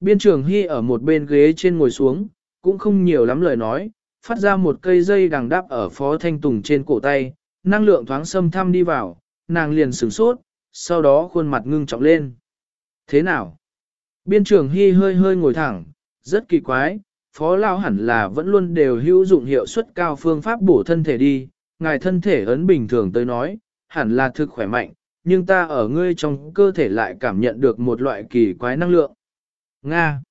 Biên trường Hy ở một bên ghế trên ngồi xuống, cũng không nhiều lắm lời nói, phát ra một cây dây đằng đáp ở Phó Thanh Tùng trên cổ tay, năng lượng thoáng xâm thăm đi vào, nàng liền sửng sốt, sau đó khuôn mặt ngưng trọng lên. Thế nào? Biên trường Hy hơi hơi ngồi thẳng, rất kỳ quái, Phó Lao hẳn là vẫn luôn đều hữu dụng hiệu suất cao phương pháp bổ thân thể đi, ngài thân thể ấn bình thường tới nói, hẳn là thực khỏe mạnh, nhưng ta ở ngươi trong cơ thể lại cảm nhận được một loại kỳ quái năng lượng. Nga.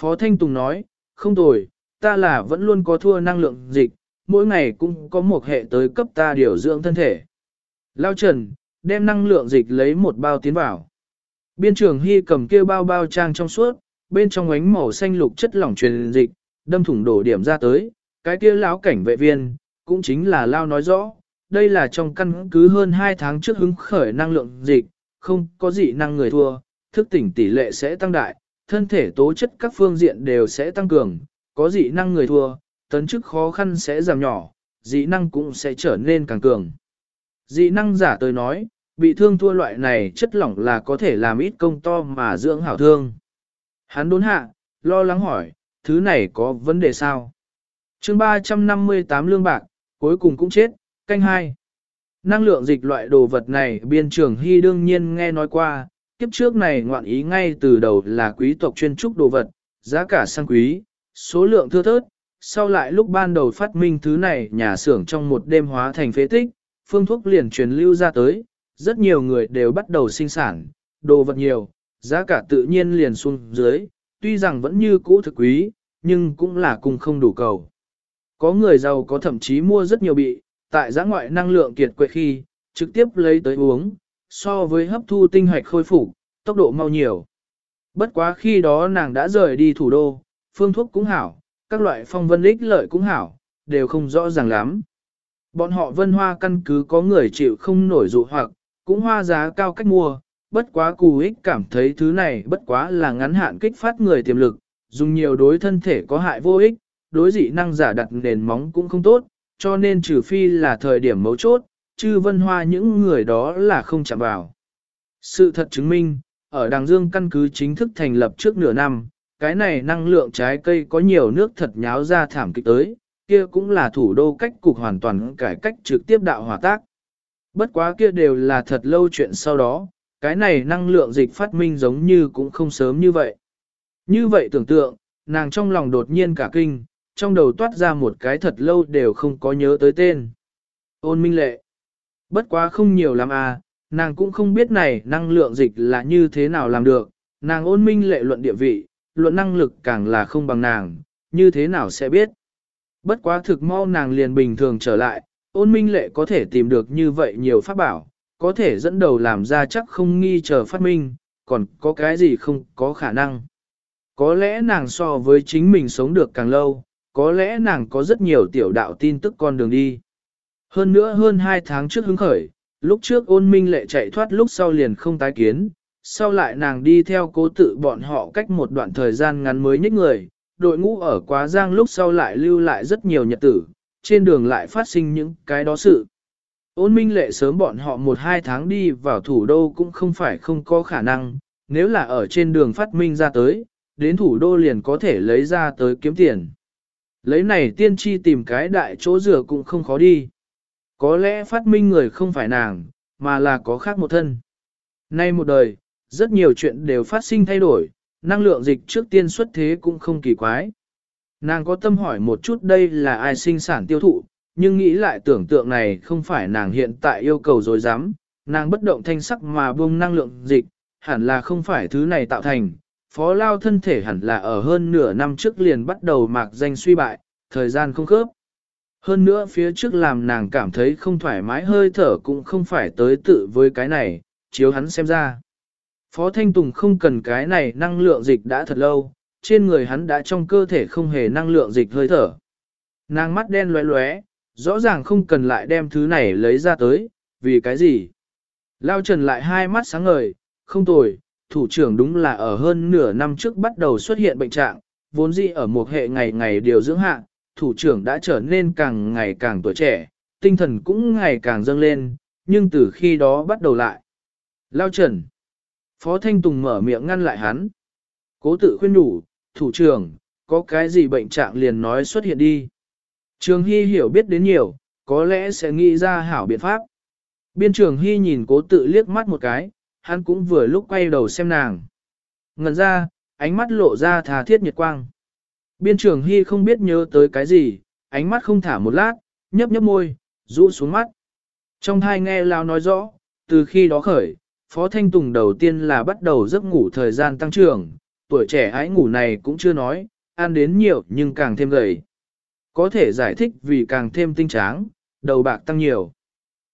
Phó Thanh Tùng nói, không tồi, ta là vẫn luôn có thua năng lượng dịch, mỗi ngày cũng có một hệ tới cấp ta điều dưỡng thân thể. Lao Trần, đem năng lượng dịch lấy một bao tiến vào. Biên trưởng Hy cầm kia bao bao trang trong suốt, bên trong ánh màu xanh lục chất lỏng truyền dịch, đâm thủng đổ điểm ra tới, cái kia lão cảnh vệ viên, cũng chính là Lao nói rõ, đây là trong căn cứ hơn 2 tháng trước hứng khởi năng lượng dịch, không có gì năng người thua, thức tỉnh tỷ lệ sẽ tăng đại, thân thể tố chất các phương diện đều sẽ tăng cường, có dị năng người thua, tấn chức khó khăn sẽ giảm nhỏ, dị năng cũng sẽ trở nên càng cường. Dị năng giả tôi nói, bị thương thua loại này chất lỏng là có thể làm ít công to mà dưỡng hảo thương. Hắn đốn hạ, lo lắng hỏi, thứ này có vấn đề sao? chương 358 lương bạc, cuối cùng cũng chết, canh hai. Năng lượng dịch loại đồ vật này biên trưởng hy đương nhiên nghe nói qua, kiếp trước này ngoạn ý ngay từ đầu là quý tộc chuyên trúc đồ vật, giá cả sang quý, số lượng thưa thớt, sau lại lúc ban đầu phát minh thứ này nhà xưởng trong một đêm hóa thành phế tích, phương thuốc liền truyền lưu ra tới, rất nhiều người đều bắt đầu sinh sản, đồ vật nhiều, giá cả tự nhiên liền xuống dưới, tuy rằng vẫn như cũ thực quý, nhưng cũng là cùng không đủ cầu. Có người giàu có thậm chí mua rất nhiều bị, tại giã ngoại năng lượng kiệt quệ khi, trực tiếp lấy tới uống, so với hấp thu tinh hoạch khôi phục, tốc độ mau nhiều. Bất quá khi đó nàng đã rời đi thủ đô, phương thuốc cũng hảo, các loại phong vân ích lợi cũng hảo, đều không rõ ràng lắm. Bọn họ vân hoa căn cứ có người chịu không nổi dụ hoặc, cũng hoa giá cao cách mua, bất quá cù ích cảm thấy thứ này bất quá là ngắn hạn kích phát người tiềm lực, dùng nhiều đối thân thể có hại vô ích, đối dị năng giả đặt nền móng cũng không tốt, cho nên trừ phi là thời điểm mấu chốt, Chư vân hoa những người đó là không chạm vào. Sự thật chứng minh, ở Đàng Dương căn cứ chính thức thành lập trước nửa năm, cái này năng lượng trái cây có nhiều nước thật nháo ra thảm kịch tới, kia cũng là thủ đô cách cục hoàn toàn cải cách trực tiếp đạo hòa tác. Bất quá kia đều là thật lâu chuyện sau đó, cái này năng lượng dịch phát minh giống như cũng không sớm như vậy. Như vậy tưởng tượng, nàng trong lòng đột nhiên cả kinh, trong đầu toát ra một cái thật lâu đều không có nhớ tới tên. Ôn minh lệ. Bất quá không nhiều lắm à, nàng cũng không biết này năng lượng dịch là như thế nào làm được, nàng ôn minh lệ luận địa vị, luận năng lực càng là không bằng nàng, như thế nào sẽ biết. Bất quá thực mau nàng liền bình thường trở lại, ôn minh lệ có thể tìm được như vậy nhiều pháp bảo, có thể dẫn đầu làm ra chắc không nghi chờ phát minh, còn có cái gì không có khả năng. Có lẽ nàng so với chính mình sống được càng lâu, có lẽ nàng có rất nhiều tiểu đạo tin tức con đường đi. Hơn nữa hơn 2 tháng trước hứng khởi, lúc trước ôn minh lệ chạy thoát lúc sau liền không tái kiến, sau lại nàng đi theo cố tự bọn họ cách một đoạn thời gian ngắn mới nhích người, đội ngũ ở quá giang lúc sau lại lưu lại rất nhiều nhật tử, trên đường lại phát sinh những cái đó sự. Ôn minh lệ sớm bọn họ một hai tháng đi vào thủ đô cũng không phải không có khả năng, nếu là ở trên đường phát minh ra tới, đến thủ đô liền có thể lấy ra tới kiếm tiền. Lấy này tiên tri tìm cái đại chỗ rửa cũng không khó đi. Có lẽ phát minh người không phải nàng, mà là có khác một thân. Nay một đời, rất nhiều chuyện đều phát sinh thay đổi, năng lượng dịch trước tiên xuất thế cũng không kỳ quái. Nàng có tâm hỏi một chút đây là ai sinh sản tiêu thụ, nhưng nghĩ lại tưởng tượng này không phải nàng hiện tại yêu cầu rồi dám, nàng bất động thanh sắc mà buông năng lượng dịch, hẳn là không phải thứ này tạo thành, phó lao thân thể hẳn là ở hơn nửa năm trước liền bắt đầu mạc danh suy bại, thời gian không khớp. Hơn nữa phía trước làm nàng cảm thấy không thoải mái hơi thở cũng không phải tới tự với cái này, chiếu hắn xem ra. Phó Thanh Tùng không cần cái này năng lượng dịch đã thật lâu, trên người hắn đã trong cơ thể không hề năng lượng dịch hơi thở. Nàng mắt đen lóe lóe, rõ ràng không cần lại đem thứ này lấy ra tới, vì cái gì? Lao Trần lại hai mắt sáng ngời, không tồi, thủ trưởng đúng là ở hơn nửa năm trước bắt đầu xuất hiện bệnh trạng, vốn dĩ ở một hệ ngày ngày điều dưỡng hạ, thủ trưởng đã trở nên càng ngày càng tuổi trẻ, tinh thần cũng ngày càng dâng lên, nhưng từ khi đó bắt đầu lại. Lao Trần. Phó Thanh Tùng mở miệng ngăn lại hắn. Cố tự khuyên đủ, thủ trưởng, có cái gì bệnh trạng liền nói xuất hiện đi. Trường Hy hiểu biết đến nhiều, có lẽ sẽ nghĩ ra hảo biện pháp. Biên trường Hy nhìn cố tự liếc mắt một cái, hắn cũng vừa lúc quay đầu xem nàng. Ngần ra, ánh mắt lộ ra thà thiết nhiệt quang. Biên trường Hy không biết nhớ tới cái gì, ánh mắt không thả một lát, nhấp nhấp môi, rũ xuống mắt. Trong thai nghe Lao nói rõ, từ khi đó khởi, Phó Thanh Tùng đầu tiên là bắt đầu giấc ngủ thời gian tăng trưởng, tuổi trẻ ái ngủ này cũng chưa nói, ăn đến nhiều nhưng càng thêm gầy. Có thể giải thích vì càng thêm tinh tráng, đầu bạc tăng nhiều.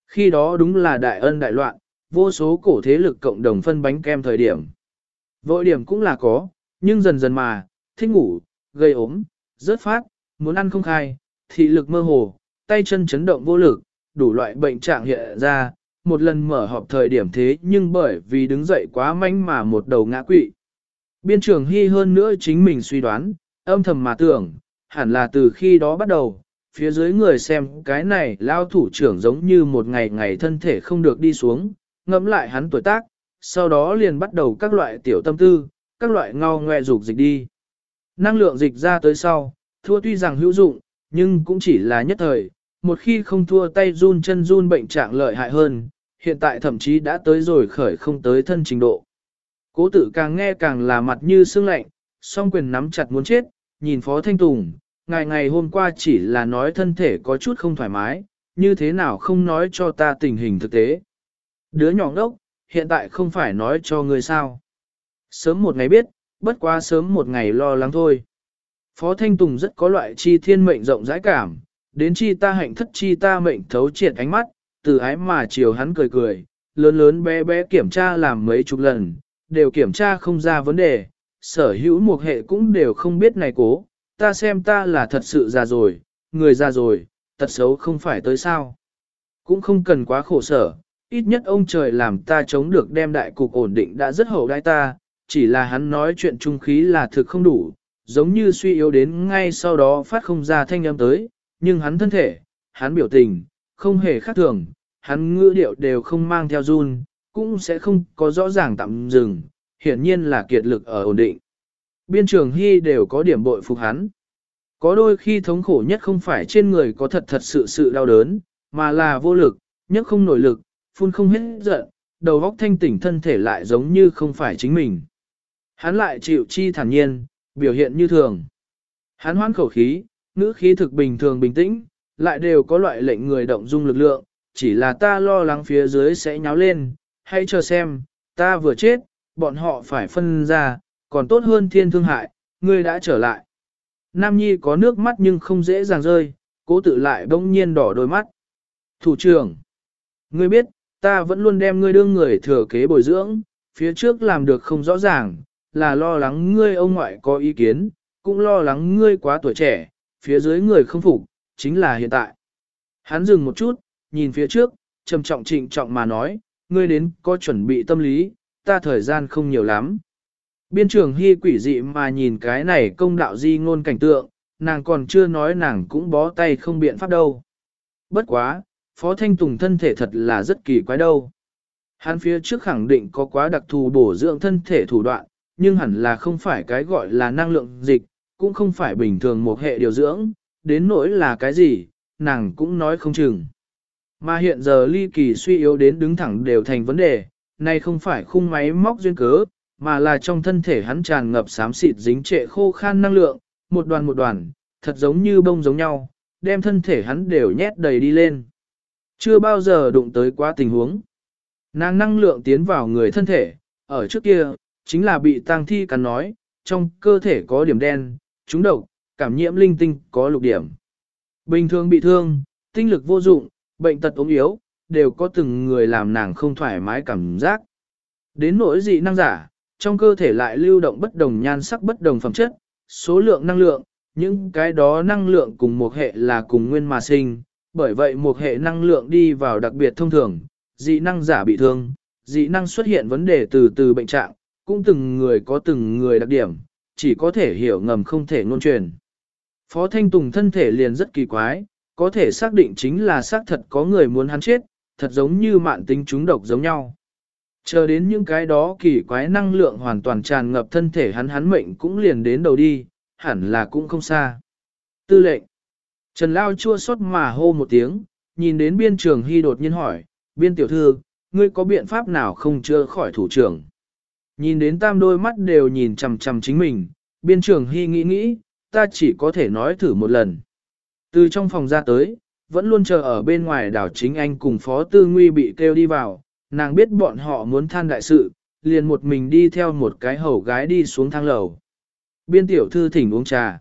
Khi đó đúng là đại ân đại loạn, vô số cổ thế lực cộng đồng phân bánh kem thời điểm. Vội điểm cũng là có, nhưng dần dần mà, thích ngủ, gây ốm, rớt phát, muốn ăn không khai, thị lực mơ hồ, tay chân chấn động vô lực, đủ loại bệnh trạng hiện ra, một lần mở họp thời điểm thế nhưng bởi vì đứng dậy quá manh mà một đầu ngã quỵ. Biên trưởng hy hơn nữa chính mình suy đoán, âm thầm mà tưởng, hẳn là từ khi đó bắt đầu, phía dưới người xem cái này lao thủ trưởng giống như một ngày ngày thân thể không được đi xuống, ngẫm lại hắn tuổi tác, sau đó liền bắt đầu các loại tiểu tâm tư, các loại ngao ngoe dục dịch đi. Năng lượng dịch ra tới sau, thua tuy rằng hữu dụng, nhưng cũng chỉ là nhất thời, một khi không thua tay run chân run bệnh trạng lợi hại hơn, hiện tại thậm chí đã tới rồi khởi không tới thân trình độ. Cố tử càng nghe càng là mặt như sương lạnh, song quyền nắm chặt muốn chết, nhìn Phó Thanh Tùng, ngày ngày hôm qua chỉ là nói thân thể có chút không thoải mái, như thế nào không nói cho ta tình hình thực tế. Đứa nhỏ ngốc, hiện tại không phải nói cho ngươi sao. Sớm một ngày biết, bất quá sớm một ngày lo lắng thôi. Phó Thanh Tùng rất có loại chi thiên mệnh rộng rãi cảm, đến chi ta hạnh thất chi ta mệnh thấu triệt ánh mắt, từ ái mà chiều hắn cười cười, lớn lớn bé bé kiểm tra làm mấy chục lần, đều kiểm tra không ra vấn đề, sở hữu một hệ cũng đều không biết này cố, ta xem ta là thật sự già rồi, người già rồi, tật xấu không phải tới sao. Cũng không cần quá khổ sở, ít nhất ông trời làm ta chống được đem đại cục ổn định đã rất hậu đai ta, chỉ là hắn nói chuyện trung khí là thực không đủ, giống như suy yếu đến ngay sau đó phát không ra thanh âm tới, nhưng hắn thân thể, hắn biểu tình, không hề khác thường, hắn ngữ điệu đều không mang theo run, cũng sẽ không có rõ ràng tạm dừng, hiển nhiên là kiệt lực ở ổn định. Biên trường Hy đều có điểm bội phục hắn. Có đôi khi thống khổ nhất không phải trên người có thật thật sự sự đau đớn, mà là vô lực, nhất không nổi lực, phun không hết giận, đầu óc thanh tỉnh thân thể lại giống như không phải chính mình. Hắn lại chịu chi thản nhiên, biểu hiện như thường. Hắn hoan khẩu khí, ngữ khí thực bình thường bình tĩnh, lại đều có loại lệnh người động dung lực lượng, chỉ là ta lo lắng phía dưới sẽ nháo lên, hãy chờ xem, ta vừa chết, bọn họ phải phân ra, còn tốt hơn thiên thương hại, ngươi đã trở lại. Nam Nhi có nước mắt nhưng không dễ dàng rơi, cố tự lại bỗng nhiên đỏ đôi mắt. Thủ trưởng, ngươi biết, ta vẫn luôn đem ngươi đương người thừa kế bồi dưỡng, phía trước làm được không rõ ràng, là lo lắng ngươi ông ngoại có ý kiến, cũng lo lắng ngươi quá tuổi trẻ, phía dưới người không phục, chính là hiện tại. Hắn dừng một chút, nhìn phía trước, trầm trọng trịnh trọng mà nói, ngươi đến có chuẩn bị tâm lý, ta thời gian không nhiều lắm. Biên trưởng hy quỷ dị mà nhìn cái này công đạo di ngôn cảnh tượng, nàng còn chưa nói nàng cũng bó tay không biện pháp đâu. Bất quá, Phó Thanh Tùng thân thể thật là rất kỳ quái đâu. Hắn phía trước khẳng định có quá đặc thù bổ dưỡng thân thể thủ đoạn, nhưng hẳn là không phải cái gọi là năng lượng dịch, cũng không phải bình thường một hệ điều dưỡng, đến nỗi là cái gì, nàng cũng nói không chừng. Mà hiện giờ ly kỳ suy yếu đến đứng thẳng đều thành vấn đề, này không phải khung máy móc duyên cớ, mà là trong thân thể hắn tràn ngập xám xịt dính trệ khô khan năng lượng, một đoàn một đoàn, thật giống như bông giống nhau, đem thân thể hắn đều nhét đầy đi lên. Chưa bao giờ đụng tới quá tình huống. Nàng năng lượng tiến vào người thân thể, ở trước kia, chính là bị tang thi cắn nói, trong cơ thể có điểm đen, trúng độc, cảm nhiễm linh tinh có lục điểm. Bình thường bị thương, tinh lực vô dụng, bệnh tật ốm yếu, đều có từng người làm nàng không thoải mái cảm giác. Đến nỗi dị năng giả, trong cơ thể lại lưu động bất đồng nhan sắc bất đồng phẩm chất, số lượng năng lượng, những cái đó năng lượng cùng một hệ là cùng nguyên mà sinh, bởi vậy một hệ năng lượng đi vào đặc biệt thông thường, dị năng giả bị thương, dị năng xuất hiện vấn đề từ từ bệnh trạng, cũng từng người có từng người đặc điểm, chỉ có thể hiểu ngầm không thể ngôn truyền. Phó Thanh Tùng thân thể liền rất kỳ quái, có thể xác định chính là xác thật có người muốn hắn chết, thật giống như mạn tính chúng độc giống nhau. Chờ đến những cái đó kỳ quái năng lượng hoàn toàn tràn ngập thân thể hắn hắn mệnh cũng liền đến đầu đi, hẳn là cũng không xa. Tư lệnh. Trần Lao chua xót mà hô một tiếng, nhìn đến biên trường hy đột nhiên hỏi, biên tiểu thư, ngươi có biện pháp nào không chưa khỏi thủ trưởng? Nhìn đến tam đôi mắt đều nhìn chằm chằm chính mình, biên trường hy nghĩ nghĩ, ta chỉ có thể nói thử một lần. Từ trong phòng ra tới, vẫn luôn chờ ở bên ngoài đảo chính anh cùng phó tư nguy bị kêu đi vào, nàng biết bọn họ muốn than đại sự, liền một mình đi theo một cái hầu gái đi xuống thang lầu. Biên tiểu thư thỉnh uống trà.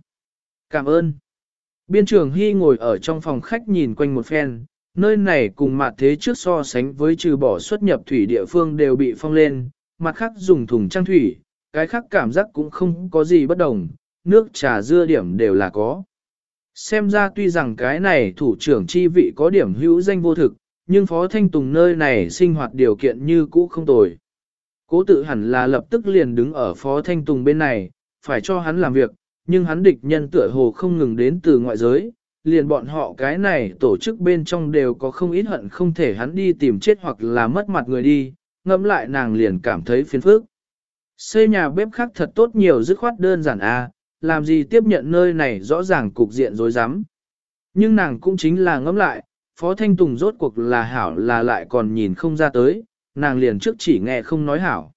Cảm ơn. Biên trường Hy ngồi ở trong phòng khách nhìn quanh một phen, nơi này cùng mặt thế trước so sánh với trừ bỏ xuất nhập thủy địa phương đều bị phong lên, mặt khác dùng thùng trang thủy, cái khác cảm giác cũng không có gì bất đồng, nước trà dưa điểm đều là có. Xem ra tuy rằng cái này thủ trưởng chi vị có điểm hữu danh vô thực, nhưng Phó Thanh Tùng nơi này sinh hoạt điều kiện như cũ không tồi. Cố tự hẳn là lập tức liền đứng ở Phó Thanh Tùng bên này, phải cho hắn làm việc, nhưng hắn địch nhân tựa hồ không ngừng đến từ ngoại giới, liền bọn họ cái này tổ chức bên trong đều có không ít hận không thể hắn đi tìm chết hoặc là mất mặt người đi, ngẫm lại nàng liền cảm thấy phiền phức. Xây nhà bếp khác thật tốt nhiều dứt khoát đơn giản a, à, làm gì tiếp nhận nơi này rõ ràng cục diện rối rắm. Nhưng nàng cũng chính là ngẫm lại, Phó Thanh Tùng rốt cuộc là hảo là lại còn nhìn không ra tới, nàng liền trước chỉ nghe không nói hảo.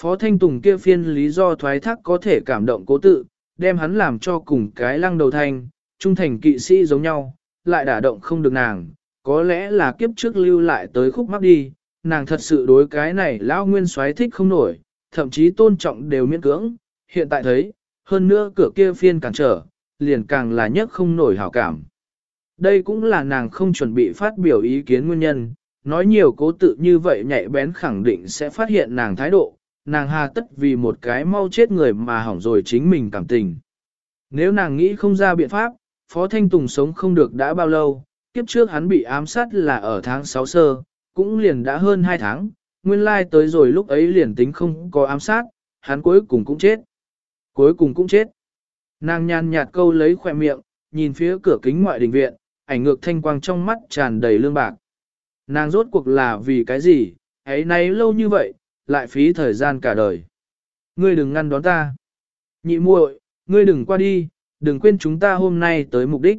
Phó Thanh Tùng kia phiên lý do thoái thác có thể cảm động cố tự, đem hắn làm cho cùng cái lăng đầu thanh, trung thành kỵ sĩ giống nhau, lại đả động không được nàng, có lẽ là kiếp trước lưu lại tới khúc mắc đi, nàng thật sự đối cái này lão nguyên Soái thích không nổi, thậm chí tôn trọng đều miễn cưỡng, hiện tại thấy, hơn nữa cửa kia phiên cản trở, liền càng là nhất không nổi hảo cảm. Đây cũng là nàng không chuẩn bị phát biểu ý kiến nguyên nhân, nói nhiều cố tự như vậy nhạy bén khẳng định sẽ phát hiện nàng thái độ, nàng hà tất vì một cái mau chết người mà hỏng rồi chính mình cảm tình. Nếu nàng nghĩ không ra biện pháp, Phó Thanh Tùng sống không được đã bao lâu, kiếp trước hắn bị ám sát là ở tháng 6 sơ, cũng liền đã hơn 2 tháng, nguyên lai tới rồi lúc ấy liền tính không có ám sát, hắn cuối cùng cũng chết. Cuối cùng cũng chết. Nàng nhàn nhạt câu lấy khỏe miệng, nhìn phía cửa kính ngoại đình viện, ảnh ngược thanh quang trong mắt tràn đầy lương bạc. Nàng rốt cuộc là vì cái gì, ấy nay lâu như vậy, lại phí thời gian cả đời. Ngươi đừng ngăn đón ta. Nhị muội, ngươi đừng qua đi, đừng quên chúng ta hôm nay tới mục đích.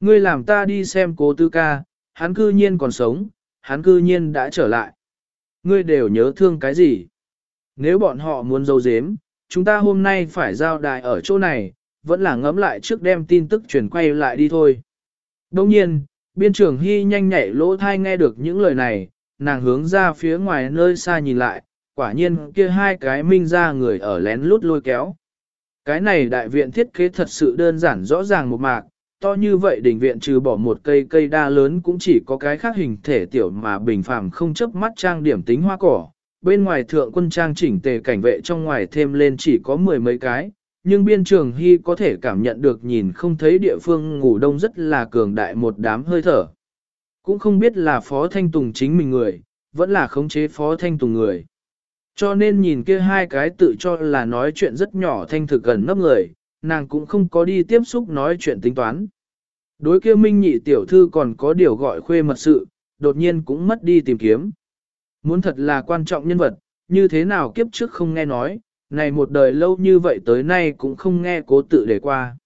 Ngươi làm ta đi xem cố tư ca, hắn cư nhiên còn sống, hắn cư nhiên đã trở lại. Ngươi đều nhớ thương cái gì? Nếu bọn họ muốn dâu dếm, chúng ta hôm nay phải giao đại ở chỗ này, vẫn là ngẫm lại trước đem tin tức chuyển quay lại đi thôi. Đồng nhiên, biên trưởng Hy nhanh nhảy lỗ thai nghe được những lời này, nàng hướng ra phía ngoài nơi xa nhìn lại, quả nhiên kia hai cái minh ra người ở lén lút lôi kéo. Cái này đại viện thiết kế thật sự đơn giản rõ ràng một mạc, to như vậy đỉnh viện trừ bỏ một cây cây đa lớn cũng chỉ có cái khác hình thể tiểu mà bình phàm không chấp mắt trang điểm tính hoa cỏ. Bên ngoài thượng quân trang chỉnh tề cảnh vệ trong ngoài thêm lên chỉ có mười mấy cái, nhưng biên trường hy có thể cảm nhận được nhìn không thấy địa phương ngủ đông rất là cường đại một đám hơi thở. Cũng không biết là Phó Thanh Tùng chính mình người, vẫn là khống chế Phó Thanh Tùng người. Cho nên nhìn kia hai cái tự cho là nói chuyện rất nhỏ thanh thực gần nấp người, nàng cũng không có đi tiếp xúc nói chuyện tính toán. Đối kia minh nhị tiểu thư còn có điều gọi khuê mật sự, đột nhiên cũng mất đi tìm kiếm. Muốn thật là quan trọng nhân vật, như thế nào kiếp trước không nghe nói, này một đời lâu như vậy tới nay cũng không nghe cố tự để qua.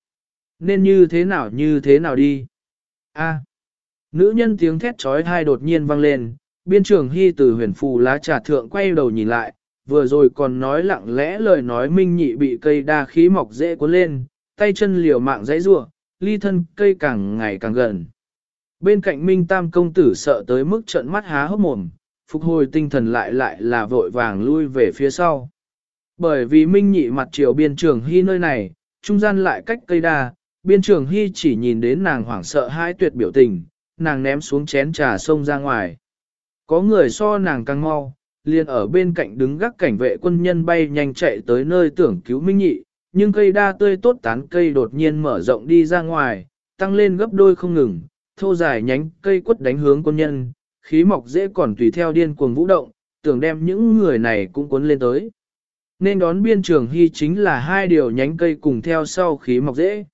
Nên như thế nào như thế nào đi. A. Nữ nhân tiếng thét trói thai đột nhiên vang lên, biên trưởng hy từ huyền phù lá trà thượng quay đầu nhìn lại, vừa rồi còn nói lặng lẽ lời nói minh nhị bị cây đa khí mọc dễ cuốn lên, tay chân liều mạng dãy rủa, ly thân cây càng ngày càng gần. Bên cạnh minh tam công tử sợ tới mức trận mắt há hốc mồm, phục hồi tinh thần lại lại là vội vàng lui về phía sau. Bởi vì minh nhị mặt chiều biên trường hy nơi này, trung gian lại cách cây đa, biên trường hy chỉ nhìn đến nàng hoảng sợ hai tuyệt biểu tình, nàng ném xuống chén trà sông ra ngoài. Có người so nàng càng mau, liền ở bên cạnh đứng gác cảnh vệ quân nhân bay nhanh chạy tới nơi tưởng cứu Minh Nhị, nhưng cây đa tươi tốt tán cây đột nhiên mở rộng đi ra ngoài, tăng lên gấp đôi không ngừng, thô dài nhánh cây quất đánh hướng quân nhân, khí mọc dễ còn tùy theo điên cuồng vũ động, tưởng đem những người này cũng cuốn lên tới. Nên đón biên trường hy chính là hai điều nhánh cây cùng theo sau khí mọc dễ.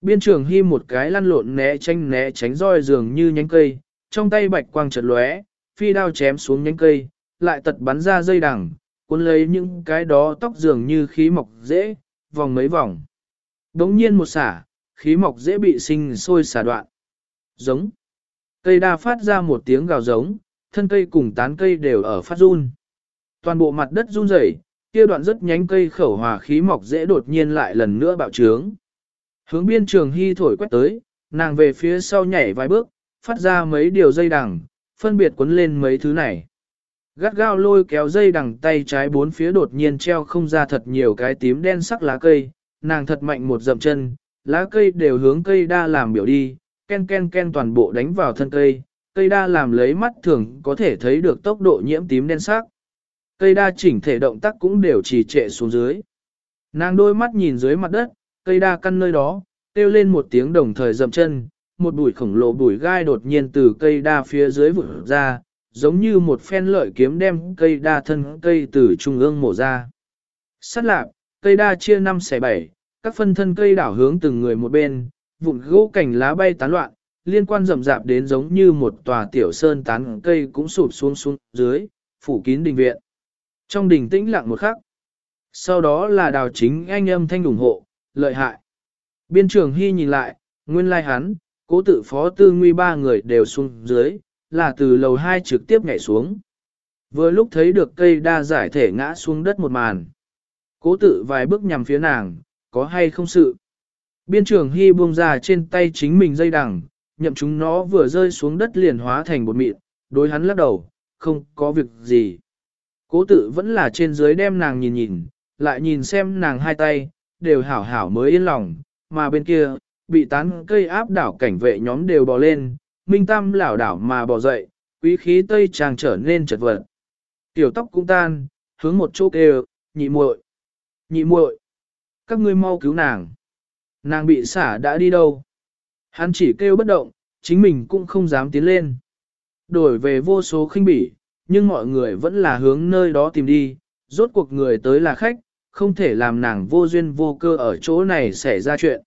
Biên trường hy một cái lăn lộn né tránh né tránh roi dường như nhánh cây, trong tay bạch quang chợt lóe, phi đao chém xuống nhánh cây, lại tật bắn ra dây đằng, cuốn lấy những cái đó tóc dường như khí mọc dễ, vòng mấy vòng. Đống nhiên một xả, khí mọc dễ bị sinh sôi xả đoạn. Giống. Cây đa phát ra một tiếng gào giống, thân cây cùng tán cây đều ở phát run. Toàn bộ mặt đất run rẩy, kia đoạn rất nhánh cây khẩu hòa khí mọc dễ đột nhiên lại lần nữa bạo trướng. Hướng biên trường hy thổi quét tới, nàng về phía sau nhảy vài bước, phát ra mấy điều dây đằng, phân biệt cuốn lên mấy thứ này. Gắt gao lôi kéo dây đằng tay trái bốn phía đột nhiên treo không ra thật nhiều cái tím đen sắc lá cây, nàng thật mạnh một dậm chân, lá cây đều hướng cây đa làm biểu đi, ken ken ken toàn bộ đánh vào thân cây, cây đa làm lấy mắt thường có thể thấy được tốc độ nhiễm tím đen sắc. Cây đa chỉnh thể động tác cũng đều trì trệ xuống dưới. Nàng đôi mắt nhìn dưới mặt đất, cây đa căn nơi đó, kêu lên một tiếng đồng thời dậm chân, một bụi khổng lồ bụi gai đột nhiên từ cây đa phía dưới vụt ra, giống như một phen lợi kiếm đem cây đa thân cây từ trung ương mổ ra. Sát lạp, cây đa chia 5 xẻ 7, các phân thân cây đảo hướng từng người một bên, vụn gỗ cành lá bay tán loạn, liên quan rậm rạp đến giống như một tòa tiểu sơn tán cây cũng sụp xuống xuống dưới, phủ kín đình viện. Trong đình tĩnh lặng một khắc. Sau đó là đào chính anh âm thanh ủng hộ, lợi hại. Biên trường Hy nhìn lại, nguyên lai hắn, cố tự phó tư nguy ba người đều xuống dưới, là từ lầu 2 trực tiếp nhảy xuống. Vừa lúc thấy được cây đa giải thể ngã xuống đất một màn. Cố tự vài bước nhằm phía nàng, có hay không sự. Biên trường Hy buông ra trên tay chính mình dây đằng, nhậm chúng nó vừa rơi xuống đất liền hóa thành bột mịn, đối hắn lắc đầu, không có việc gì. Cố tự vẫn là trên dưới đem nàng nhìn nhìn, lại nhìn xem nàng hai tay, đều hảo hảo mới yên lòng, mà bên kia, bị tán cây áp đảo cảnh vệ nhóm đều bò lên, minh tam lảo đảo mà bò dậy, quý khí tây chàng trở nên chật vật. Tiểu tóc cũng tan, hướng một chỗ kêu, nhị muội, nhị muội, các ngươi mau cứu nàng. Nàng bị xả đã đi đâu? Hắn chỉ kêu bất động, chính mình cũng không dám tiến lên. Đổi về vô số khinh bỉ, nhưng mọi người vẫn là hướng nơi đó tìm đi, rốt cuộc người tới là khách, không thể làm nàng vô duyên vô cơ ở chỗ này xảy ra chuyện.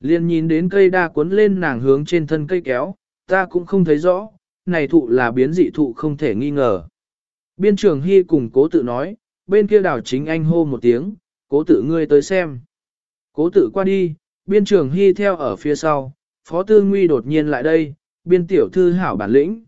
Liên nhìn đến cây đa cuốn lên nàng hướng trên thân cây kéo, ta cũng không thấy rõ, này thụ là biến dị thụ không thể nghi ngờ. Biên trường Hy cùng cố tự nói, bên kia đảo chính anh hô một tiếng, cố tự ngươi tới xem. Cố tự qua đi, biên trường Hy theo ở phía sau, phó tư nguy đột nhiên lại đây, biên tiểu thư hảo bản lĩnh.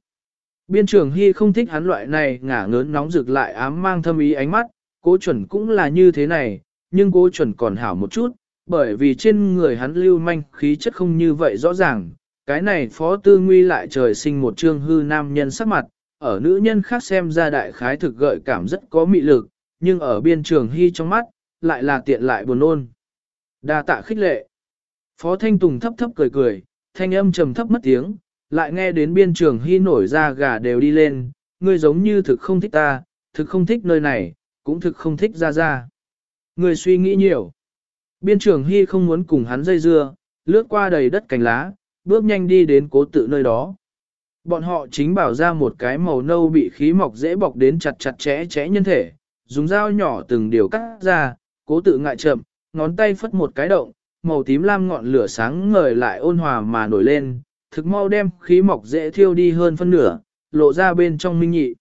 Biên trường Hy không thích hắn loại này ngả ngớn nóng rực lại ám mang thâm ý ánh mắt, cố chuẩn cũng là như thế này, nhưng cố chuẩn còn hảo một chút, bởi vì trên người hắn lưu manh khí chất không như vậy rõ ràng, cái này phó tư nguy lại trời sinh một trương hư nam nhân sắc mặt, ở nữ nhân khác xem ra đại khái thực gợi cảm rất có mị lực, nhưng ở biên trường hy trong mắt, lại là tiện lại buồn ôn. đa tạ khích lệ. Phó Thanh Tùng thấp thấp cười cười, thanh âm trầm thấp mất tiếng, lại nghe đến biên trường hy nổi ra gà đều đi lên, ngươi giống như thực không thích ta, thực không thích nơi này, cũng thực không thích ra ra. Ngươi suy nghĩ nhiều. Biên trường hy không muốn cùng hắn dây dưa, lướt qua đầy đất cành lá, bước nhanh đi đến cố tự nơi đó. Bọn họ chính bảo ra một cái màu nâu bị khí mọc dễ bọc đến chặt chặt chẽ chẽ nhân thể, dùng dao nhỏ từng điều cắt ra, cố tự ngại chậm, ngón tay phất một cái động, màu tím lam ngọn lửa sáng ngời lại ôn hòa mà nổi lên, thực mau đem khí mọc dễ thiêu đi hơn phân nửa, lộ ra bên trong minh nhị.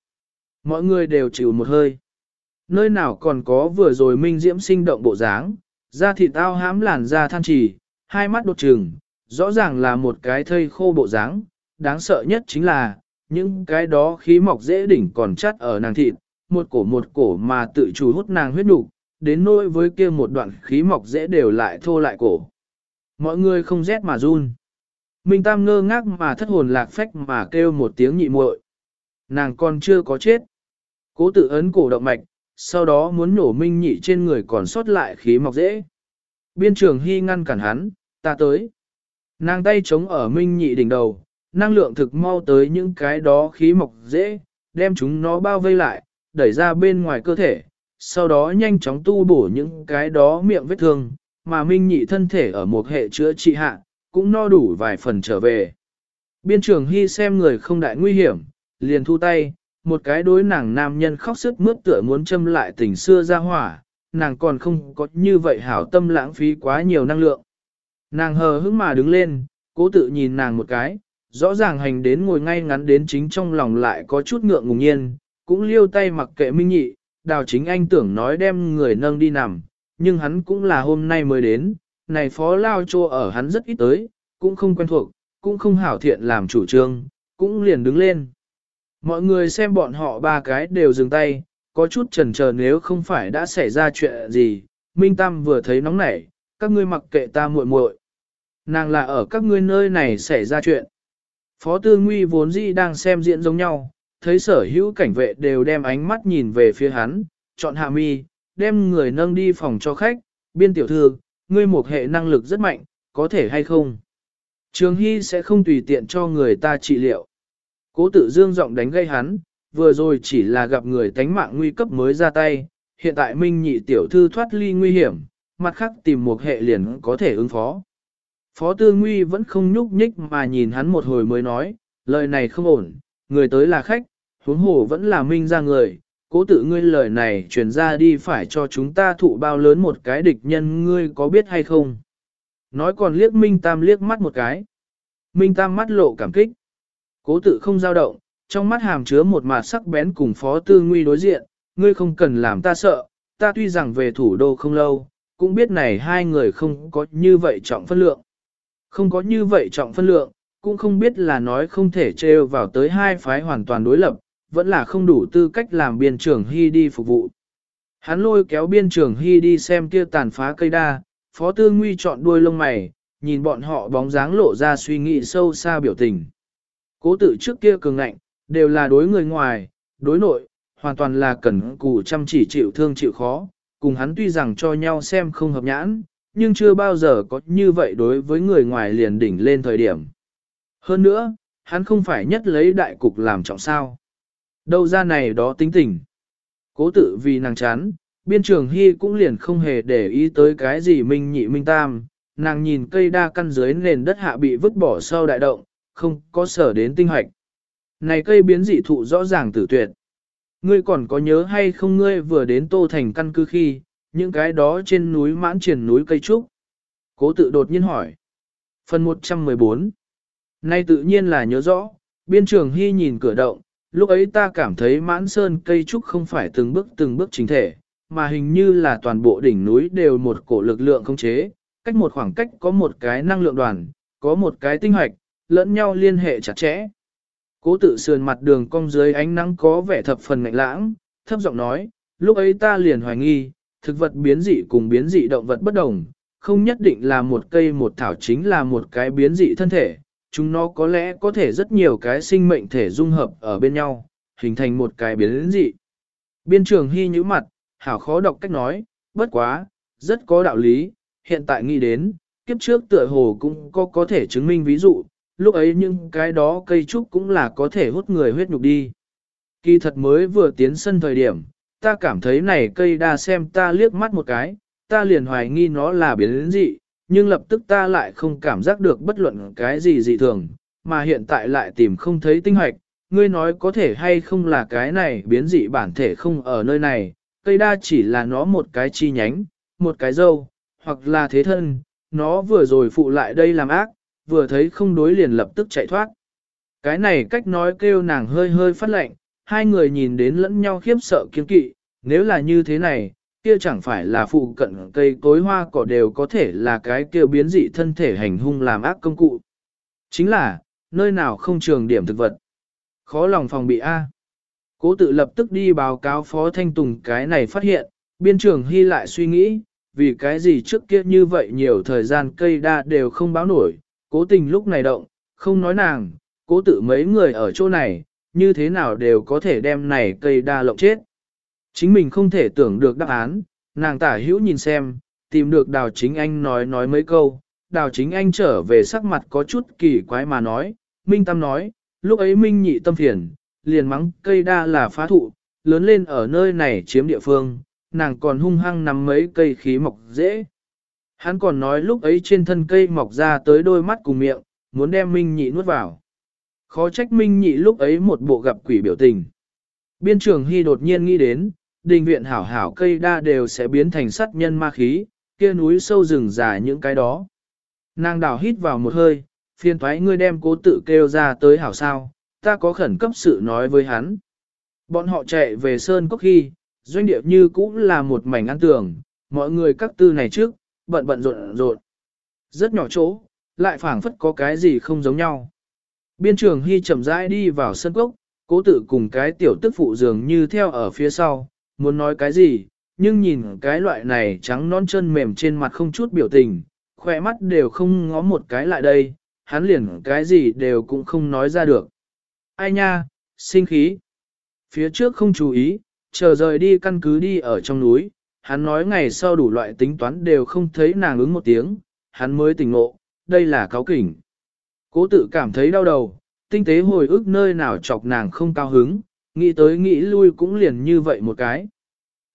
Mọi người đều chịu một hơi. Nơi nào còn có vừa rồi minh diễm sinh động bộ dáng, da thịt tao hãm làn da than trì, hai mắt đột trừng, rõ ràng là một cái thây khô bộ dáng, đáng sợ nhất chính là, những cái đó khí mọc dễ đỉnh còn chắt ở nàng thịt, một cổ một cổ mà tự chủ hút nàng huyết nục, đến nỗi với kia một đoạn khí mọc dễ đều lại thô lại cổ. Mọi người không rét mà run. Minh Tam ngơ ngác mà thất hồn lạc phách mà kêu một tiếng nhị muội. Nàng còn chưa có chết. Cố tự ấn cổ động mạch, sau đó muốn nổ Minh nhị trên người còn sót lại khí mọc dễ. Biên trường hy ngăn cản hắn, ta tới. Nàng tay chống ở Minh nhị đỉnh đầu, năng lượng thực mau tới những cái đó khí mọc dễ, đem chúng nó bao vây lại, đẩy ra bên ngoài cơ thể, sau đó nhanh chóng tu bổ những cái đó miệng vết thương, mà Minh nhị thân thể ở một hệ chữa trị hạ, cũng no đủ vài phần trở về. Biên trường Hy xem người không đại nguy hiểm, liền thu tay, một cái đối nàng nam nhân khóc sức mướt tựa muốn châm lại tình xưa ra hỏa, nàng còn không có như vậy hảo tâm lãng phí quá nhiều năng lượng. Nàng hờ hững mà đứng lên, cố tự nhìn nàng một cái, rõ ràng hành đến ngồi ngay ngắn đến chính trong lòng lại có chút ngượng ngùng nhiên, cũng liêu tay mặc kệ minh nhị, đào chính anh tưởng nói đem người nâng đi nằm, nhưng hắn cũng là hôm nay mới đến, này phó lao chô ở hắn rất ít tới, cũng không quen thuộc, cũng không hảo thiện làm chủ trương, cũng liền đứng lên. Mọi người xem bọn họ ba cái đều dừng tay, có chút chần chờ nếu không phải đã xảy ra chuyện gì, Minh Tam vừa thấy nóng nảy, các ngươi mặc kệ ta muội muội. Nàng là ở các ngươi nơi này xảy ra chuyện. Phó Tư Nguy vốn dĩ đang xem diễn giống nhau, thấy sở hữu cảnh vệ đều đem ánh mắt nhìn về phía hắn, chọn hạ mi, đem người nâng đi phòng cho khách, biên tiểu thư, ngươi một hệ năng lực rất mạnh, có thể hay không? Trường Hy sẽ không tùy tiện cho người ta trị liệu. Cố tự dương giọng đánh gây hắn, vừa rồi chỉ là gặp người tánh mạng nguy cấp mới ra tay, hiện tại minh nhị tiểu thư thoát ly nguy hiểm, mặt khác tìm một hệ liền có thể ứng phó. Phó tư nguy vẫn không nhúc nhích mà nhìn hắn một hồi mới nói, lời này không ổn, người tới là khách, huống hồ vẫn là minh ra người, cố tự ngươi lời này truyền ra đi phải cho chúng ta thụ bao lớn một cái địch nhân ngươi có biết hay không. Nói còn liếc Minh Tam liếc mắt một cái. Minh Tam mắt lộ cảm kích. Cố tự không dao động, trong mắt hàm chứa một mặt sắc bén cùng phó tư nguy đối diện, ngươi không cần làm ta sợ, ta tuy rằng về thủ đô không lâu, cũng biết này hai người không có như vậy trọng phân lượng. Không có như vậy trọng phân lượng, cũng không biết là nói không thể trêu vào tới hai phái hoàn toàn đối lập, vẫn là không đủ tư cách làm biên trưởng hy đi phục vụ. Hắn lôi kéo biên trưởng hy đi xem kia tàn phá cây đa, phó tư nguy chọn đuôi lông mày, nhìn bọn họ bóng dáng lộ ra suy nghĩ sâu xa biểu tình. Cố tự trước kia cường ngạnh, đều là đối người ngoài, đối nội, hoàn toàn là cần cù chăm chỉ chịu thương chịu khó, cùng hắn tuy rằng cho nhau xem không hợp nhãn, nhưng chưa bao giờ có như vậy đối với người ngoài liền đỉnh lên thời điểm. Hơn nữa, hắn không phải nhất lấy đại cục làm trọng sao. Đâu ra này đó tính tình. Cố tự vì nàng chán, biên trường hy cũng liền không hề để ý tới cái gì minh nhị minh tam, nàng nhìn cây đa căn dưới nền đất hạ bị vứt bỏ sau đại động, không có sở đến tinh hoạch. Này cây biến dị thụ rõ ràng tử tuyệt. Ngươi còn có nhớ hay không ngươi vừa đến Tô Thành căn cứ khi, những cái đó trên núi mãn triển núi cây trúc? Cố tự đột nhiên hỏi. Phần 114 Nay tự nhiên là nhớ rõ, biên trường hy nhìn cửa động, lúc ấy ta cảm thấy mãn sơn cây trúc không phải từng bước từng bước chính thể, mà hình như là toàn bộ đỉnh núi đều một cổ lực lượng không chế, cách một khoảng cách có một cái năng lượng đoàn, có một cái tinh hoạch, lẫn nhau liên hệ chặt chẽ. Cố tự sườn mặt đường cong dưới ánh nắng có vẻ thập phần ngạnh lãng, thấp giọng nói, lúc ấy ta liền hoài nghi, thực vật biến dị cùng biến dị động vật bất đồng, không nhất định là một cây một thảo chính là một cái biến dị thân thể, chúng nó có lẽ có thể rất nhiều cái sinh mệnh thể dung hợp ở bên nhau, hình thành một cái biến dị. Biên trường hy nhíu mặt, hảo khó đọc cách nói, bất quá, rất có đạo lý, hiện tại nghĩ đến, kiếp trước tựa hồ cũng có có thể chứng minh ví dụ, lúc ấy những cái đó cây trúc cũng là có thể hút người huyết nhục đi. Kỳ thật mới vừa tiến sân thời điểm, ta cảm thấy này cây đa xem ta liếc mắt một cái, ta liền hoài nghi nó là biến dị, nhưng lập tức ta lại không cảm giác được bất luận cái gì dị thường, mà hiện tại lại tìm không thấy tinh hoạch. Ngươi nói có thể hay không là cái này biến dị bản thể không ở nơi này, cây đa chỉ là nó một cái chi nhánh, một cái dâu, hoặc là thế thân, nó vừa rồi phụ lại đây làm ác, vừa thấy không đối liền lập tức chạy thoát. Cái này cách nói kêu nàng hơi hơi phát lệnh, hai người nhìn đến lẫn nhau khiếp sợ kiên kỵ, nếu là như thế này, kia chẳng phải là phụ cận cây cối hoa cỏ đều có thể là cái kia biến dị thân thể hành hung làm ác công cụ. Chính là, nơi nào không trường điểm thực vật. Khó lòng phòng bị A. Cố tự lập tức đi báo cáo Phó Thanh Tùng cái này phát hiện, biên trưởng hy lại suy nghĩ, vì cái gì trước kia như vậy nhiều thời gian cây đa đều không báo nổi, cố tình lúc này động, không nói nàng, cố tự mấy người ở chỗ này, như thế nào đều có thể đem này cây đa lộng chết. Chính mình không thể tưởng được đáp án, nàng tả hữu nhìn xem, tìm được đào chính anh nói nói mấy câu, đào chính anh trở về sắc mặt có chút kỳ quái mà nói, Minh Tâm nói, lúc ấy Minh nhị tâm phiền, liền mắng cây đa là phá thụ, lớn lên ở nơi này chiếm địa phương, nàng còn hung hăng nắm mấy cây khí mọc dễ. Hắn còn nói lúc ấy trên thân cây mọc ra tới đôi mắt cùng miệng, muốn đem Minh nhị nuốt vào. Khó trách Minh nhị lúc ấy một bộ gặp quỷ biểu tình. Biên trưởng Hy đột nhiên nghĩ đến, đình viện hảo hảo cây đa đều sẽ biến thành sắt nhân ma khí, kia núi sâu rừng già những cái đó. Nàng đảo hít vào một hơi, phiền thoái ngươi đem cố tự kêu ra tới hảo sao, ta có khẩn cấp sự nói với hắn. Bọn họ chạy về Sơn Cốc khi, doanh địa như cũng là một mảnh ăn tường, mọi người các tư này trước, bận bận rộn rộn. Rất nhỏ chỗ, lại phảng phất có cái gì không giống nhau. Biên trường Hy chậm rãi đi vào sân cốc, cố tự cùng cái tiểu tức phụ dường như theo ở phía sau, muốn nói cái gì, nhưng nhìn cái loại này trắng non chân mềm trên mặt không chút biểu tình, khỏe mắt đều không ngó một cái lại đây, hắn liền cái gì đều cũng không nói ra được. Ai nha, sinh khí. Phía trước không chú ý, chờ rời đi căn cứ đi ở trong núi, hắn nói ngày sau đủ loại tính toán đều không thấy nàng ứng một tiếng, hắn mới tỉnh ngộ, đây là cáo kỉnh. Cố tự cảm thấy đau đầu, tinh tế hồi ức nơi nào chọc nàng không cao hứng, nghĩ tới nghĩ lui cũng liền như vậy một cái.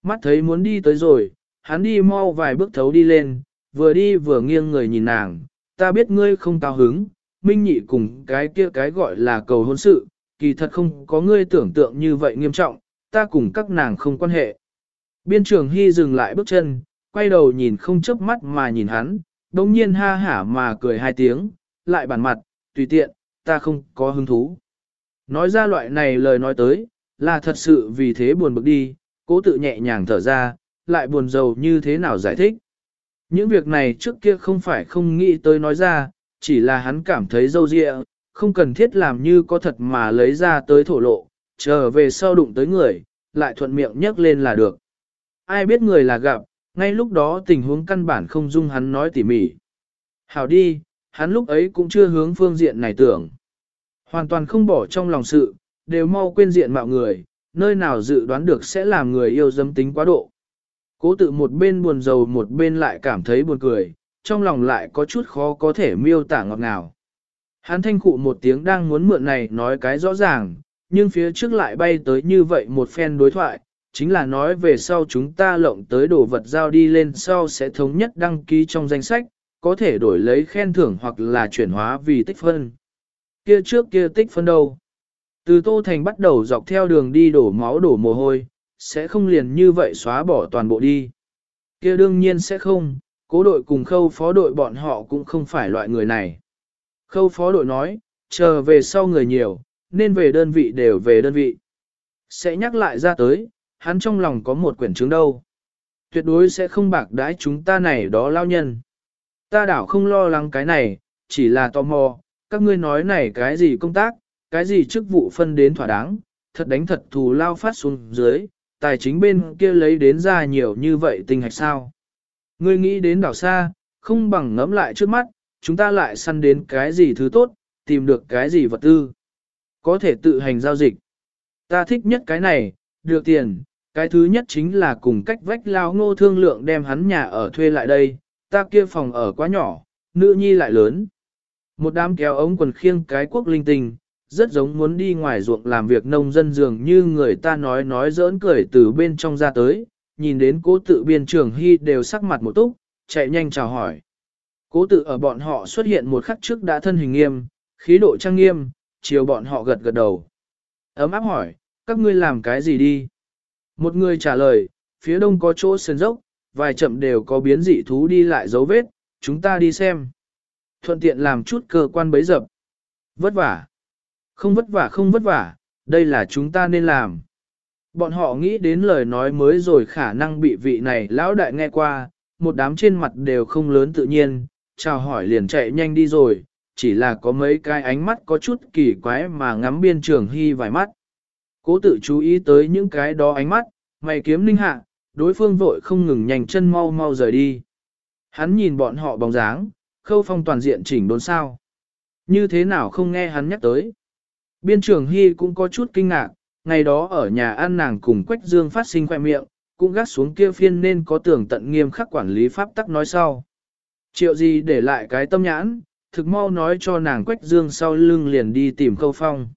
Mắt thấy muốn đi tới rồi, hắn đi mau vài bước thấu đi lên, vừa đi vừa nghiêng người nhìn nàng, ta biết ngươi không cao hứng, minh nhị cùng cái kia cái gọi là cầu hôn sự, kỳ thật không có ngươi tưởng tượng như vậy nghiêm trọng, ta cùng các nàng không quan hệ. Biên trường Hy dừng lại bước chân, quay đầu nhìn không chớp mắt mà nhìn hắn, đồng nhiên ha hả mà cười hai tiếng, lại bản mặt, tùy tiện, ta không có hứng thú. Nói ra loại này lời nói tới, là thật sự vì thế buồn bực đi, cố tự nhẹ nhàng thở ra, lại buồn rầu như thế nào giải thích. Những việc này trước kia không phải không nghĩ tới nói ra, chỉ là hắn cảm thấy dâu dịa, không cần thiết làm như có thật mà lấy ra tới thổ lộ, trở về sau đụng tới người, lại thuận miệng nhắc lên là được. Ai biết người là gặp, ngay lúc đó tình huống căn bản không dung hắn nói tỉ mỉ. Hảo đi, hắn lúc ấy cũng chưa hướng phương diện này tưởng. Hoàn toàn không bỏ trong lòng sự, đều mau quên diện mạo người, nơi nào dự đoán được sẽ làm người yêu dâm tính quá độ. Cố tự một bên buồn rầu một bên lại cảm thấy buồn cười, trong lòng lại có chút khó có thể miêu tả ngọt ngào. Hắn thanh cụ một tiếng đang muốn mượn này nói cái rõ ràng, nhưng phía trước lại bay tới như vậy một phen đối thoại, chính là nói về sau chúng ta lộng tới đồ vật giao đi lên sau sẽ thống nhất đăng ký trong danh sách, có thể đổi lấy khen thưởng hoặc là chuyển hóa vì tích phân. Kia trước kia tích phân đâu? Từ Tô Thành bắt đầu dọc theo đường đi đổ máu đổ mồ hôi, sẽ không liền như vậy xóa bỏ toàn bộ đi. Kia đương nhiên sẽ không, cố đội cùng khâu phó đội bọn họ cũng không phải loại người này. Khâu phó đội nói, chờ về sau người nhiều, nên về đơn vị đều về đơn vị. Sẽ nhắc lại ra tới, hắn trong lòng có một quyển chứng đâu. Tuyệt đối sẽ không bạc đãi chúng ta này đó lao nhân. Ta đảo không lo lắng cái này, chỉ là tò mò, các ngươi nói này cái gì công tác, cái gì chức vụ phân đến thỏa đáng, thật đánh thật thù lao phát xuống dưới, tài chính bên kia lấy đến ra nhiều như vậy tình hạch sao. Ngươi nghĩ đến đảo xa, không bằng ngẫm lại trước mắt, chúng ta lại săn đến cái gì thứ tốt, tìm được cái gì vật tư. Có thể tự hành giao dịch. Ta thích nhất cái này, được tiền, cái thứ nhất chính là cùng cách vách lao ngô thương lượng đem hắn nhà ở thuê lại đây, ta kia phòng ở quá nhỏ, nữ nhi lại lớn. Một đám kéo ống quần khiêng cái quốc linh tinh, rất giống muốn đi ngoài ruộng làm việc nông dân dường như người ta nói nói giỡn cười từ bên trong ra tới, nhìn đến cố tự biên trường hy đều sắc mặt một túc, chạy nhanh chào hỏi. Cố tự ở bọn họ xuất hiện một khắc trước đã thân hình nghiêm, khí độ trang nghiêm, chiều bọn họ gật gật đầu. Ấm áp hỏi, các ngươi làm cái gì đi? Một người trả lời, phía đông có chỗ sơn dốc, vài chậm đều có biến dị thú đi lại dấu vết, chúng ta đi xem. Thuận tiện làm chút cơ quan bấy dập. Vất vả. Không vất vả không vất vả, đây là chúng ta nên làm. Bọn họ nghĩ đến lời nói mới rồi khả năng bị vị này lão đại nghe qua, một đám trên mặt đều không lớn tự nhiên, chào hỏi liền chạy nhanh đi rồi, chỉ là có mấy cái ánh mắt có chút kỳ quái mà ngắm biên trường hy vài mắt. Cố tự chú ý tới những cái đó ánh mắt, mày kiếm linh hạ, đối phương vội không ngừng nhanh chân mau mau rời đi. Hắn nhìn bọn họ bóng dáng, khâu phong toàn diện chỉnh đốn sao. Như thế nào không nghe hắn nhắc tới. Biên trưởng Hy cũng có chút kinh ngạc, ngày đó ở nhà ăn nàng cùng Quách Dương phát sinh khoe miệng, cũng gác xuống kia phiên nên có tưởng tận nghiêm khắc quản lý pháp tắc nói sau. Triệu gì để lại cái tâm nhãn, thực mau nói cho nàng Quách Dương sau lưng liền đi tìm khâu phong.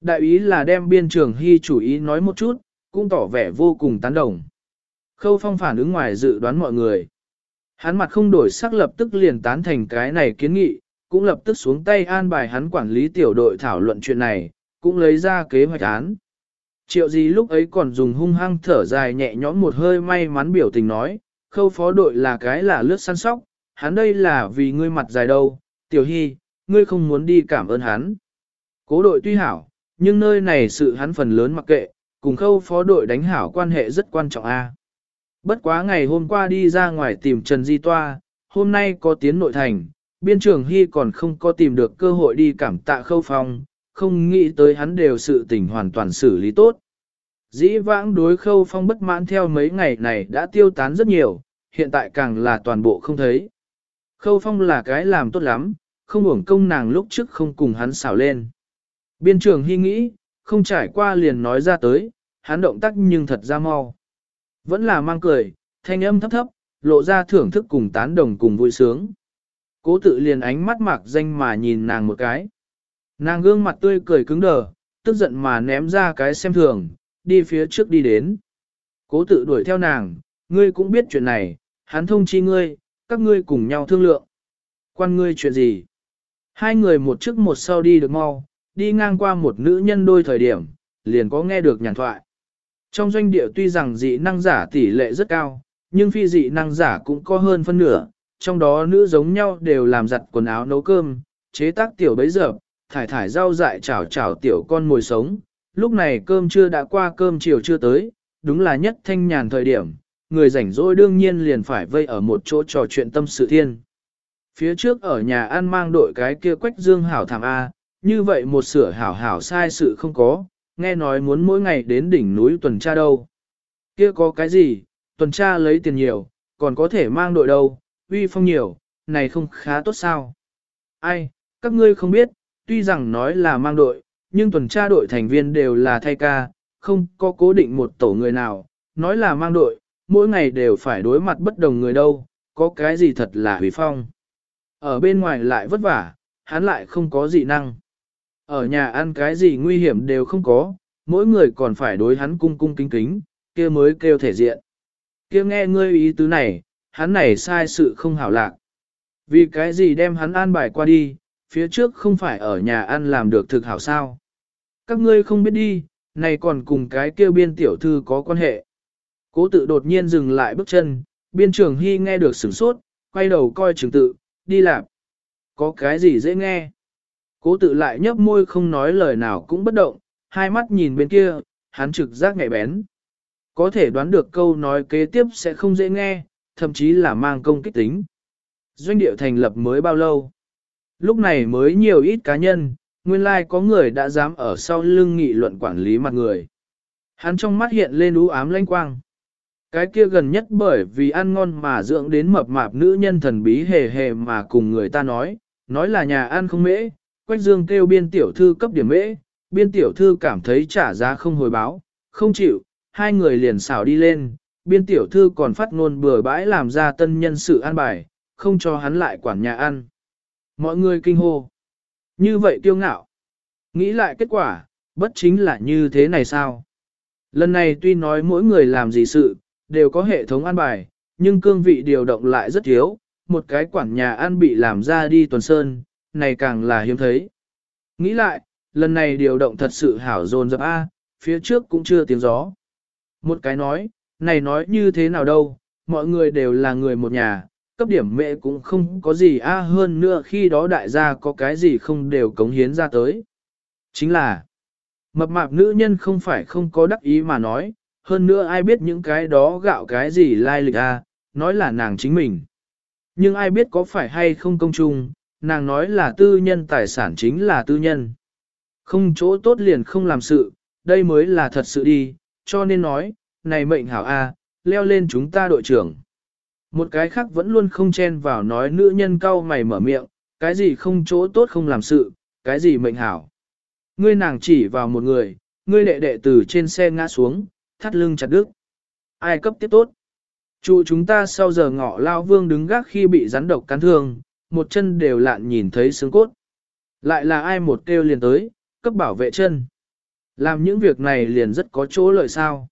Đại ý là đem biên trường Hy chủ ý nói một chút, cũng tỏ vẻ vô cùng tán đồng. Khâu phong phản ứng ngoài dự đoán mọi người. Hắn mặt không đổi sắc lập tức liền tán thành cái này kiến nghị, cũng lập tức xuống tay an bài hắn quản lý tiểu đội thảo luận chuyện này, cũng lấy ra kế hoạch án. Triệu gì lúc ấy còn dùng hung hăng thở dài nhẹ nhõm một hơi may mắn biểu tình nói, khâu phó đội là cái là lướt săn sóc, hắn đây là vì ngươi mặt dài đâu, tiểu hy, ngươi không muốn đi cảm ơn hắn. Cố đội tuy hảo, nhưng nơi này sự hắn phần lớn mặc kệ, cùng khâu phó đội đánh hảo quan hệ rất quan trọng a. Bất quá ngày hôm qua đi ra ngoài tìm Trần Di Toa, hôm nay có tiến nội thành, biên trưởng Hy còn không có tìm được cơ hội đi cảm tạ khâu phong, không nghĩ tới hắn đều sự tình hoàn toàn xử lý tốt. Dĩ vãng đối khâu phong bất mãn theo mấy ngày này đã tiêu tán rất nhiều, hiện tại càng là toàn bộ không thấy. Khâu phong là cái làm tốt lắm, không uổng công nàng lúc trước không cùng hắn xảo lên. Biên trưởng Hy nghĩ, không trải qua liền nói ra tới, hắn động tác nhưng thật ra mau. Vẫn là mang cười, thanh âm thấp thấp, lộ ra thưởng thức cùng tán đồng cùng vui sướng. Cố tự liền ánh mắt mạc danh mà nhìn nàng một cái. Nàng gương mặt tươi cười cứng đờ, tức giận mà ném ra cái xem thường, đi phía trước đi đến. Cố tự đuổi theo nàng, ngươi cũng biết chuyện này, hắn thông chi ngươi, các ngươi cùng nhau thương lượng. Quan ngươi chuyện gì? Hai người một trước một sau đi được mau, đi ngang qua một nữ nhân đôi thời điểm, liền có nghe được nhàn thoại. Trong doanh địa tuy rằng dị năng giả tỷ lệ rất cao, nhưng phi dị năng giả cũng có hơn phân nửa, trong đó nữ giống nhau đều làm giặt quần áo nấu cơm, chế tác tiểu bấy giờ, thải thải rau dại chảo chảo tiểu con mồi sống. Lúc này cơm chưa đã qua cơm chiều chưa tới, đúng là nhất thanh nhàn thời điểm, người rảnh rỗi đương nhiên liền phải vây ở một chỗ trò chuyện tâm sự thiên. Phía trước ở nhà ăn mang đội cái kia quách dương hảo thảm A, như vậy một sửa hảo hảo sai sự không có, nghe nói muốn mỗi ngày đến đỉnh núi tuần tra đâu. Kia có cái gì, tuần tra lấy tiền nhiều, còn có thể mang đội đâu, uy phong nhiều, này không khá tốt sao. Ai, các ngươi không biết, tuy rằng nói là mang đội, nhưng tuần tra đội thành viên đều là thay ca, không có cố định một tổ người nào, nói là mang đội, mỗi ngày đều phải đối mặt bất đồng người đâu, có cái gì thật là hủy phong. Ở bên ngoài lại vất vả, hắn lại không có gì năng. Ở nhà ăn cái gì nguy hiểm đều không có, mỗi người còn phải đối hắn cung cung kính kính, kia mới kêu thể diện. Kia nghe ngươi ý tứ này, hắn này sai sự không hảo lạc. Vì cái gì đem hắn an bài qua đi, phía trước không phải ở nhà ăn làm được thực hảo sao. Các ngươi không biết đi, này còn cùng cái kêu biên tiểu thư có quan hệ. Cố tự đột nhiên dừng lại bước chân, biên trưởng hy nghe được sửng sốt, quay đầu coi trường tự, đi làm. Có cái gì dễ nghe? Cố tự lại nhấp môi không nói lời nào cũng bất động, hai mắt nhìn bên kia, hắn trực giác nhạy bén. Có thể đoán được câu nói kế tiếp sẽ không dễ nghe, thậm chí là mang công kích tính. Doanh điệu thành lập mới bao lâu? Lúc này mới nhiều ít cá nhân, nguyên lai like có người đã dám ở sau lưng nghị luận quản lý mặt người. Hắn trong mắt hiện lên ú ám lanh quang. Cái kia gần nhất bởi vì ăn ngon mà dưỡng đến mập mạp nữ nhân thần bí hề hề mà cùng người ta nói, nói là nhà ăn không mễ, Quách Dương kêu biên tiểu thư cấp điểm mễ, biên tiểu thư cảm thấy trả giá không hồi báo, không chịu, hai người liền xảo đi lên, biên tiểu thư còn phát ngôn bừa bãi làm ra tân nhân sự an bài, không cho hắn lại quản nhà ăn. Mọi người kinh hô. Như vậy tiêu ngạo. Nghĩ lại kết quả, bất chính là như thế này sao? Lần này tuy nói mỗi người làm gì sự, đều có hệ thống an bài, nhưng cương vị điều động lại rất thiếu, một cái quản nhà ăn bị làm ra đi tuần sơn, này càng là hiếm thấy. Nghĩ lại, lần này điều động thật sự hảo dồn dập A, phía trước cũng chưa tiếng gió. Một cái nói, này nói như thế nào đâu, mọi người đều là người một nhà, cấp điểm mẹ cũng không có gì A hơn nữa khi đó đại gia có cái gì không đều cống hiến ra tới. Chính là, mập mạp nữ nhân không phải không có đắc ý mà nói, hơn nữa ai biết những cái đó gạo cái gì lai lịch A, nói là nàng chính mình. Nhưng ai biết có phải hay không công chung, nàng nói là tư nhân tài sản chính là tư nhân. Không chỗ tốt liền không làm sự, đây mới là thật sự đi, cho nên nói, này mệnh hảo A, leo lên chúng ta đội trưởng. Một cái khác vẫn luôn không chen vào nói nữ nhân cau mày mở miệng, cái gì không chỗ tốt không làm sự, cái gì mệnh hảo. Ngươi nàng chỉ vào một người, ngươi đệ đệ từ trên xe ngã xuống, thắt lưng chặt đứt. Ai cấp tiếp tốt? Chủ chúng ta sau giờ ngọ lao vương đứng gác khi bị rắn độc cắn thương, một chân đều lạn nhìn thấy xương cốt. Lại là ai một kêu liền tới, cấp bảo vệ chân. Làm những việc này liền rất có chỗ lợi sao.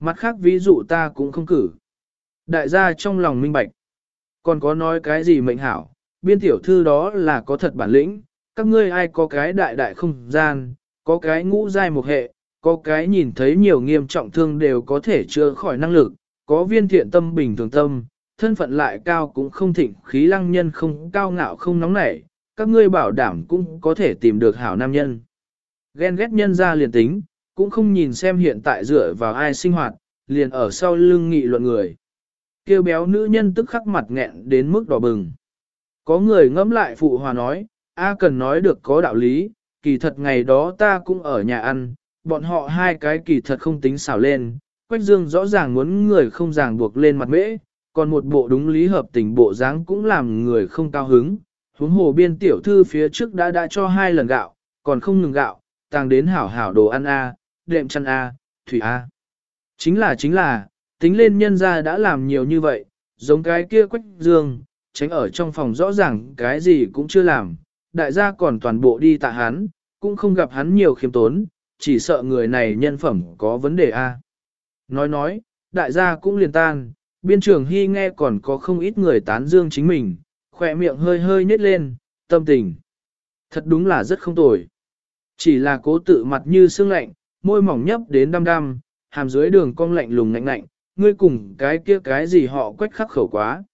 Mặt khác ví dụ ta cũng không cử. Đại gia trong lòng minh bạch. Còn có nói cái gì mệnh hảo, biên tiểu thư đó là có thật bản lĩnh, các ngươi ai có cái đại đại không gian, có cái ngũ giai một hệ, có cái nhìn thấy nhiều nghiêm trọng thương đều có thể chữa khỏi năng lực, có viên thiện tâm bình thường tâm, thân phận lại cao cũng không thịnh khí lăng nhân không cao ngạo không nóng nảy, các ngươi bảo đảm cũng có thể tìm được hảo nam nhân. Ghen ghét nhân ra liền tính, cũng không nhìn xem hiện tại dựa vào ai sinh hoạt, liền ở sau lưng nghị luận người. Kêu béo nữ nhân tức khắc mặt nghẹn đến mức đỏ bừng. Có người ngẫm lại phụ hòa nói, A cần nói được có đạo lý, kỳ thật ngày đó ta cũng ở nhà ăn, bọn họ hai cái kỳ thật không tính xảo lên, Quách Dương rõ ràng muốn người không ràng buộc lên mặt mễ, còn một bộ đúng lý hợp tình bộ dáng cũng làm người không cao hứng. Huống hồ biên tiểu thư phía trước đã đã cho hai lần gạo, còn không ngừng gạo, tàng đến hảo hảo đồ ăn a, đệm chăn a, thủy a. Chính là chính là, tính lên nhân gia đã làm nhiều như vậy, giống cái kia Quách Dương, tránh ở trong phòng rõ ràng cái gì cũng chưa làm, đại gia còn toàn bộ đi tạ hắn, cũng không gặp hắn nhiều khiêm tốn, chỉ sợ người này nhân phẩm có vấn đề a. Nói nói, đại gia cũng liền tan, biên trường hy nghe còn có không ít người tán dương chính mình, khỏe miệng hơi hơi nhếch lên, tâm tình. Thật đúng là rất không tồi. Chỉ là cố tự mặt như sương lạnh, môi mỏng nhấp đến đăm đăm, hàm dưới đường cong lạnh lùng ngạnh ngạnh, ngươi cùng cái kia cái gì họ quách khắc khẩu quá.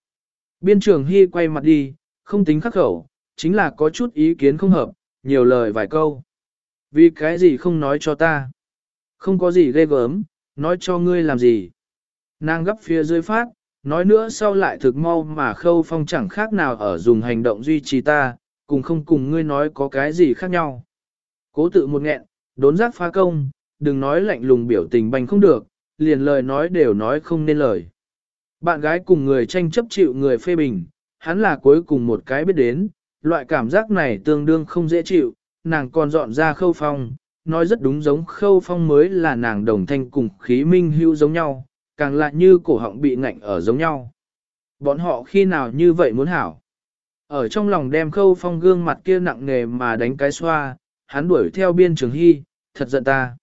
Biên trường hy quay mặt đi, không tính khắc khẩu, chính là có chút ý kiến không hợp, nhiều lời vài câu. Vì cái gì không nói cho ta? Không có gì ghê gớm, nói cho ngươi làm gì? Nàng gấp phía dưới phát, nói nữa sau lại thực mau mà khâu phong chẳng khác nào ở dùng hành động duy trì ta, cùng không cùng ngươi nói có cái gì khác nhau. Cố tự một nghẹn, đốn giác phá công, đừng nói lạnh lùng biểu tình bành không được, liền lời nói đều nói không nên lời. Bạn gái cùng người tranh chấp chịu người phê bình, hắn là cuối cùng một cái biết đến, loại cảm giác này tương đương không dễ chịu, nàng còn dọn ra khâu phong, nói rất đúng giống khâu phong mới là nàng đồng thanh cùng khí minh hữu giống nhau, càng lại như cổ họng bị ngạnh ở giống nhau. Bọn họ khi nào như vậy muốn hảo? Ở trong lòng đem khâu phong gương mặt kia nặng nề mà đánh cái xoa, hắn đuổi theo biên trường hy, thật giận ta.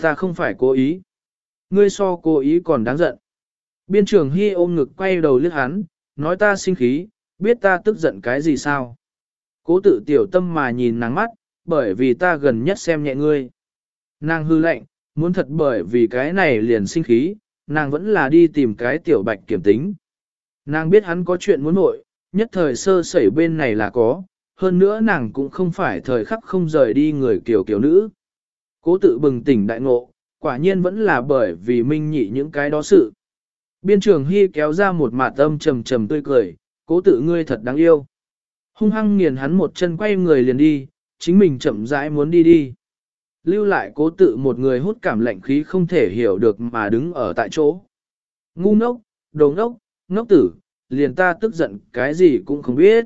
Ta không phải cố ý. Ngươi so cố ý còn đáng giận. Biên trường hy ôm ngực quay đầu liếc hắn, nói ta sinh khí, biết ta tức giận cái gì sao? Cố tự tiểu tâm mà nhìn nàng mắt, bởi vì ta gần nhất xem nhẹ ngươi. Nàng hư lạnh, muốn thật bởi vì cái này liền sinh khí, nàng vẫn là đi tìm cái tiểu bạch kiểm tính. Nàng biết hắn có chuyện muốn nội, nhất thời sơ sẩy bên này là có, hơn nữa nàng cũng không phải thời khắc không rời đi người kiểu kiểu nữ. Cố tự bừng tỉnh đại ngộ, quả nhiên vẫn là bởi vì minh nhị những cái đó sự. Biên trường Hy kéo ra một mạt âm trầm trầm tươi cười, cố tự ngươi thật đáng yêu. Hung hăng nghiền hắn một chân quay người liền đi, chính mình chậm rãi muốn đi đi. Lưu lại cố tự một người hút cảm lạnh khí không thể hiểu được mà đứng ở tại chỗ. Ngu ngốc, đồ ngốc, ngốc tử, liền ta tức giận cái gì cũng không biết.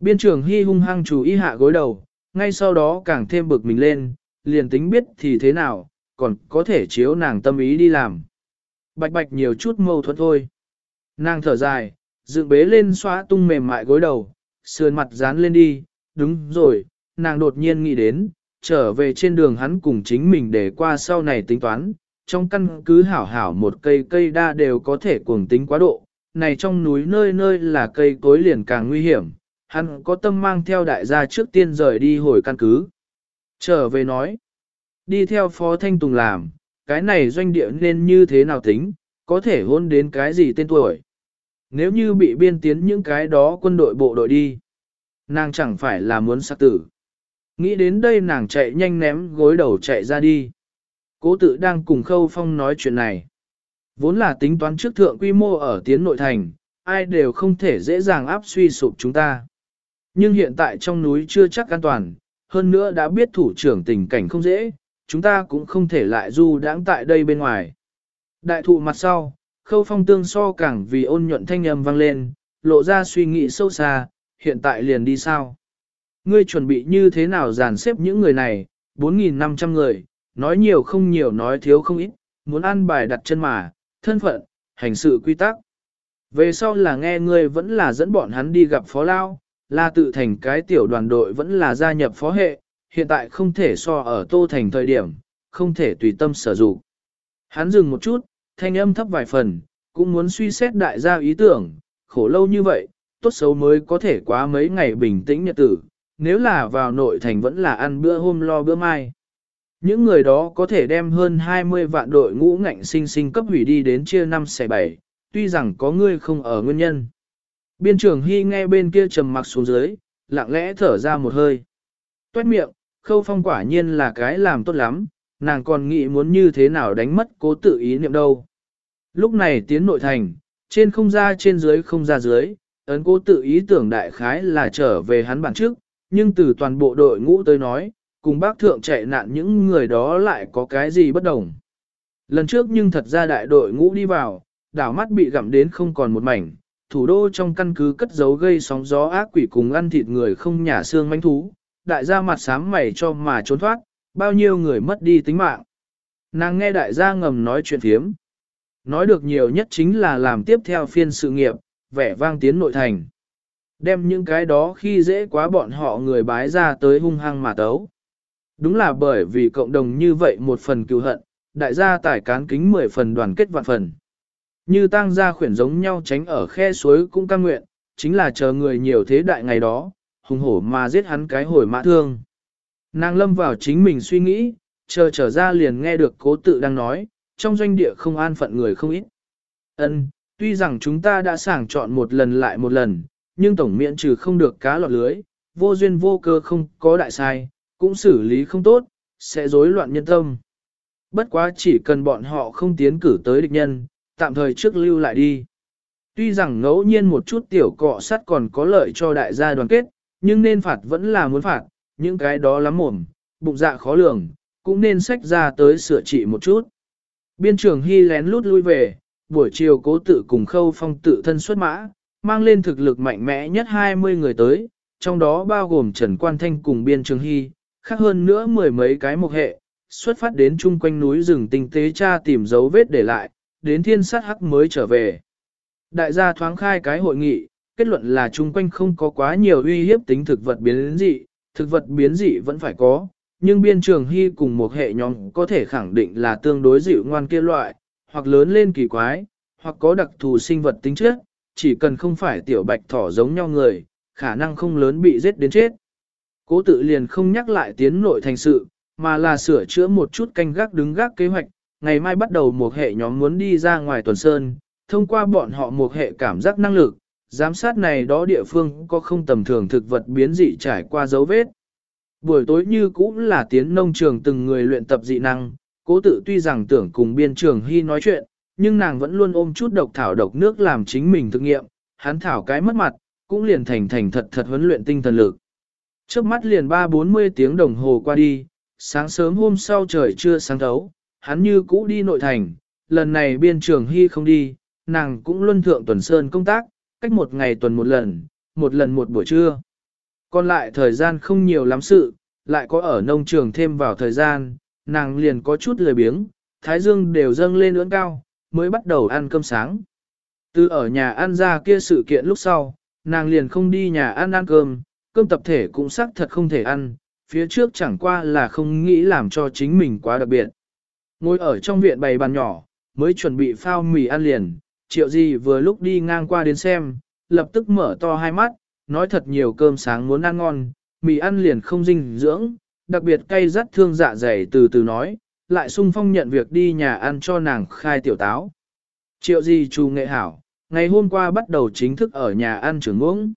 Biên trường hy hung hăng chú ý hạ gối đầu, ngay sau đó càng thêm bực mình lên, liền tính biết thì thế nào, còn có thể chiếu nàng tâm ý đi làm. Bạch bạch nhiều chút mâu thuẫn thôi. Nàng thở dài, dựng bế lên xóa tung mềm mại gối đầu, sườn mặt dán lên đi, đúng rồi, nàng đột nhiên nghĩ đến, trở về trên đường hắn cùng chính mình để qua sau này tính toán, trong căn cứ hảo hảo một cây cây đa đều có thể cuồng tính quá độ, này trong núi nơi nơi là cây cối liền càng nguy hiểm, hắn có tâm mang theo đại gia trước tiên rời đi hồi căn cứ. Trở về nói, đi theo Phó Thanh Tùng làm, cái này doanh địa nên như thế nào tính, có thể hôn đến cái gì tên tuổi. Nếu như bị biên tiến những cái đó quân đội bộ đội đi, nàng chẳng phải là muốn sát tử. Nghĩ đến đây nàng chạy nhanh ném gối đầu chạy ra đi. Cố tự đang cùng Khâu Phong nói chuyện này. Vốn là tính toán trước thượng quy mô ở tiến nội thành, ai đều không thể dễ dàng áp suy sụp chúng ta. Nhưng hiện tại trong núi chưa chắc an toàn, hơn nữa đã biết thủ trưởng tình cảnh không dễ, chúng ta cũng không thể lại du đãng tại đây bên ngoài. Đại thụ mặt sau, khâu phong tương so càng vì ôn nhuận thanh âm vang lên, lộ ra suy nghĩ sâu xa, hiện tại liền đi sao? Ngươi chuẩn bị như thế nào dàn xếp những người này, 4.500 người, nói nhiều không nhiều nói thiếu không ít, muốn ăn bài đặt chân mà, thân phận, hành sự quy tắc. Về sau là nghe ngươi vẫn là dẫn bọn hắn đi gặp phó lao, là tự thành cái tiểu đoàn đội vẫn là gia nhập phó hệ, hiện tại không thể so ở tô thành thời điểm, không thể tùy tâm sở dụng. Hắn dừng một chút, thanh âm thấp vài phần, cũng muốn suy xét đại gia ý tưởng, khổ lâu như vậy, tốt xấu mới có thể quá mấy ngày bình tĩnh nhật tử, nếu là vào nội thành vẫn là ăn bữa hôm lo bữa mai. Những người đó có thể đem hơn 20 vạn đội ngũ ngạnh sinh sinh cấp hủy đi đến chia 5 xẻ 7, tuy rằng có người không ở nguyên nhân. Biên trưởng Hy nghe bên kia trầm mặc xuống dưới, lặng lẽ thở ra một hơi. Tuét miệng, khâu phong quả nhiên là cái làm tốt lắm, nàng còn nghĩ muốn như thế nào đánh mất cố tự ý niệm đâu. Lúc này tiến nội thành, trên không ra trên dưới không ra dưới, ấn cố tự ý tưởng đại khái là trở về hắn bản trước, nhưng từ toàn bộ đội ngũ tới nói, cùng bác thượng chạy nạn những người đó lại có cái gì bất đồng. Lần trước nhưng thật ra đại đội ngũ đi vào, đảo mắt bị gặm đến không còn một mảnh, thủ đô trong căn cứ cất giấu gây sóng gió ác quỷ cùng ăn thịt người không nhả xương manh thú, đại gia mặt sám mày cho mà trốn thoát, bao nhiêu người mất đi tính mạng. Nàng nghe đại gia ngầm nói chuyện thiếm. Nói được nhiều nhất chính là làm tiếp theo phiên sự nghiệp, vẻ vang tiến nội thành. Đem những cái đó khi dễ quá bọn họ người bái ra tới hung hăng mà tấu. Đúng là bởi vì cộng đồng như vậy một phần cứu hận, đại gia tải cán kính mười phần đoàn kết vạn phần. Như tang gia khuyển giống nhau tránh ở khe suối cũng cam nguyện, chính là chờ người nhiều thế đại ngày đó, hùng hổ mà giết hắn cái hồi mã thương. Nàng lâm vào chính mình suy nghĩ, chờ trở ra liền nghe được cố tự đang nói, trong doanh địa không an phận người không ít. Ân, tuy rằng chúng ta đã sàng chọn một lần lại một lần, nhưng tổng miễn trừ không được cá lọt lưới, vô duyên vô cơ không có đại sai, cũng xử lý không tốt, sẽ rối loạn nhân tâm. Bất quá chỉ cần bọn họ không tiến cử tới địch nhân, tạm thời trước lưu lại đi. Tuy rằng ngẫu nhiên một chút tiểu cọ sắt còn có lợi cho đại gia đoàn kết, nhưng nên phạt vẫn là muốn phạt, những cái đó lắm mồm, bụng dạ khó lường, cũng nên sách ra tới sửa trị một chút. Biên trưởng Hy lén lút lui về, buổi chiều cố tự cùng khâu phong tự thân xuất mã, mang lên thực lực mạnh mẽ nhất 20 người tới, trong đó bao gồm Trần Quan Thanh cùng biên trường Hy, khác hơn nữa mười mấy cái mục hệ, xuất phát đến chung quanh núi rừng tinh tế tra tìm dấu vết để lại, đến thiên sát hắc mới trở về. Đại gia thoáng khai cái hội nghị, kết luận là chung quanh không có quá nhiều uy hiếp tính thực vật biến dị, thực vật biến dị vẫn phải có, nhưng biên trường hy cùng một hệ nhóm có thể khẳng định là tương đối dịu ngoan kia loại, hoặc lớn lên kỳ quái, hoặc có đặc thù sinh vật tính chất, chỉ cần không phải tiểu bạch thỏ giống nhau người, khả năng không lớn bị giết đến chết. Cố tự liền không nhắc lại tiến nội thành sự, mà là sửa chữa một chút canh gác đứng gác kế hoạch, ngày mai bắt đầu một hệ nhóm muốn đi ra ngoài tuần sơn, thông qua bọn họ một hệ cảm giác năng lực, giám sát này đó địa phương có không tầm thường thực vật biến dị trải qua dấu vết. Buổi tối như cũng là tiến nông trường từng người luyện tập dị năng, cố tự tuy rằng tưởng cùng biên trường hy nói chuyện, nhưng nàng vẫn luôn ôm chút độc thảo độc nước làm chính mình thực nghiệm, hắn thảo cái mất mặt, cũng liền thành thành thật thật huấn luyện tinh thần lực. Trước mắt liền ba bốn mươi tiếng đồng hồ qua đi, sáng sớm hôm sau trời chưa sáng thấu, hắn như cũ đi nội thành, lần này biên trường hy không đi, nàng cũng luân thượng tuần sơn công tác, cách một ngày tuần một lần, một lần một buổi trưa. Còn lại thời gian không nhiều lắm sự, lại có ở nông trường thêm vào thời gian, nàng liền có chút lười biếng, thái dương đều dâng lên ưỡn cao, mới bắt đầu ăn cơm sáng. Từ ở nhà ăn ra kia sự kiện lúc sau, nàng liền không đi nhà ăn ăn cơm, cơm tập thể cũng xác thật không thể ăn, phía trước chẳng qua là không nghĩ làm cho chính mình quá đặc biệt. Ngồi ở trong viện bày bàn nhỏ, mới chuẩn bị phao mì ăn liền, triệu gì vừa lúc đi ngang qua đến xem, lập tức mở to hai mắt, nói thật nhiều cơm sáng muốn ăn ngon, mì ăn liền không dinh dưỡng, đặc biệt cay rất thương dạ dày từ từ nói, lại sung phong nhận việc đi nhà ăn cho nàng khai tiểu táo. Triệu gì trù nghệ hảo, ngày hôm qua bắt đầu chính thức ở nhà ăn trưởng uống.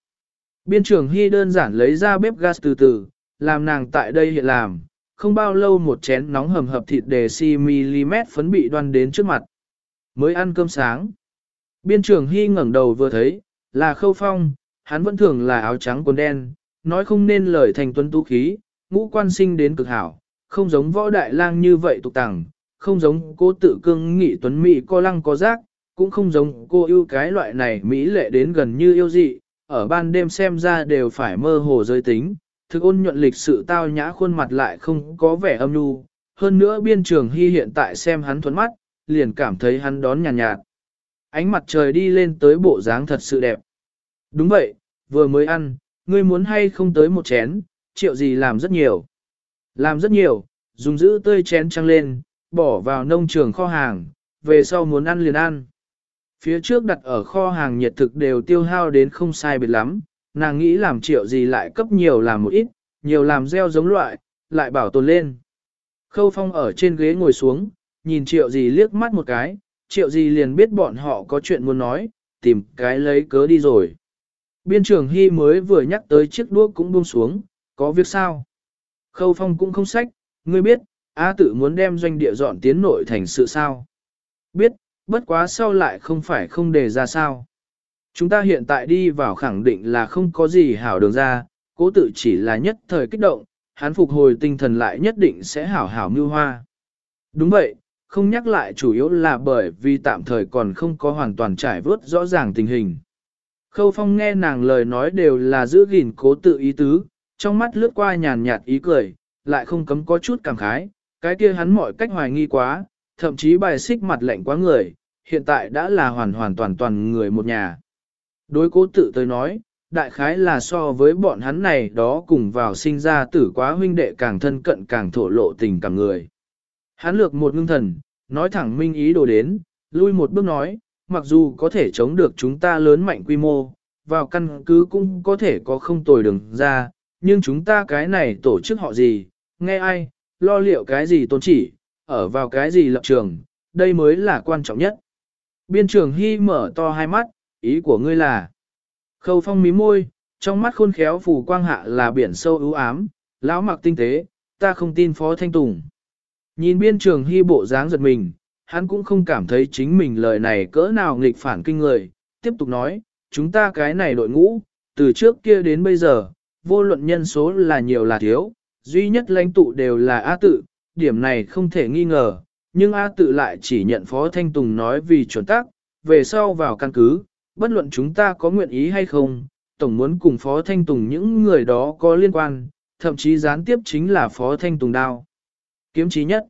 Biên trưởng Hy đơn giản lấy ra bếp gas từ từ, làm nàng tại đây hiện làm, không bao lâu một chén nóng hầm hập thịt đề si mm phấn bị đoan đến trước mặt. Mới ăn cơm sáng. Biên trưởng Hy ngẩng đầu vừa thấy, là khâu phong, hắn vẫn thường là áo trắng quần đen, nói không nên lời thành tuấn tú khí, ngũ quan sinh đến cực hảo, không giống võ đại lang như vậy tục tàng, không giống cô tự cương nghị tuấn mỹ co lăng có giác, cũng không giống cô yêu cái loại này mỹ lệ đến gần như yêu dị, ở ban đêm xem ra đều phải mơ hồ giới tính, thực ôn nhuận lịch sự tao nhã khuôn mặt lại không có vẻ âm nhu, hơn nữa biên trường hy hiện tại xem hắn thuấn mắt, liền cảm thấy hắn đón nhàn nhạt, nhạt. Ánh mặt trời đi lên tới bộ dáng thật sự đẹp. Đúng vậy, vừa mới ăn, ngươi muốn hay không tới một chén, triệu gì làm rất nhiều. Làm rất nhiều, dùng giữ tươi chén trăng lên, bỏ vào nông trường kho hàng, về sau muốn ăn liền ăn. Phía trước đặt ở kho hàng nhiệt thực đều tiêu hao đến không sai biệt lắm, nàng nghĩ làm triệu gì lại cấp nhiều làm một ít, nhiều làm gieo giống loại, lại bảo tồn lên. Khâu phong ở trên ghế ngồi xuống, nhìn triệu gì liếc mắt một cái, triệu gì liền biết bọn họ có chuyện muốn nói, tìm cái lấy cớ đi rồi. Biên trưởng Hy mới vừa nhắc tới chiếc đuốc cũng buông xuống, có việc sao? Khâu phong cũng không sách, ngươi biết, A tự muốn đem doanh địa dọn tiến nội thành sự sao. Biết, bất quá sau lại không phải không đề ra sao. Chúng ta hiện tại đi vào khẳng định là không có gì hảo đường ra, cố tự chỉ là nhất thời kích động, hắn phục hồi tinh thần lại nhất định sẽ hảo hảo mưu hoa. Đúng vậy, không nhắc lại chủ yếu là bởi vì tạm thời còn không có hoàn toàn trải vớt rõ ràng tình hình. Khâu phong nghe nàng lời nói đều là giữ gìn cố tự ý tứ, trong mắt lướt qua nhàn nhạt ý cười, lại không cấm có chút cảm khái, cái kia hắn mọi cách hoài nghi quá, thậm chí bài xích mặt lạnh quá người, hiện tại đã là hoàn hoàn toàn toàn người một nhà. Đối cố tự tới nói, đại khái là so với bọn hắn này đó cùng vào sinh ra tử quá huynh đệ càng thân cận càng thổ lộ tình cảm người. Hắn lược một ngưng thần, nói thẳng minh ý đồ đến, lui một bước nói, mặc dù có thể chống được chúng ta lớn mạnh quy mô, vào căn cứ cũng có thể có không tồi đường ra, nhưng chúng ta cái này tổ chức họ gì, nghe ai, lo liệu cái gì tôn chỉ, ở vào cái gì lập trường, đây mới là quan trọng nhất. Biên trường Hy mở to hai mắt, ý của ngươi là. Khâu phong mí môi, trong mắt khôn khéo phù quang hạ là biển sâu ưu ám, lão mặc tinh tế, ta không tin phó thanh tùng. Nhìn biên trường Hy bộ dáng giật mình, hắn cũng không cảm thấy chính mình lời này cỡ nào nghịch phản kinh người, tiếp tục nói, chúng ta cái này đội ngũ, từ trước kia đến bây giờ, vô luận nhân số là nhiều là thiếu, duy nhất lãnh tụ đều là A tự, điểm này không thể nghi ngờ, nhưng A tự lại chỉ nhận Phó Thanh Tùng nói vì chuẩn tắc, về sau vào căn cứ, bất luận chúng ta có nguyện ý hay không, Tổng muốn cùng Phó Thanh Tùng những người đó có liên quan, thậm chí gián tiếp chính là Phó Thanh Tùng đao. Kiếm chí nhất.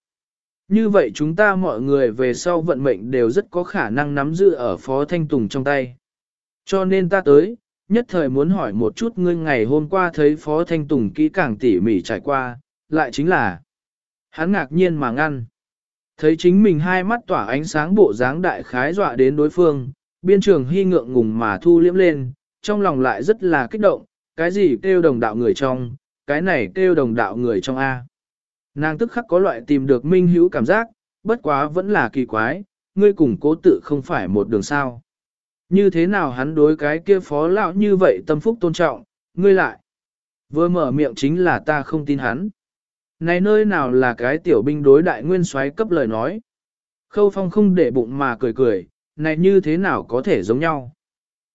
Như vậy chúng ta mọi người về sau vận mệnh đều rất có khả năng nắm giữ ở Phó Thanh Tùng trong tay. Cho nên ta tới, nhất thời muốn hỏi một chút ngươi ngày hôm qua thấy Phó Thanh Tùng kỹ càng tỉ mỉ trải qua, lại chính là hắn ngạc nhiên mà ngăn. Thấy chính mình hai mắt tỏa ánh sáng bộ dáng đại khái dọa đến đối phương, biên trường hy ngượng ngùng mà thu liễm lên, trong lòng lại rất là kích động, cái gì kêu đồng đạo người trong, cái này kêu đồng đạo người trong A. Nàng tức khắc có loại tìm được minh hữu cảm giác, bất quá vẫn là kỳ quái, ngươi cùng cố tự không phải một đường sao. Như thế nào hắn đối cái kia phó lão như vậy tâm phúc tôn trọng, ngươi lại. Vừa mở miệng chính là ta không tin hắn. Này nơi nào là cái tiểu binh đối đại nguyên soái cấp lời nói. Khâu phong không để bụng mà cười cười, này như thế nào có thể giống nhau.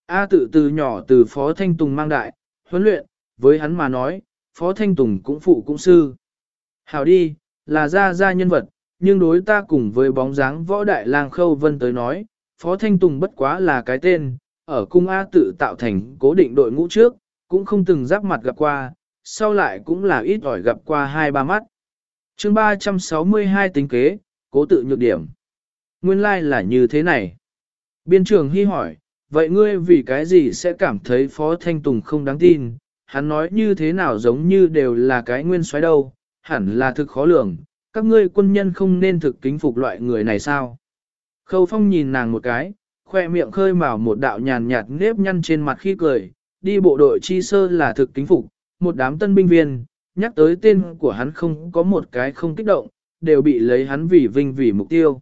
A tự từ nhỏ từ Phó Thanh Tùng mang đại, huấn luyện, với hắn mà nói, Phó Thanh Tùng cũng phụ cũng sư. Hảo đi, là ra ra nhân vật, nhưng đối ta cùng với bóng dáng võ đại lang khâu vân tới nói, Phó Thanh Tùng bất quá là cái tên, ở cung A tự tạo thành cố định đội ngũ trước, cũng không từng giáp mặt gặp qua, sau lại cũng là ít ỏi gặp qua hai ba mắt. chương 362 tính kế, cố tự nhược điểm. Nguyên lai like là như thế này. Biên trường hy hỏi, vậy ngươi vì cái gì sẽ cảm thấy Phó Thanh Tùng không đáng tin? Hắn nói như thế nào giống như đều là cái nguyên xoáy đâu, hẳn là thực khó lường, các ngươi quân nhân không nên thực kính phục loại người này sao? Khâu phong nhìn nàng một cái, khoe miệng khơi mào một đạo nhàn nhạt nếp nhăn trên mặt khi cười, đi bộ đội chi sơ là thực kính phục, một đám tân binh viên, nhắc tới tên của hắn không có một cái không kích động, đều bị lấy hắn vì vinh vì mục tiêu.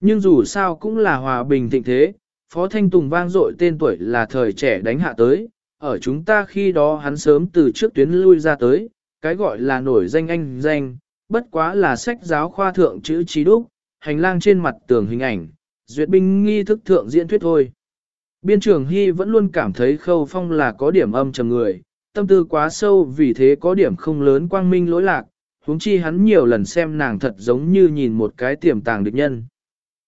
Nhưng dù sao cũng là hòa bình thịnh thế, Phó Thanh Tùng vang dội tên tuổi là thời trẻ đánh hạ tới, ở chúng ta khi đó hắn sớm từ trước tuyến lui ra tới, cái gọi là nổi danh anh danh, bất quá là sách giáo khoa thượng chữ trí đúc, hành lang trên mặt tường hình ảnh, duyệt binh nghi thức thượng diễn thuyết thôi. Biên trưởng Hy vẫn luôn cảm thấy khâu phong là có điểm âm trầm người, tâm tư quá sâu vì thế có điểm không lớn quang minh lỗi lạc, huống chi hắn nhiều lần xem nàng thật giống như nhìn một cái tiềm tàng địch nhân.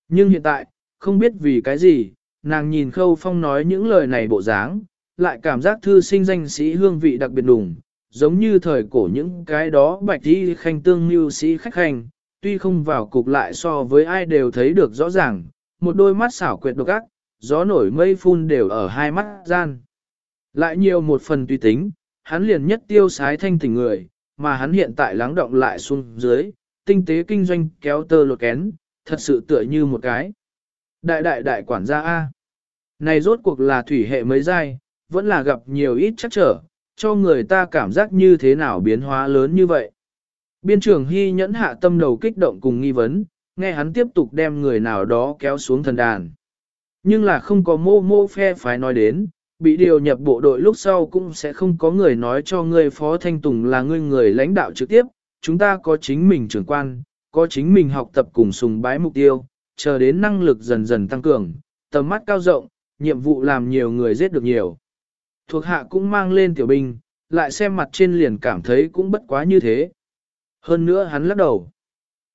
Nhưng hiện tại, không biết vì cái gì, nàng nhìn khâu phong nói những lời này bộ dáng, lại cảm giác thư sinh danh sĩ hương vị đặc biệt đủng, giống như thời cổ những cái đó bạch đi khanh tương như sĩ khách hành, tuy không vào cục lại so với ai đều thấy được rõ ràng, một đôi mắt xảo quyệt độc ác, gió nổi mây phun đều ở hai mắt gian. Lại nhiều một phần tùy tính, hắn liền nhất tiêu sái thanh tỉnh người, mà hắn hiện tại lắng động lại xuống dưới, tinh tế kinh doanh kéo tơ lột kén, thật sự tựa như một cái. Đại đại đại quản gia A. Này rốt cuộc là thủy hệ mới dai, vẫn là gặp nhiều ít chắc trở, cho người ta cảm giác như thế nào biến hóa lớn như vậy. Biên trưởng Hy nhẫn hạ tâm đầu kích động cùng nghi vấn, nghe hắn tiếp tục đem người nào đó kéo xuống thần đàn. Nhưng là không có mô mô phe phái nói đến, bị điều nhập bộ đội lúc sau cũng sẽ không có người nói cho ngươi Phó Thanh Tùng là ngươi người lãnh đạo trực tiếp, chúng ta có chính mình trưởng quan, có chính mình học tập cùng sùng bái mục tiêu, chờ đến năng lực dần dần tăng cường, tầm mắt cao rộng, nhiệm vụ làm nhiều người giết được nhiều. Thuộc hạ cũng mang lên tiểu binh, lại xem mặt trên liền cảm thấy cũng bất quá như thế. Hơn nữa hắn lắc đầu.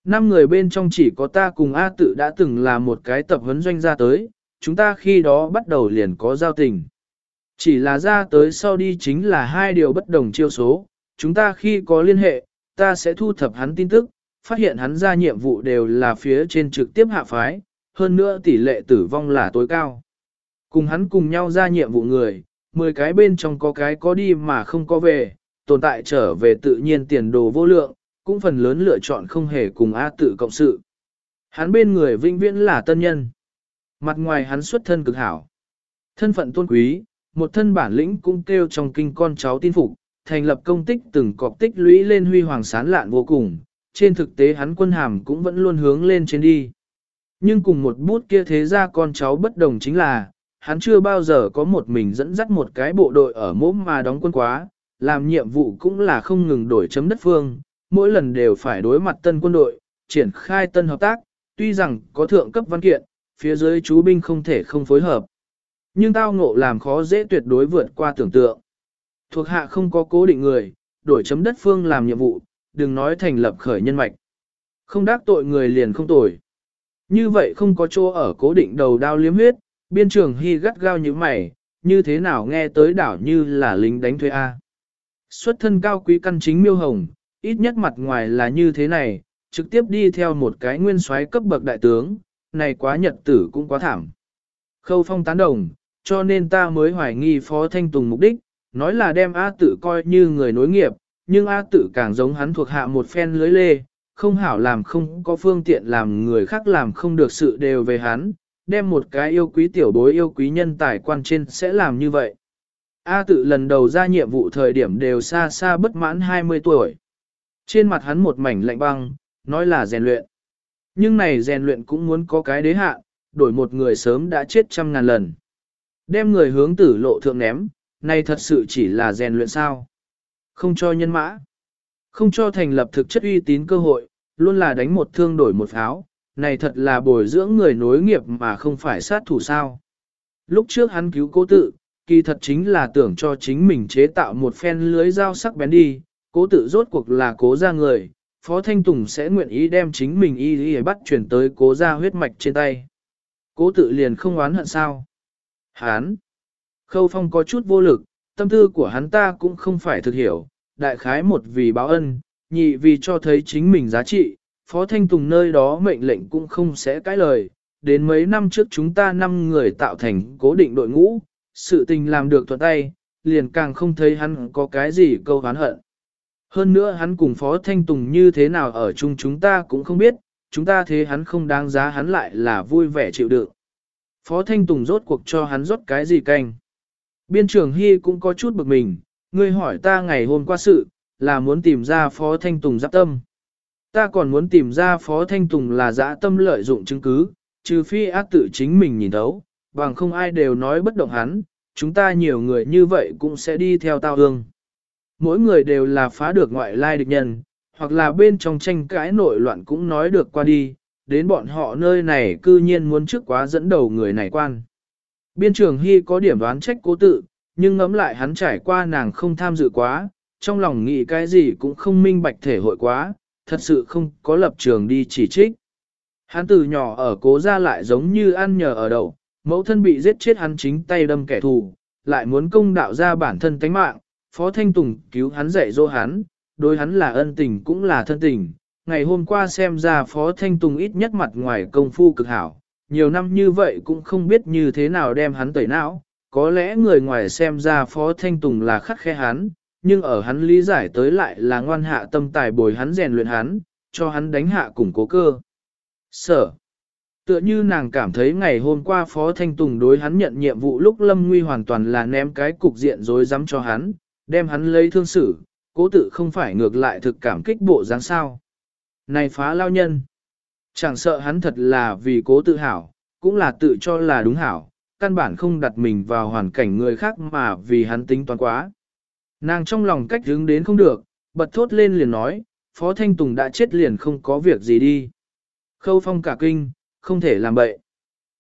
Năm người bên trong chỉ có ta cùng A tự đã từng là một cái tập huấn doanh ra tới, chúng ta khi đó bắt đầu liền có giao tình. Chỉ là ra tới sau đi chính là hai điều bất đồng chiêu số, chúng ta khi có liên hệ, ta sẽ thu thập hắn tin tức, phát hiện hắn ra nhiệm vụ đều là phía trên trực tiếp hạ phái, hơn nữa tỷ lệ tử vong là tối cao. Cùng hắn cùng nhau ra nhiệm vụ người, 10 cái bên trong có cái có đi mà không có về, tồn tại trở về tự nhiên tiền đồ vô lượng, cũng phần lớn lựa chọn không hề cùng A tự cộng sự. Hắn bên người vinh viễn là tân nhân. Mặt ngoài hắn xuất thân cực hảo. Thân phận tôn quý, một thân bản lĩnh cũng kêu trong kinh con cháu tin phục, thành lập công tích từng cọc tích lũy lên huy hoàng sán lạn vô cùng, trên thực tế hắn quân hàm cũng vẫn luôn hướng lên trên đi. Nhưng cùng một bút kia thế ra con cháu bất đồng chính là, hắn chưa bao giờ có một mình dẫn dắt một cái bộ đội ở mốm mà đóng quân quá, làm nhiệm vụ cũng là không ngừng đổi chấm đất phương, mỗi lần đều phải đối mặt tân quân đội, triển khai tân hợp tác, tuy rằng có thượng cấp văn kiện, phía dưới chú binh không thể không phối hợp. Nhưng tao ngộ làm khó dễ tuyệt đối vượt qua tưởng tượng. Thuộc hạ không có cố định người, đổi chấm đất phương làm nhiệm vụ, đừng nói thành lập khởi nhân mạch. Không đắc tội người liền không tội. Như vậy không có chỗ ở cố định đầu đao liếm huyết, biên trường hy gắt gao như mày, như thế nào nghe tới đảo như là lính đánh thuê A. Xuất thân cao quý căn chính miêu hồng, ít nhất mặt ngoài là như thế này, trực tiếp đi theo một cái nguyên soái cấp bậc đại tướng, này quá nhật tử cũng quá thảm. Khâu phong tán đồng, cho nên ta mới hoài nghi Phó Thanh Tùng mục đích, nói là đem A tự coi như người nối nghiệp, nhưng A tự càng giống hắn thuộc hạ một phen lưới lê, không hảo làm không có phương tiện làm người khác làm không được sự đều về hắn, đem một cái yêu quý tiểu bối yêu quý nhân tài quan trên sẽ làm như vậy. A tự lần đầu ra nhiệm vụ thời điểm đều xa xa bất mãn 20 tuổi. Trên mặt hắn một mảnh lạnh băng, nói là rèn luyện. Nhưng này rèn luyện cũng muốn có cái đế hạ, đổi một người sớm đã chết trăm ngàn lần. Đem người hướng tử lộ thượng ném, này thật sự chỉ là rèn luyện sao. Không cho nhân mã. Không cho thành lập thực chất uy tín cơ hội, luôn là đánh một thương đổi một pháo, này thật là bồi dưỡng người nối nghiệp mà không phải sát thủ sao. Lúc trước hắn cứu cố tự, kỳ thật chính là tưởng cho chính mình chế tạo một phen lưới dao sắc bén đi, cố tự rốt cuộc là cố ra người, Phó Thanh Tùng sẽ nguyện ý đem chính mình y y bắt chuyển tới cố ra huyết mạch trên tay. Cố tự liền không oán hận sao. Hán! Khâu Phong có chút vô lực, tâm tư của hắn ta cũng không phải thực hiểu, đại khái một vì báo ân, nhị vì cho thấy chính mình giá trị, Phó Thanh Tùng nơi đó mệnh lệnh cũng không sẽ cãi lời. Đến mấy năm trước chúng ta năm người tạo thành cố định đội ngũ, sự tình làm được thuận tay, liền càng không thấy hắn có cái gì câu hán hận. Hơn nữa hắn cùng Phó Thanh Tùng như thế nào ở chung chúng ta cũng không biết, chúng ta thế hắn không đáng giá hắn lại là vui vẻ chịu đựng. Phó Thanh Tùng rốt cuộc cho hắn rốt cái gì canh. Biên trưởng Hy cũng có chút bực mình, ngươi hỏi ta ngày hôm qua sự, là muốn tìm ra Phó Thanh Tùng giáp tâm. Ta còn muốn tìm ra Phó Thanh Tùng là dã tâm lợi dụng chứng cứ, trừ phi ác tự chính mình nhìn thấu, bằng không ai đều nói bất động hắn, chúng ta nhiều người như vậy cũng sẽ đi theo tao hương. Mỗi người đều là phá được ngoại lai địch nhân, hoặc là bên trong tranh cãi nội loạn cũng nói được qua đi, đến bọn họ nơi này cư nhiên muốn trước quá dẫn đầu người này quan. Biên trường Hy có điểm đoán trách cố tự, nhưng ngẫm lại hắn trải qua nàng không tham dự quá, trong lòng nghĩ cái gì cũng không minh bạch thể hội quá, thật sự không có lập trường đi chỉ trích. Hắn từ nhỏ ở cố ra lại giống như ăn nhờ ở đậu, mẫu thân bị giết chết hắn chính tay đâm kẻ thù, lại muốn công đạo ra bản thân tánh mạng, Phó Thanh Tùng cứu hắn dạy dỗ hắn, đối hắn là ân tình cũng là thân tình. Ngày hôm qua xem ra Phó Thanh Tùng ít nhất mặt ngoài công phu cực hảo, nhiều năm như vậy cũng không biết như thế nào đem hắn tẩy não. Có lẽ người ngoài xem ra Phó Thanh Tùng là khắc khe hắn, nhưng ở hắn lý giải tới lại là ngoan hạ tâm tài bồi hắn rèn luyện hắn, cho hắn đánh hạ củng cố cơ. Sở. Tựa như nàng cảm thấy ngày hôm qua Phó Thanh Tùng đối hắn nhận nhiệm vụ lúc Lâm Nguy hoàn toàn là ném cái cục diện rối dám cho hắn, đem hắn lấy thương xử, cố tự không phải ngược lại thực cảm kích bộ dáng sao. Này phá lao nhân, chẳng sợ hắn thật là vì cố tự hảo, cũng là tự cho là đúng hảo, căn bản không đặt mình vào hoàn cảnh người khác mà vì hắn tính toán quá. Nàng trong lòng cách hướng đến không được, bật thốt lên liền nói, Phó Thanh Tùng đã chết liền không có việc gì đi. Khâu phong cả kinh, không thể làm bậy.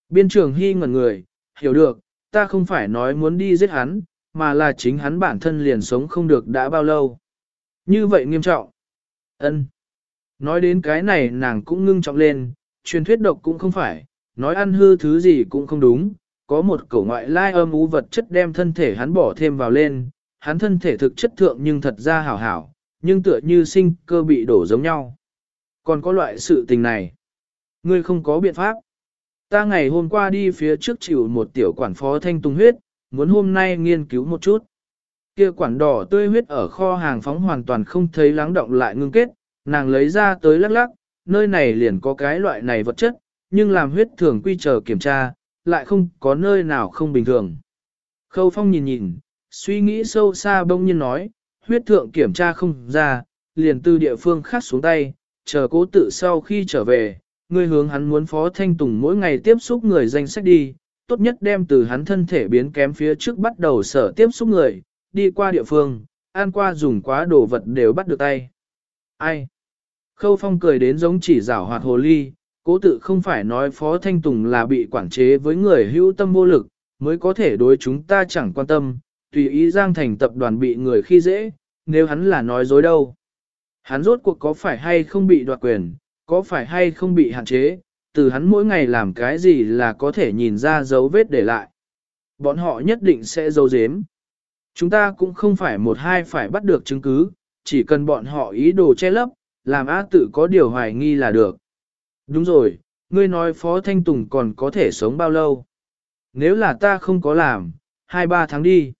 Biên trường hy ngẩn người, hiểu được, ta không phải nói muốn đi giết hắn, mà là chính hắn bản thân liền sống không được đã bao lâu. Như vậy nghiêm trọng. ân Nói đến cái này nàng cũng ngưng trọng lên, truyền thuyết độc cũng không phải, nói ăn hư thứ gì cũng không đúng, có một cổ ngoại lai âm ú vật chất đem thân thể hắn bỏ thêm vào lên, hắn thân thể thực chất thượng nhưng thật ra hảo hảo, nhưng tựa như sinh cơ bị đổ giống nhau. Còn có loại sự tình này, ngươi không có biện pháp. Ta ngày hôm qua đi phía trước chịu một tiểu quản phó thanh tung huyết, muốn hôm nay nghiên cứu một chút. Kia quản đỏ tươi huyết ở kho hàng phóng hoàn toàn không thấy lắng động lại ngưng kết, nàng lấy ra tới lắc lắc, nơi này liền có cái loại này vật chất, nhưng làm huyết thường quy chờ kiểm tra, lại không có nơi nào không bình thường. Khâu phong nhìn nhìn, suy nghĩ sâu xa bông nhiên nói, huyết thượng kiểm tra không ra, liền từ địa phương khác xuống tay, chờ cố tự sau khi trở về, người hướng hắn muốn phó thanh tùng mỗi ngày tiếp xúc người danh sách đi, tốt nhất đem từ hắn thân thể biến kém phía trước bắt đầu sở tiếp xúc người, đi qua địa phương, ăn qua dùng quá đồ vật đều bắt được tay. Ai? Khâu phong cười đến giống chỉ rảo hoạt hồ ly, cố tự không phải nói Phó Thanh Tùng là bị quản chế với người hữu tâm vô lực, mới có thể đối chúng ta chẳng quan tâm, tùy ý Giang Thành tập đoàn bị người khi dễ, nếu hắn là nói dối đâu. Hắn rốt cuộc có phải hay không bị đoạt quyền, có phải hay không bị hạn chế, từ hắn mỗi ngày làm cái gì là có thể nhìn ra dấu vết để lại. Bọn họ nhất định sẽ dấu dếm. Chúng ta cũng không phải một hai phải bắt được chứng cứ, chỉ cần bọn họ ý đồ che lấp, làm a tự có điều hoài nghi là được. Đúng rồi, ngươi nói Phó Thanh Tùng còn có thể sống bao lâu? Nếu là ta không có làm, hai ba tháng đi.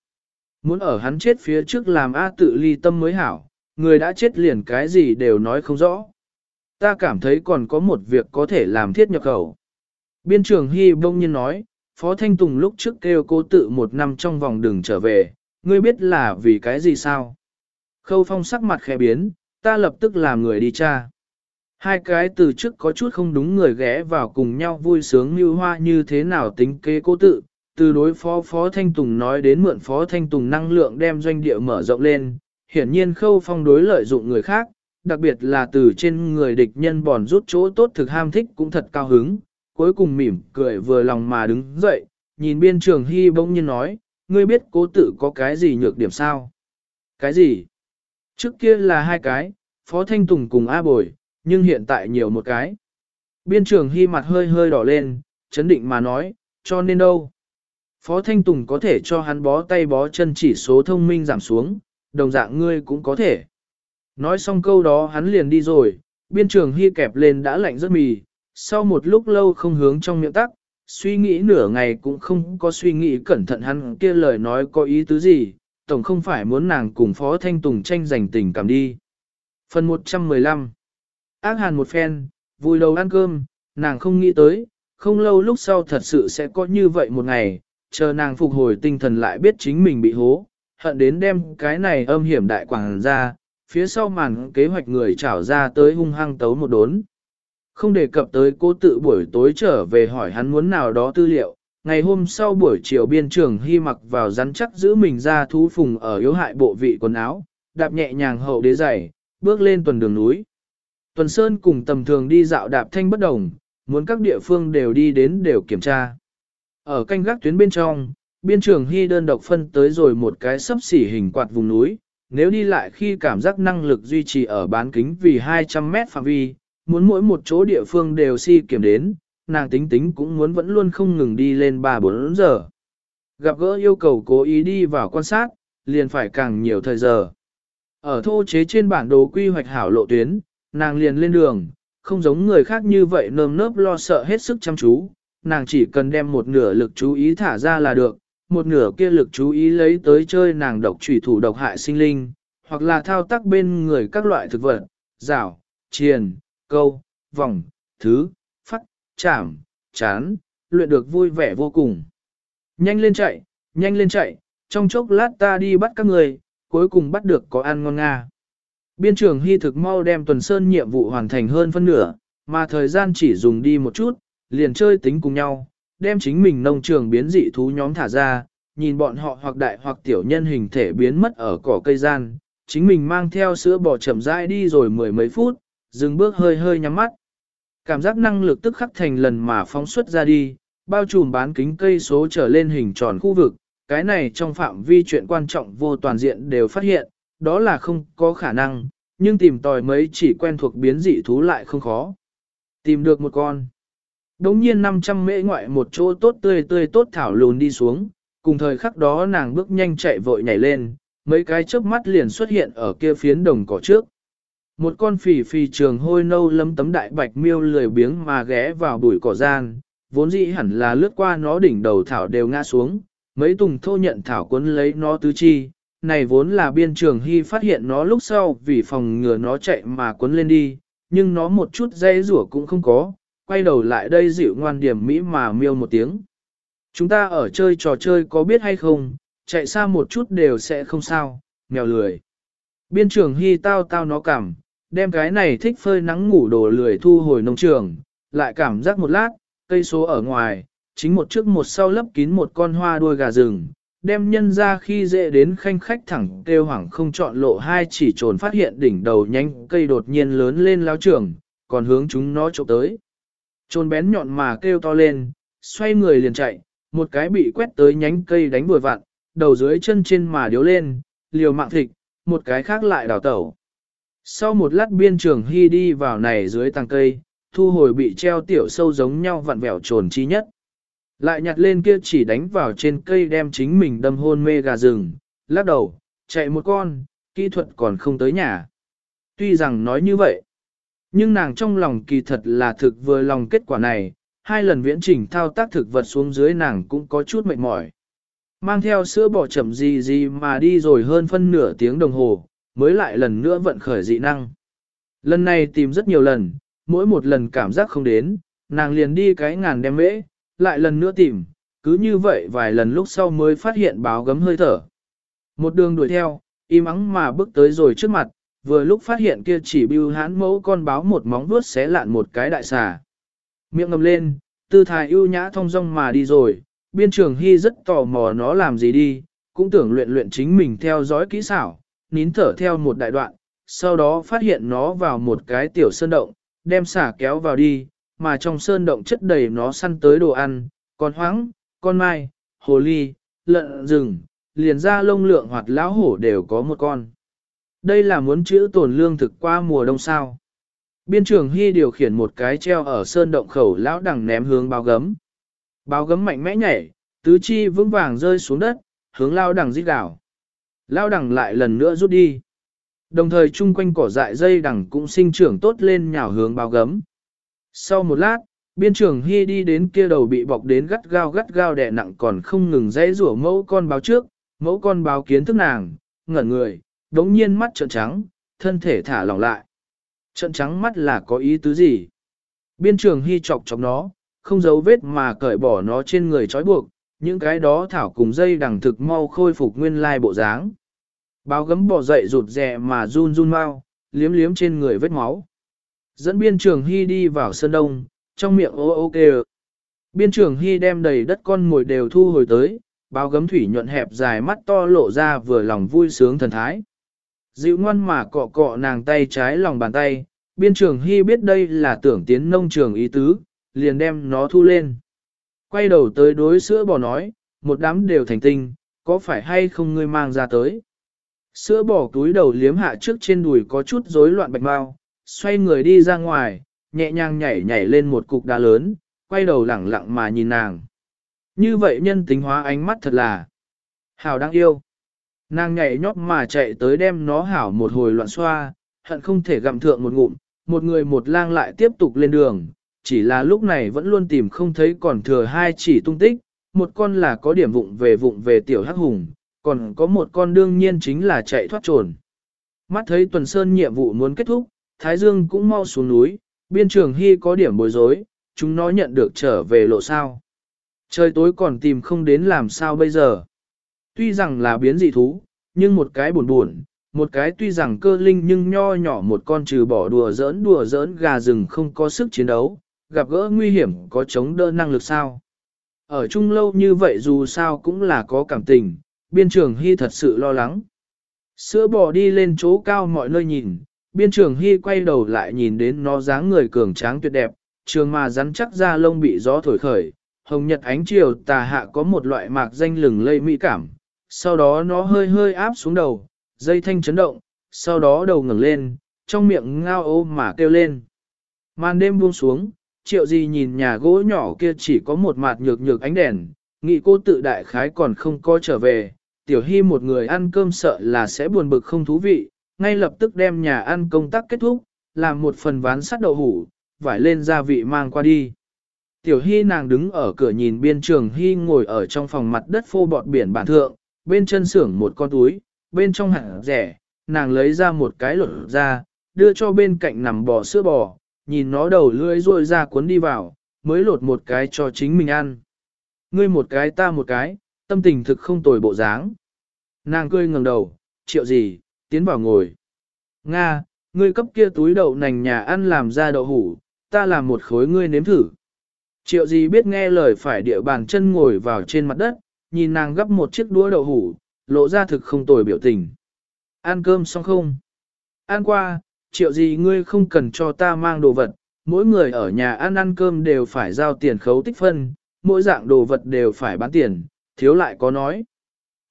Muốn ở hắn chết phía trước làm A tự ly tâm mới hảo, người đã chết liền cái gì đều nói không rõ. Ta cảm thấy còn có một việc có thể làm thiết nhập khẩu. Biên trưởng Hy bông nhiên nói, Phó Thanh Tùng lúc trước kêu cố tự một năm trong vòng đường trở về, ngươi biết là vì cái gì sao? Khâu phong sắc mặt khẽ biến, ta lập tức làm người đi tra. Hai cái từ trước có chút không đúng người ghé vào cùng nhau vui sướng như hoa như thế nào tính kế cố tự, từ đối phó Phó Thanh Tùng nói đến mượn Phó Thanh Tùng năng lượng đem doanh địa mở rộng lên, hiển nhiên khâu phong đối lợi dụng người khác, đặc biệt là từ trên người địch nhân bòn rút chỗ tốt thực ham thích cũng thật cao hứng, cuối cùng mỉm cười vừa lòng mà đứng dậy, nhìn biên trường hy bỗng nhiên nói, ngươi biết cố tự có cái gì nhược điểm sao? Cái gì? Trước kia là hai cái, Phó Thanh Tùng cùng A Bồi, nhưng hiện tại nhiều một cái. Biên trường hy mặt hơi hơi đỏ lên, chấn định mà nói, cho nên đâu. Phó Thanh Tùng có thể cho hắn bó tay bó chân chỉ số thông minh giảm xuống, đồng dạng ngươi cũng có thể. Nói xong câu đó hắn liền đi rồi, biên trường hy kẹp lên đã lạnh rất mì, sau một lúc lâu không hướng trong miệng tắc, suy nghĩ nửa ngày cũng không có suy nghĩ cẩn thận hắn kia lời nói có ý tứ gì, tổng không phải muốn nàng cùng Phó Thanh Tùng tranh giành tình cảm đi. Phần 115 Ác hàn một phen, vui đầu ăn cơm, nàng không nghĩ tới, không lâu lúc sau thật sự sẽ có như vậy một ngày, chờ nàng phục hồi tinh thần lại biết chính mình bị hố, hận đến đem cái này âm hiểm đại quảng ra, phía sau màn kế hoạch người trảo ra tới hung hăng tấu một đốn. Không đề cập tới cô tự buổi tối trở về hỏi hắn muốn nào đó tư liệu, ngày hôm sau buổi chiều biên trường hy mặc vào rắn chắc giữ mình ra thú phùng ở yếu hại bộ vị quần áo, đạp nhẹ nhàng hậu đế giày, bước lên tuần đường núi. Tuần Sơn cùng tầm thường đi dạo đạp thanh bất đồng, muốn các địa phương đều đi đến đều kiểm tra. Ở canh gác tuyến bên trong, biên trường hy đơn độc phân tới rồi một cái sấp xỉ hình quạt vùng núi, nếu đi lại khi cảm giác năng lực duy trì ở bán kính vì 200 mét phạm vi, muốn mỗi một chỗ địa phương đều si kiểm đến, nàng tính tính cũng muốn vẫn luôn không ngừng đi lên 3-4 giờ. Gặp gỡ yêu cầu cố ý đi vào quan sát, liền phải càng nhiều thời giờ. Ở thô chế trên bản đồ quy hoạch hảo lộ tuyến, nàng liền lên đường, không giống người khác như vậy nơm nớp lo sợ hết sức chăm chú, nàng chỉ cần đem một nửa lực chú ý thả ra là được, một nửa kia lực chú ý lấy tới chơi nàng độc trùy thủ độc hại sinh linh, hoặc là thao tác bên người các loại thực vật, rảo, triền, câu, vòng, thứ, phát, chạm, chán, luyện được vui vẻ vô cùng. Nhanh lên chạy, nhanh lên chạy, trong chốc lát ta đi bắt các người, cuối cùng bắt được có ăn ngon nga. Biên trưởng hy thực mau đem tuần sơn nhiệm vụ hoàn thành hơn phân nửa, mà thời gian chỉ dùng đi một chút, liền chơi tính cùng nhau, đem chính mình nông trường biến dị thú nhóm thả ra, nhìn bọn họ hoặc đại hoặc tiểu nhân hình thể biến mất ở cỏ cây gian, chính mình mang theo sữa bò chậm rãi đi rồi mười mấy phút, dừng bước hơi hơi nhắm mắt. Cảm giác năng lực tức khắc thành lần mà phóng xuất ra đi, bao trùm bán kính cây số trở lên hình tròn khu vực, cái này trong phạm vi chuyện quan trọng vô toàn diện đều phát hiện, đó là không có khả năng, nhưng tìm tòi mấy chỉ quen thuộc biến dị thú lại không khó. Tìm được một con. Đống nhiên 500 mễ ngoại một chỗ tốt tươi tươi tốt thảo lùn đi xuống, cùng thời khắc đó nàng bước nhanh chạy vội nhảy lên, mấy cái chớp mắt liền xuất hiện ở kia phiến đồng cỏ trước. Một con phỉ phì trường hôi nâu lấm tấm đại bạch miêu lười biếng mà ghé vào bụi cỏ gian, vốn dĩ hẳn là lướt qua nó đỉnh đầu thảo đều ngã xuống, mấy tùng thô nhận thảo cuốn lấy nó tứ chi, này vốn là biên trường hy phát hiện nó lúc sau vì phòng ngừa nó chạy mà cuốn lên đi, nhưng nó một chút dây rủa cũng không có, quay đầu lại đây dịu ngoan điểm mỹ mà miêu một tiếng. Chúng ta ở chơi trò chơi có biết hay không, chạy xa một chút đều sẽ không sao, mèo lười. Biên trường hy tao tao nó cảm, đem cái này thích phơi nắng ngủ đồ lười thu hồi nông trường, lại cảm giác một lát, cây số ở ngoài, chính một trước một sau lấp kín một con hoa đuôi gà rừng, đem nhân ra khi dễ đến khanh khách thẳng kêu hoảng không chọn lộ hai chỉ trồn phát hiện đỉnh đầu nhanh cây đột nhiên lớn lên lao trường, còn hướng chúng nó trộm tới trôn bén nhọn mà kêu to lên, xoay người liền chạy, một cái bị quét tới nhánh cây đánh vừa vặn, đầu dưới chân trên mà điếu lên, liều mạng thịt, một cái khác lại đào tẩu. Sau một lát biên trường hy đi vào này dưới tàng cây, thu hồi bị treo tiểu sâu giống nhau vặn vẹo trồn chi nhất. Lại nhặt lên kia chỉ đánh vào trên cây đem chính mình đâm hôn mê gà rừng, lắc đầu, chạy một con, kỹ thuật còn không tới nhà. Tuy rằng nói như vậy, nhưng nàng trong lòng kỳ thật là thực vừa lòng kết quả này, hai lần viễn trình thao tác thực vật xuống dưới nàng cũng có chút mệt mỏi. Mang theo sữa bỏ chậm gì gì mà đi rồi hơn phân nửa tiếng đồng hồ, mới lại lần nữa vận khởi dị năng. Lần này tìm rất nhiều lần, mỗi một lần cảm giác không đến, nàng liền đi cái ngàn đem mễ, lại lần nữa tìm, cứ như vậy vài lần lúc sau mới phát hiện báo gấm hơi thở. Một đường đuổi theo, im ắng mà bước tới rồi trước mặt, vừa lúc phát hiện kia chỉ bưu hán mẫu con báo một móng vuốt xé lạn một cái đại xà. Miệng ngầm lên, tư thái ưu nhã thong dong mà đi rồi, biên trường hy rất tò mò nó làm gì đi, cũng tưởng luyện luyện chính mình theo dõi kỹ xảo, nín thở theo một đại đoạn, sau đó phát hiện nó vào một cái tiểu sơn động, đem xả kéo vào đi, mà trong sơn động chất đầy nó săn tới đồ ăn, con hoáng, con mai, hồ ly, lợn rừng, liền ra lông lượng hoặc lão hổ đều có một con. Đây là muốn chữ tổn lương thực qua mùa đông sao. Biên trưởng Hy điều khiển một cái treo ở sơn động khẩu lão đằng ném hướng báo gấm. Báo gấm mạnh mẽ nhảy, tứ chi vững vàng rơi xuống đất, hướng lao đằng giết đảo. Lao đằng lại lần nữa rút đi. Đồng thời chung quanh cỏ dại dây đằng cũng sinh trưởng tốt lên nhào hướng báo gấm. Sau một lát, biên trưởng Hy đi đến kia đầu bị bọc đến gắt gao gắt gao đè nặng còn không ngừng dãy rủa mẫu con báo trước, mẫu con báo kiến thức nàng, ngẩn người, đống nhiên mắt trợn trắng, thân thể thả lỏng lại. Trợn trắng mắt là có ý tứ gì? Biên trường hy chọc chọc nó, không giấu vết mà cởi bỏ nó trên người trói buộc, những cái đó thảo cùng dây đằng thực mau khôi phục nguyên lai bộ dáng. Báo gấm bỏ dậy rụt rè mà run run mau, liếm liếm trên người vết máu. Dẫn biên trường hy đi vào sân đông, trong miệng ô ô kêu. Biên trường hy đem đầy đất con mồi đều thu hồi tới, báo gấm thủy nhuận hẹp dài mắt to lộ ra vừa lòng vui sướng thần thái. Dịu ngoan mà cọ cọ nàng tay trái lòng bàn tay, biên trường hy biết đây là tưởng tiến nông trường ý tứ, liền đem nó thu lên. Quay đầu tới đối sữa bò nói, một đám đều thành tinh, có phải hay không ngươi mang ra tới. Sữa bò túi đầu liếm hạ trước trên đùi có chút rối loạn bạch mau, xoay người đi ra ngoài, nhẹ nhàng nhảy nhảy lên một cục đá lớn, quay đầu lẳng lặng mà nhìn nàng. Như vậy nhân tính hóa ánh mắt thật là hào đáng yêu. Nàng nhảy nhót mà chạy tới đem nó hảo một hồi loạn xoa, hận không thể gặm thượng một ngụm, một người một lang lại tiếp tục lên đường, chỉ là lúc này vẫn luôn tìm không thấy còn thừa hai chỉ tung tích, một con là có điểm vụng về vụng về tiểu hắc hùng, còn có một con đương nhiên chính là chạy thoát trồn. Mắt thấy tuần sơn nhiệm vụ muốn kết thúc, Thái Dương cũng mau xuống núi, biên trường hy có điểm bối rối, chúng nó nhận được trở về lộ sao. Trời tối còn tìm không đến làm sao bây giờ. Tuy rằng là biến dị thú, nhưng một cái buồn buồn, một cái tuy rằng cơ linh nhưng nho nhỏ một con trừ bỏ đùa giỡn đùa giỡn gà rừng không có sức chiến đấu, gặp gỡ nguy hiểm có chống đỡ năng lực sao. Ở chung lâu như vậy dù sao cũng là có cảm tình, biên trường hy thật sự lo lắng. Sữa bò đi lên chỗ cao mọi nơi nhìn, biên trường hy quay đầu lại nhìn đến nó dáng người cường tráng tuyệt đẹp, trường mà rắn chắc da lông bị gió thổi khởi, hồng nhật ánh chiều tà hạ có một loại mạc danh lừng lây mỹ cảm, sau đó nó hơi hơi áp xuống đầu, dây thanh chấn động, sau đó đầu ngẩng lên, trong miệng ngao ô mà kêu lên. Màn đêm buông xuống, triệu gì nhìn nhà gỗ nhỏ kia chỉ có một mặt nhược nhược ánh đèn, nghĩ cô tự đại khái còn không có trở về, tiểu hy một người ăn cơm sợ là sẽ buồn bực không thú vị, ngay lập tức đem nhà ăn công tác kết thúc, làm một phần ván sắt đậu hủ, vải lên gia vị mang qua đi. Tiểu hy nàng đứng ở cửa nhìn biên trường hy ngồi ở trong phòng mặt đất phô bọt biển bản thượng, bên chân xưởng một con túi, bên trong hẳn rẻ, nàng lấy ra một cái lột ra, đưa cho bên cạnh nằm bò sữa bò, nhìn nó đầu lưỡi ruôi ra cuốn đi vào, mới lột một cái cho chính mình ăn. Ngươi một cái ta một cái, tâm tình thực không tồi bộ dáng. Nàng cười ngẩng đầu, triệu gì, tiến vào ngồi. Nga, ngươi cấp kia túi đậu nành nhà ăn làm ra đậu hủ, ta làm một khối ngươi nếm thử. Triệu gì biết nghe lời phải địa bàn chân ngồi vào trên mặt đất, nhìn nàng gấp một chiếc đũa đậu hủ, lộ ra thực không tồi biểu tình. Ăn cơm xong không? Ăn qua, triệu gì ngươi không cần cho ta mang đồ vật, mỗi người ở nhà ăn ăn cơm đều phải giao tiền khấu tích phân, mỗi dạng đồ vật đều phải bán tiền, thiếu lại có nói.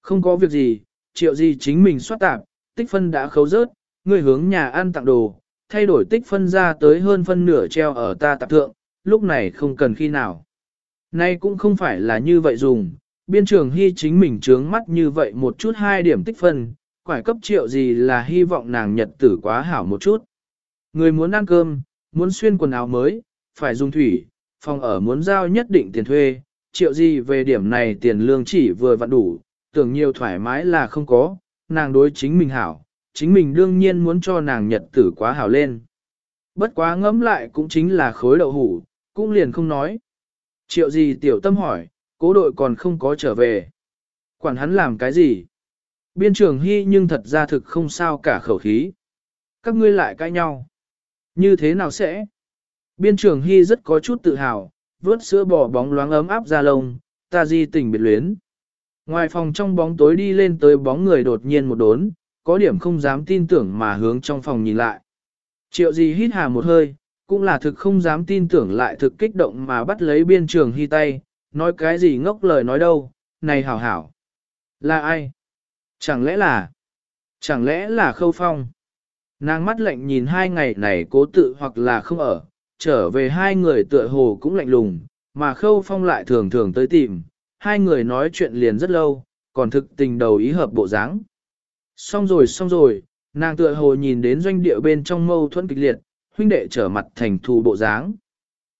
Không có việc gì, triệu gì chính mình soát tạp, tích phân đã khấu rớt, ngươi hướng nhà ăn tặng đồ, thay đổi tích phân ra tới hơn phân nửa treo ở ta tạp thượng, lúc này không cần khi nào. Nay cũng không phải là như vậy dùng, biên trường hy chính mình trướng mắt như vậy một chút hai điểm tích phân, quải cấp triệu gì là hy vọng nàng nhật tử quá hảo một chút. Người muốn ăn cơm, muốn xuyên quần áo mới, phải dùng thủy, phòng ở muốn giao nhất định tiền thuê, triệu gì về điểm này tiền lương chỉ vừa vặn đủ, tưởng nhiều thoải mái là không có, nàng đối chính mình hảo, chính mình đương nhiên muốn cho nàng nhật tử quá hảo lên. Bất quá ngẫm lại cũng chính là khối đậu hủ, cũng liền không nói. Triệu gì tiểu tâm hỏi, cố đội còn không có trở về. Quản hắn làm cái gì? Biên trường hy nhưng thật ra thực không sao cả khẩu khí. Các ngươi lại cãi nhau. Như thế nào sẽ? Biên trường hy rất có chút tự hào, vớt sữa bò bóng loáng ấm áp ra lông, ta di tình biệt luyến. Ngoài phòng trong bóng tối đi lên tới bóng người đột nhiên một đốn, có điểm không dám tin tưởng mà hướng trong phòng nhìn lại. Triệu gì hít hà một hơi, cũng là thực không dám tin tưởng lại thực kích động mà bắt lấy biên trường hy tay, nói cái gì ngốc lời nói đâu, này hảo hảo. Là ai? Chẳng lẽ là, chẳng lẽ là khâu phong? Nàng mắt lạnh nhìn hai ngày này cố tự hoặc là không ở, trở về hai người tựa hồ cũng lạnh lùng, mà khâu phong lại thường thường tới tìm, hai người nói chuyện liền rất lâu, còn thực tình đầu ý hợp bộ dáng. Xong rồi xong rồi, nàng tựa hồ nhìn đến doanh địa bên trong mâu thuẫn kịch liệt, huynh đệ trở mặt thành thù bộ dáng.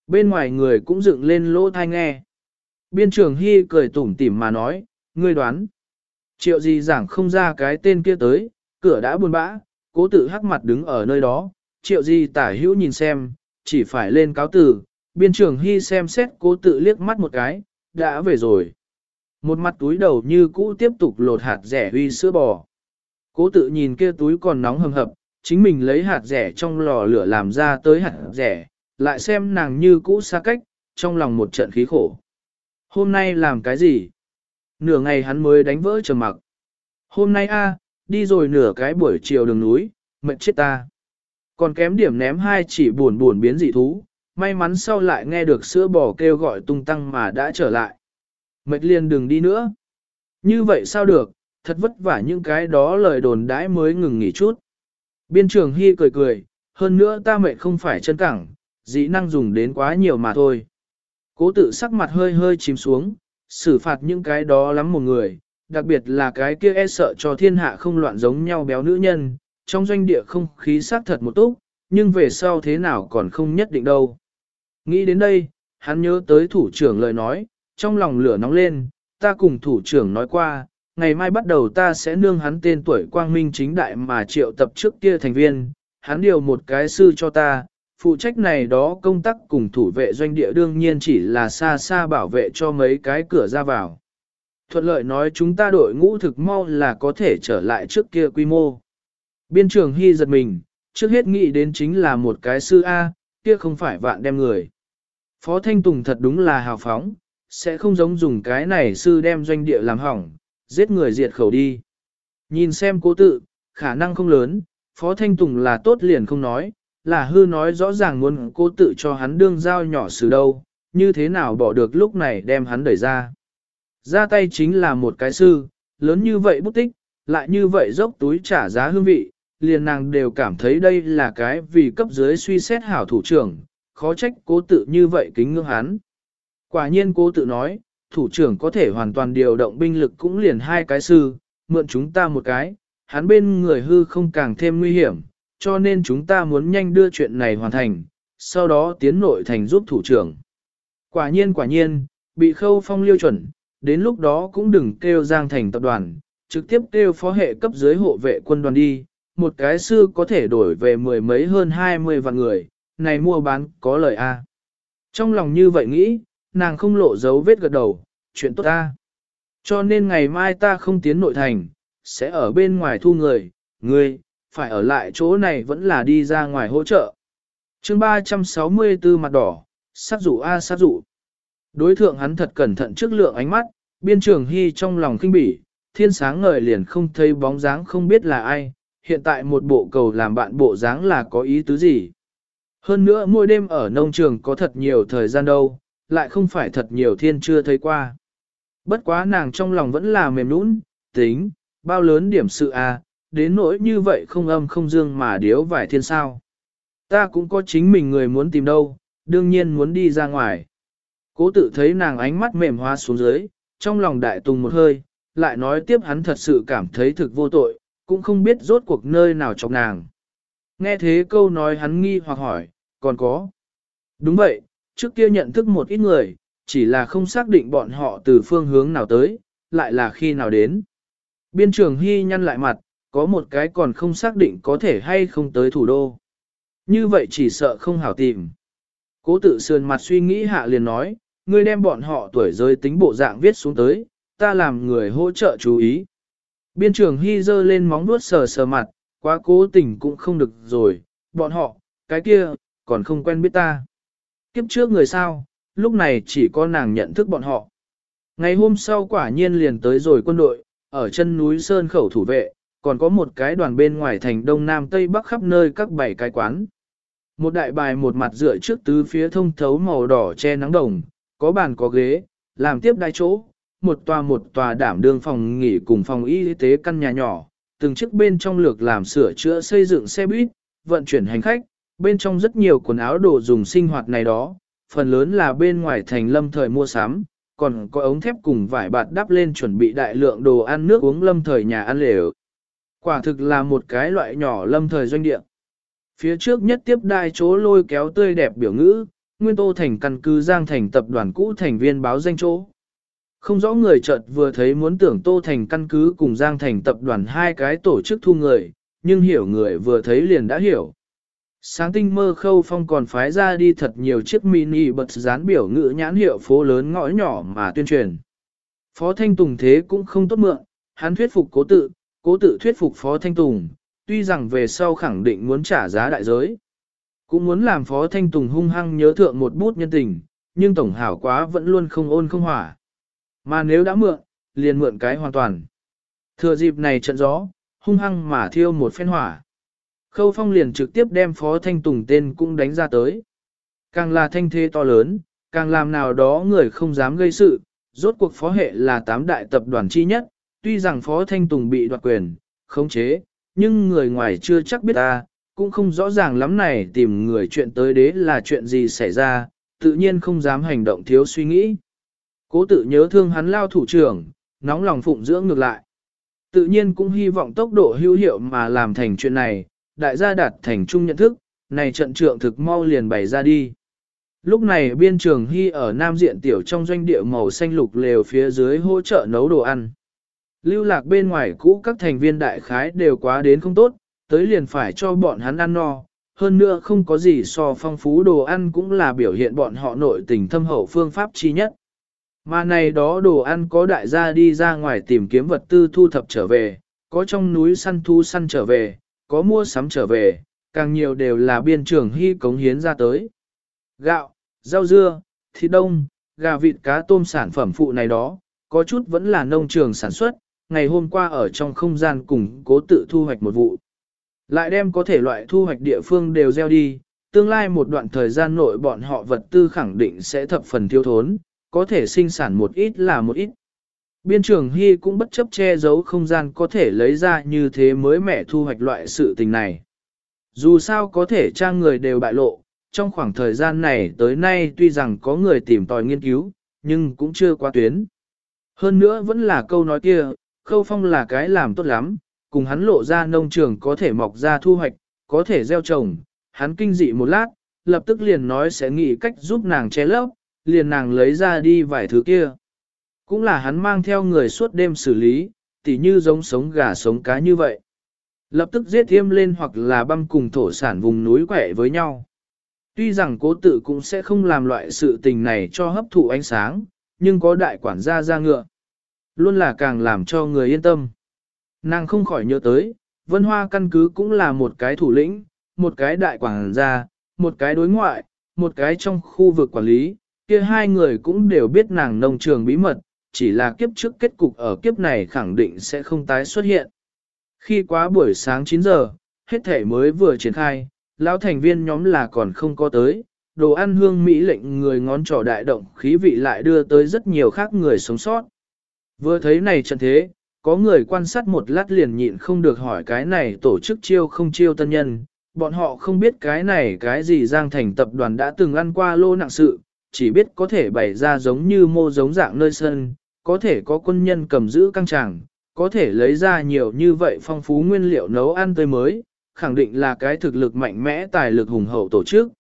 Bên ngoài người cũng dựng lên lỗ thai nghe. Biên trưởng Hy cười tủm tỉm mà nói, ngươi đoán. Triệu gì giảng không ra cái tên kia tới, cửa đã buồn bã, cố tự hắc mặt đứng ở nơi đó, triệu gì tả hữu nhìn xem, chỉ phải lên cáo tử, biên trưởng Hy xem xét cố tự liếc mắt một cái, đã về rồi. Một mặt túi đầu như cũ tiếp tục lột hạt rẻ huy sữa bò. Cố tự nhìn kia túi còn nóng hầm hập, chính mình lấy hạt rẻ trong lò lửa làm ra tới hạt rẻ, lại xem nàng như cũ xa cách, trong lòng một trận khí khổ. Hôm nay làm cái gì? Nửa ngày hắn mới đánh vỡ trầm mặc. Hôm nay a, đi rồi nửa cái buổi chiều đường núi, mệt chết ta. Còn kém điểm ném hai chỉ buồn buồn biến dị thú, may mắn sau lại nghe được sữa bò kêu gọi tung tăng mà đã trở lại. Mệt liền đừng đi nữa. Như vậy sao được, thật vất vả những cái đó lời đồn đãi mới ngừng nghỉ chút. Biên trường Hy cười cười, hơn nữa ta mệt không phải chân cẳng, dĩ năng dùng đến quá nhiều mà thôi. Cố tự sắc mặt hơi hơi chìm xuống, xử phạt những cái đó lắm một người, đặc biệt là cái kia e sợ cho thiên hạ không loạn giống nhau béo nữ nhân, trong doanh địa không khí xác thật một túc, nhưng về sau thế nào còn không nhất định đâu. Nghĩ đến đây, hắn nhớ tới thủ trưởng lời nói, trong lòng lửa nóng lên, ta cùng thủ trưởng nói qua, ngày mai bắt đầu ta sẽ nương hắn tên tuổi quang minh chính đại mà triệu tập trước kia thành viên, hắn điều một cái sư cho ta, phụ trách này đó công tác cùng thủ vệ doanh địa đương nhiên chỉ là xa xa bảo vệ cho mấy cái cửa ra vào. Thuận lợi nói chúng ta đội ngũ thực mau là có thể trở lại trước kia quy mô. Biên trường Hy giật mình, trước hết nghĩ đến chính là một cái sư A, kia không phải vạn đem người. Phó Thanh Tùng thật đúng là hào phóng, sẽ không giống dùng cái này sư đem doanh địa làm hỏng, giết người diệt khẩu đi. Nhìn xem cố tự, khả năng không lớn, Phó Thanh Tùng là tốt liền không nói, là hư nói rõ ràng muốn cố tự cho hắn đương giao nhỏ xử đâu, như thế nào bỏ được lúc này đem hắn đẩy ra. Ra tay chính là một cái sư, lớn như vậy bút tích, lại như vậy dốc túi trả giá hương vị, liền nàng đều cảm thấy đây là cái vì cấp dưới suy xét hảo thủ trưởng, khó trách cố tự như vậy kính ngưỡng hắn. Quả nhiên cố tự nói, thủ trưởng có thể hoàn toàn điều động binh lực cũng liền hai cái sư, mượn chúng ta một cái, hắn bên người hư không càng thêm nguy hiểm, cho nên chúng ta muốn nhanh đưa chuyện này hoàn thành, sau đó tiến nội thành giúp thủ trưởng. Quả nhiên quả nhiên, bị khâu phong liêu chuẩn, đến lúc đó cũng đừng kêu giang thành tập đoàn, trực tiếp kêu phó hệ cấp dưới hộ vệ quân đoàn đi, một cái sư có thể đổi về mười mấy hơn hai mươi vạn người, này mua bán có lời a. Trong lòng như vậy nghĩ, nàng không lộ dấu vết gật đầu, chuyện tốt ta. Cho nên ngày mai ta không tiến nội thành, sẽ ở bên ngoài thu người, người, phải ở lại chỗ này vẫn là đi ra ngoài hỗ trợ. chương 364 mặt đỏ, sát dụ a sát dụ. Đối thượng hắn thật cẩn thận trước lượng ánh mắt, biên trường hy trong lòng kinh bỉ, thiên sáng ngời liền không thấy bóng dáng không biết là ai, hiện tại một bộ cầu làm bạn bộ dáng là có ý tứ gì. Hơn nữa mỗi đêm ở nông trường có thật nhiều thời gian đâu, lại không phải thật nhiều thiên chưa thấy qua. Bất quá nàng trong lòng vẫn là mềm nũng, tính, bao lớn điểm sự à, đến nỗi như vậy không âm không dương mà điếu vải thiên sao. Ta cũng có chính mình người muốn tìm đâu, đương nhiên muốn đi ra ngoài. Cố tự thấy nàng ánh mắt mềm hoa xuống dưới, trong lòng đại tùng một hơi, lại nói tiếp hắn thật sự cảm thấy thực vô tội, cũng không biết rốt cuộc nơi nào trong nàng. Nghe thế câu nói hắn nghi hoặc hỏi, còn có. Đúng vậy, trước kia nhận thức một ít người, chỉ là không xác định bọn họ từ phương hướng nào tới, lại là khi nào đến. Biên trường Hy nhăn lại mặt, có một cái còn không xác định có thể hay không tới thủ đô. Như vậy chỉ sợ không hảo tìm. Cố tự sườn mặt suy nghĩ hạ liền nói, ngươi đem bọn họ tuổi rơi tính bộ dạng viết xuống tới, ta làm người hỗ trợ chú ý. Biên trường Hy dơ lên móng vuốt sờ sờ mặt, quá cố tình cũng không được rồi, bọn họ, cái kia, còn không quen biết ta. Kiếp trước người sao, lúc này chỉ có nàng nhận thức bọn họ. Ngày hôm sau quả nhiên liền tới rồi quân đội, ở chân núi Sơn Khẩu thủ vệ, còn có một cái đoàn bên ngoài thành Đông Nam Tây Bắc khắp nơi các bảy cái quán. Một đại bài một mặt dựa trước tứ phía thông thấu màu đỏ che nắng đồng, có bàn có ghế, làm tiếp đai chỗ, một tòa một tòa đảm đương phòng nghỉ cùng phòng y tế căn nhà nhỏ, từng chiếc bên trong lược làm sửa chữa xây dựng xe buýt, vận chuyển hành khách, bên trong rất nhiều quần áo đồ dùng sinh hoạt này đó, phần lớn là bên ngoài thành lâm thời mua sắm, còn có ống thép cùng vải bạt đắp lên chuẩn bị đại lượng đồ ăn nước uống lâm thời nhà ăn lều. Quả thực là một cái loại nhỏ lâm thời doanh địa. Phía trước nhất tiếp đai chỗ lôi kéo tươi đẹp biểu ngữ, Nguyên Tô Thành căn cứ Giang Thành tập đoàn cũ thành viên báo danh chỗ. Không rõ người chợt vừa thấy muốn tưởng Tô Thành căn cứ cùng Giang Thành tập đoàn hai cái tổ chức thu người, nhưng hiểu người vừa thấy liền đã hiểu. Sáng tinh mơ khâu phong còn phái ra đi thật nhiều chiếc mini bật dán biểu ngữ nhãn hiệu phố lớn ngõ nhỏ mà tuyên truyền. Phó Thanh Tùng thế cũng không tốt mượn, hắn thuyết phục cố tự, cố tự thuyết phục Phó Thanh Tùng, tuy rằng về sau khẳng định muốn trả giá đại giới. Cũng muốn làm Phó Thanh Tùng hung hăng nhớ thượng một bút nhân tình, nhưng tổng hảo quá vẫn luôn không ôn không hỏa. Mà nếu đã mượn, liền mượn cái hoàn toàn. Thừa dịp này trận gió, hung hăng mà thiêu một phen hỏa. Khâu phong liền trực tiếp đem Phó Thanh Tùng tên cũng đánh ra tới. Càng là thanh thế to lớn, càng làm nào đó người không dám gây sự, rốt cuộc phó hệ là tám đại tập đoàn chi nhất, tuy rằng Phó Thanh Tùng bị đoạt quyền, khống chế, nhưng người ngoài chưa chắc biết ta, cũng không rõ ràng lắm này tìm người chuyện tới đế là chuyện gì xảy ra, tự nhiên không dám hành động thiếu suy nghĩ. Cố tự nhớ thương hắn lao thủ trưởng, nóng lòng phụng dưỡng ngược lại. Tự nhiên cũng hy vọng tốc độ hữu hiệu mà làm thành chuyện này, đại gia đạt thành chung nhận thức, này trận trượng thực mau liền bày ra đi. Lúc này biên trường hy ở Nam Diện Tiểu trong doanh địa màu xanh lục lều phía dưới hỗ trợ nấu đồ ăn. Lưu lạc bên ngoài cũ các thành viên đại khái đều quá đến không tốt, tới liền phải cho bọn hắn ăn no, hơn nữa không có gì so phong phú đồ ăn cũng là biểu hiện bọn họ nội tình thâm hậu phương pháp chi nhất. Mà này đó đồ ăn có đại gia đi ra ngoài tìm kiếm vật tư thu thập trở về, có trong núi săn thu săn trở về, có mua sắm trở về, càng nhiều đều là biên trưởng hy cống hiến ra tới. Gạo, rau dưa, thịt đông, gà vịt cá tôm sản phẩm phụ này đó, có chút vẫn là nông trường sản xuất, ngày hôm qua ở trong không gian cùng cố tự thu hoạch một vụ. Lại đem có thể loại thu hoạch địa phương đều gieo đi, tương lai một đoạn thời gian nội bọn họ vật tư khẳng định sẽ thập phần thiếu thốn, có thể sinh sản một ít là một ít. Biên trường Hy cũng bất chấp che giấu không gian có thể lấy ra như thế mới mẻ thu hoạch loại sự tình này. Dù sao có thể trang người đều bại lộ, trong khoảng thời gian này tới nay tuy rằng có người tìm tòi nghiên cứu, nhưng cũng chưa qua tuyến. Hơn nữa vẫn là câu nói kia, khâu phong là cái làm tốt lắm, cùng hắn lộ ra nông trường có thể mọc ra thu hoạch, có thể gieo trồng, hắn kinh dị một lát, lập tức liền nói sẽ nghĩ cách giúp nàng che lấp, liền nàng lấy ra đi vài thứ kia. Cũng là hắn mang theo người suốt đêm xử lý, tỉ như giống sống gà sống cá như vậy. Lập tức giết thêm lên hoặc là băm cùng thổ sản vùng núi quẻ với nhau. Tuy rằng cố tự cũng sẽ không làm loại sự tình này cho hấp thụ ánh sáng, nhưng có đại quản gia ra ngựa. Luôn là càng làm cho người yên tâm. Nàng không khỏi nhớ tới, vân hoa căn cứ cũng là một cái thủ lĩnh, một cái đại quản gia, một cái đối ngoại, một cái trong khu vực quản lý, kia hai người cũng đều biết nàng nông trường bí mật, chỉ là kiếp trước kết cục ở kiếp này khẳng định sẽ không tái xuất hiện. Khi quá buổi sáng 9 giờ, hết thể mới vừa triển khai, lão thành viên nhóm là còn không có tới, đồ ăn hương Mỹ lệnh người ngón trỏ đại động khí vị lại đưa tới rất nhiều khác người sống sót. Vừa thấy này trận thế, có người quan sát một lát liền nhịn không được hỏi cái này tổ chức chiêu không chiêu tân nhân, bọn họ không biết cái này cái gì Giang Thành tập đoàn đã từng ăn qua lô nặng sự, chỉ biết có thể bày ra giống như mô giống dạng nơi sân, có thể có quân nhân cầm giữ căng tràng, có thể lấy ra nhiều như vậy phong phú nguyên liệu nấu ăn tươi mới, khẳng định là cái thực lực mạnh mẽ tài lực hùng hậu tổ chức.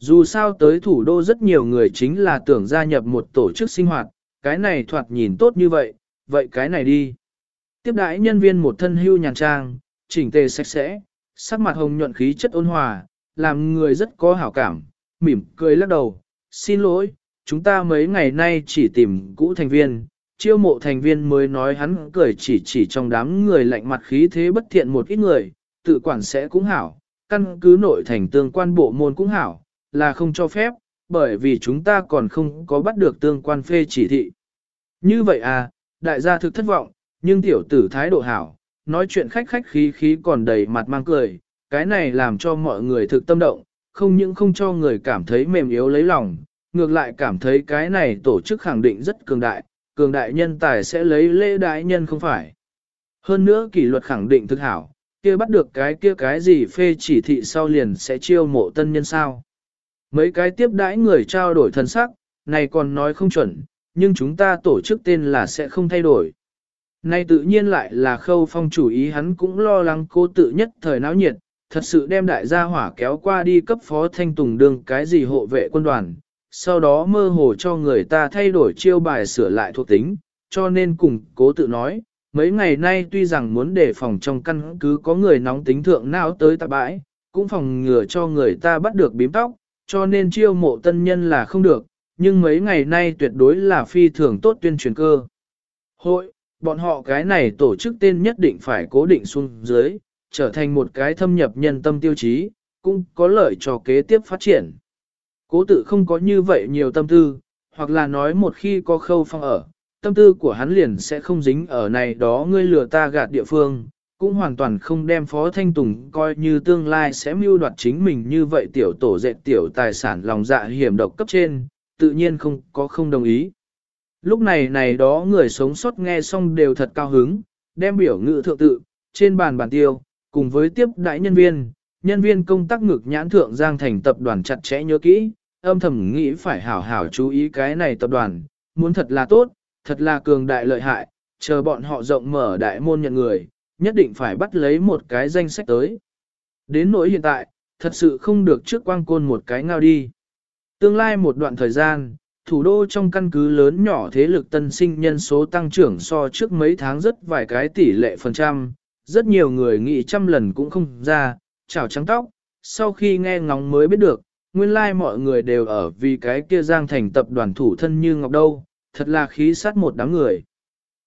Dù sao tới thủ đô rất nhiều người chính là tưởng gia nhập một tổ chức sinh hoạt, cái này thoạt nhìn tốt như vậy, vậy cái này đi. Tiếp đãi nhân viên một thân hưu nhàn trang, chỉnh tề sạch sẽ, sắc mặt hồng nhuận khí chất ôn hòa, làm người rất có hảo cảm, mỉm cười lắc đầu, xin lỗi, chúng ta mấy ngày nay chỉ tìm cũ thành viên, chiêu mộ thành viên mới nói hắn cười chỉ chỉ trong đám người lạnh mặt khí thế bất thiện một ít người, tự quản sẽ cũng hảo, căn cứ nội thành tương quan bộ môn cũng hảo, là không cho phép, bởi vì chúng ta còn không có bắt được tương quan phê chỉ thị. Như vậy à, đại gia thực thất vọng, nhưng tiểu tử thái độ hảo, nói chuyện khách khách khí khí còn đầy mặt mang cười, cái này làm cho mọi người thực tâm động, không những không cho người cảm thấy mềm yếu lấy lòng, ngược lại cảm thấy cái này tổ chức khẳng định rất cường đại, cường đại nhân tài sẽ lấy lễ đại nhân không phải. Hơn nữa kỷ luật khẳng định thực hảo, kia bắt được cái kia cái gì phê chỉ thị sau liền sẽ chiêu mộ tân nhân sao. Mấy cái tiếp đãi người trao đổi thân sắc, này còn nói không chuẩn, nhưng chúng ta tổ chức tên là sẽ không thay đổi. Nay tự nhiên lại là khâu phong chủ ý hắn cũng lo lắng cô tự nhất thời náo nhiệt, thật sự đem đại gia hỏa kéo qua đi cấp phó thanh tùng đường cái gì hộ vệ quân đoàn, sau đó mơ hồ cho người ta thay đổi chiêu bài sửa lại thuộc tính, cho nên cùng cố tự nói, mấy ngày nay tuy rằng muốn đề phòng trong căn cứ có người nóng tính thượng não tới tạp bãi, cũng phòng ngừa cho người ta bắt được bím tóc, cho nên chiêu mộ tân nhân là không được, nhưng mấy ngày nay tuyệt đối là phi thường tốt tuyên truyền cơ. Hội, bọn họ cái này tổ chức tên nhất định phải cố định xuống dưới, trở thành một cái thâm nhập nhân tâm tiêu chí, cũng có lợi cho kế tiếp phát triển. Cố tự không có như vậy nhiều tâm tư, hoặc là nói một khi có khâu phong ở, tâm tư của hắn liền sẽ không dính ở này đó ngươi lừa ta gạt địa phương, cũng hoàn toàn không đem Phó Thanh Tùng coi như tương lai sẽ mưu đoạt chính mình như vậy tiểu tổ dệt tiểu tài sản lòng dạ hiểm độc cấp trên, tự nhiên không có không đồng ý. Lúc này này đó người sống sót nghe xong đều thật cao hứng, đem biểu ngữ thượng tự, trên bàn bàn tiêu, cùng với tiếp đại nhân viên, nhân viên công tác ngực nhãn thượng giang thành tập đoàn chặt chẽ nhớ kỹ, âm thầm nghĩ phải hảo hảo chú ý cái này tập đoàn, muốn thật là tốt, thật là cường đại lợi hại, chờ bọn họ rộng mở đại môn nhận người, nhất định phải bắt lấy một cái danh sách tới. Đến nỗi hiện tại, thật sự không được trước quang côn một cái ngao đi. Tương lai một đoạn thời gian, thủ đô trong căn cứ lớn nhỏ thế lực tân sinh nhân số tăng trưởng so trước mấy tháng rất vài cái tỷ lệ phần trăm, rất nhiều người nghĩ trăm lần cũng không ra, chảo trắng tóc, sau khi nghe ngóng mới biết được, nguyên lai like mọi người đều ở vì cái kia giang thành tập đoàn thủ thân như ngọc đâu, thật là khí sát một đám người.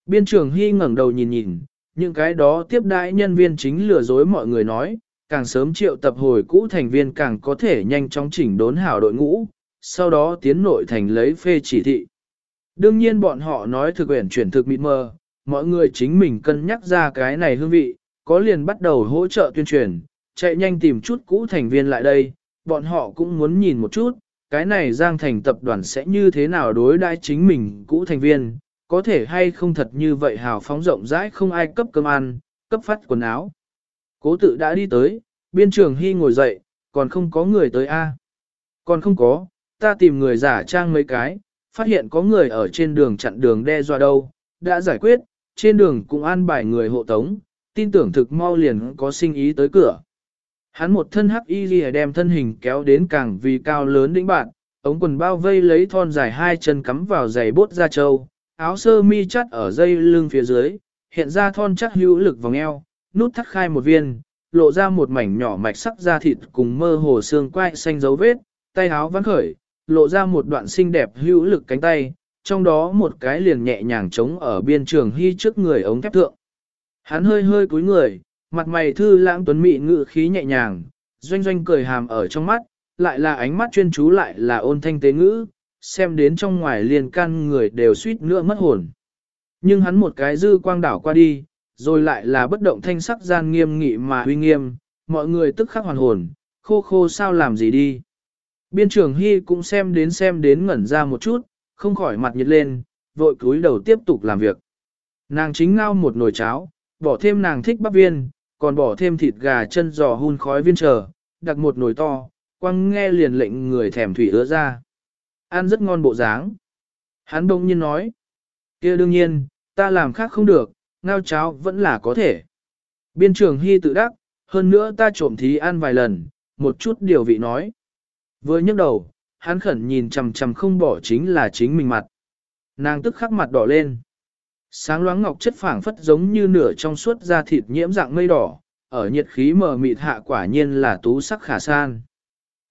Biên trưởng Hy ngẩng đầu nhìn nhìn, những cái đó tiếp đãi nhân viên chính lừa dối mọi người nói, càng sớm triệu tập hồi cũ thành viên càng có thể nhanh chóng chỉnh đốn hảo đội ngũ, sau đó tiến nội thành lấy phê chỉ thị. Đương nhiên bọn họ nói thực quyển chuyển thực mịt mờ, mọi người chính mình cân nhắc ra cái này hương vị, có liền bắt đầu hỗ trợ tuyên truyền, chạy nhanh tìm chút cũ thành viên lại đây, bọn họ cũng muốn nhìn một chút, cái này Giang Thành tập đoàn sẽ như thế nào đối đãi chính mình cũ thành viên, có thể hay không thật như vậy hào phóng rộng rãi không ai cấp cơm ăn, cấp phát quần áo. Cố tự đã đi tới, biên trường hy ngồi dậy, còn không có người tới a Còn không có, ta tìm người giả trang mấy cái, phát hiện có người ở trên đường chặn đường đe dọa đâu, đã giải quyết, trên đường cũng an bài người hộ tống, tin tưởng thực mau liền có sinh ý tới cửa. Hắn một thân hắc y lìa đem thân hình kéo đến càng vì cao lớn đỉnh bạn, ống quần bao vây lấy thon dài hai chân cắm vào giày bốt da trâu, áo sơ mi chắt ở dây lưng phía dưới, hiện ra thon chắc hữu lực vòng eo, nút thắt khai một viên, lộ ra một mảnh nhỏ mạch sắc da thịt cùng mơ hồ xương quai xanh dấu vết, tay áo vắn khởi, lộ ra một đoạn xinh đẹp hữu lực cánh tay, trong đó một cái liền nhẹ nhàng trống ở biên trường hy trước người ống thép thượng. Hắn hơi hơi cúi người, mặt mày thư lãng tuấn mị ngự khí nhẹ nhàng, doanh doanh cười hàm ở trong mắt, lại là ánh mắt chuyên chú lại là ôn thanh tế ngữ, xem đến trong ngoài liền can người đều suýt nữa mất hồn. Nhưng hắn một cái dư quang đảo qua đi, rồi lại là bất động thanh sắc gian nghiêm nghị mà uy nghiêm, mọi người tức khắc hoàn hồn, khô khô sao làm gì đi. Biên trưởng Hy cũng xem đến xem đến ngẩn ra một chút, không khỏi mặt nhiệt lên, vội cúi đầu tiếp tục làm việc. Nàng chính ngao một nồi cháo, bỏ thêm nàng thích bắp viên, còn bỏ thêm thịt gà chân giò hun khói viên chờ, đặt một nồi to, quăng nghe liền lệnh người thèm thủy ứa ra. Ăn rất ngon bộ dáng. Hắn đông nhiên nói, kia đương nhiên, ta làm khác không được, ngao cháo vẫn là có thể. Biên trường hy tự đắc, hơn nữa ta trộm thí ăn vài lần, một chút điều vị nói. Vừa nhấc đầu, hắn khẩn nhìn chằm chằm không bỏ chính là chính mình mặt. Nàng tức khắc mặt đỏ lên. Sáng loáng ngọc chất phảng phất giống như nửa trong suốt da thịt nhiễm dạng mây đỏ, ở nhiệt khí mờ mịt hạ quả nhiên là tú sắc khả san.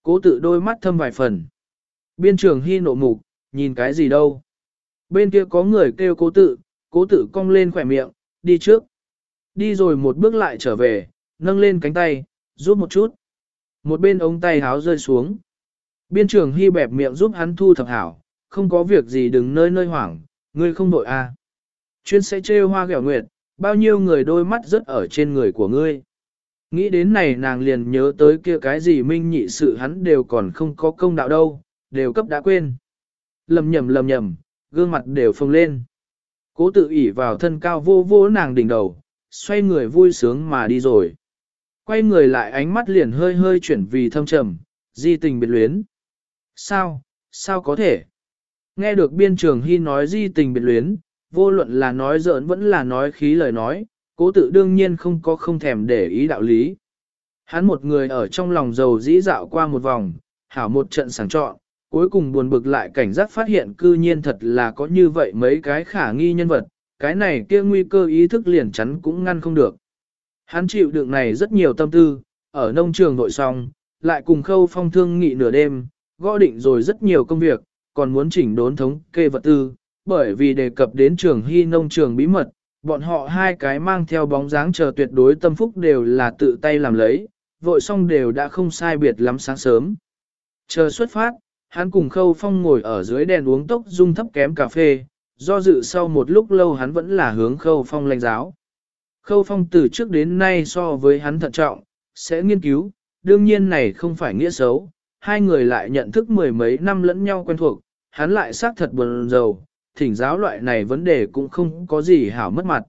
Cố tự đôi mắt thâm vài phần. Biên trường hy nộ mục, nhìn cái gì đâu. Bên kia có người kêu cố tự, cố tự cong lên khỏe miệng, đi trước. Đi rồi một bước lại trở về, nâng lên cánh tay, giúp một chút. Một bên ống tay háo rơi xuống. Biên trường hy bẹp miệng giúp hắn thu thập hảo, không có việc gì đừng nơi nơi hoảng, ngươi không đội a. À. Chuyên sẽ trêu hoa ghẹo nguyệt, bao nhiêu người đôi mắt rất ở trên người của ngươi. Nghĩ đến này nàng liền nhớ tới kia cái gì minh nhị sự hắn đều còn không có công đạo đâu, đều cấp đã quên. Lầm nhầm lầm nhầm, gương mặt đều phồng lên. Cố tự ỉ vào thân cao vô vô nàng đỉnh đầu, xoay người vui sướng mà đi rồi. Quay người lại ánh mắt liền hơi hơi chuyển vì thâm trầm, di tình biệt luyến. Sao, sao có thể? Nghe được biên trường hy nói di tình biệt luyến, vô luận là nói giỡn vẫn là nói khí lời nói, cố tự đương nhiên không có không thèm để ý đạo lý. Hắn một người ở trong lòng giàu dĩ dạo qua một vòng, hảo một trận sàng chọn, cuối cùng buồn bực lại cảnh giác phát hiện cư nhiên thật là có như vậy mấy cái khả nghi nhân vật, cái này kia nguy cơ ý thức liền chắn cũng ngăn không được. Hắn chịu đựng này rất nhiều tâm tư, ở nông trường nội xong, lại cùng khâu phong thương nghị nửa đêm, gõ định rồi rất nhiều công việc, còn muốn chỉnh đốn thống kê vật tư, bởi vì đề cập đến trường hy nông trường bí mật, bọn họ hai cái mang theo bóng dáng chờ tuyệt đối tâm phúc đều là tự tay làm lấy, vội xong đều đã không sai biệt lắm sáng sớm. Chờ xuất phát, hắn cùng khâu phong ngồi ở dưới đèn uống tốc dung thấp kém cà phê, do dự sau một lúc lâu hắn vẫn là hướng khâu phong lãnh giáo. Khâu phong từ trước đến nay so với hắn thận trọng, sẽ nghiên cứu, đương nhiên này không phải nghĩa xấu, hai người lại nhận thức mười mấy năm lẫn nhau quen thuộc, hắn lại xác thật buồn rầu, thỉnh giáo loại này vấn đề cũng không có gì hảo mất mặt.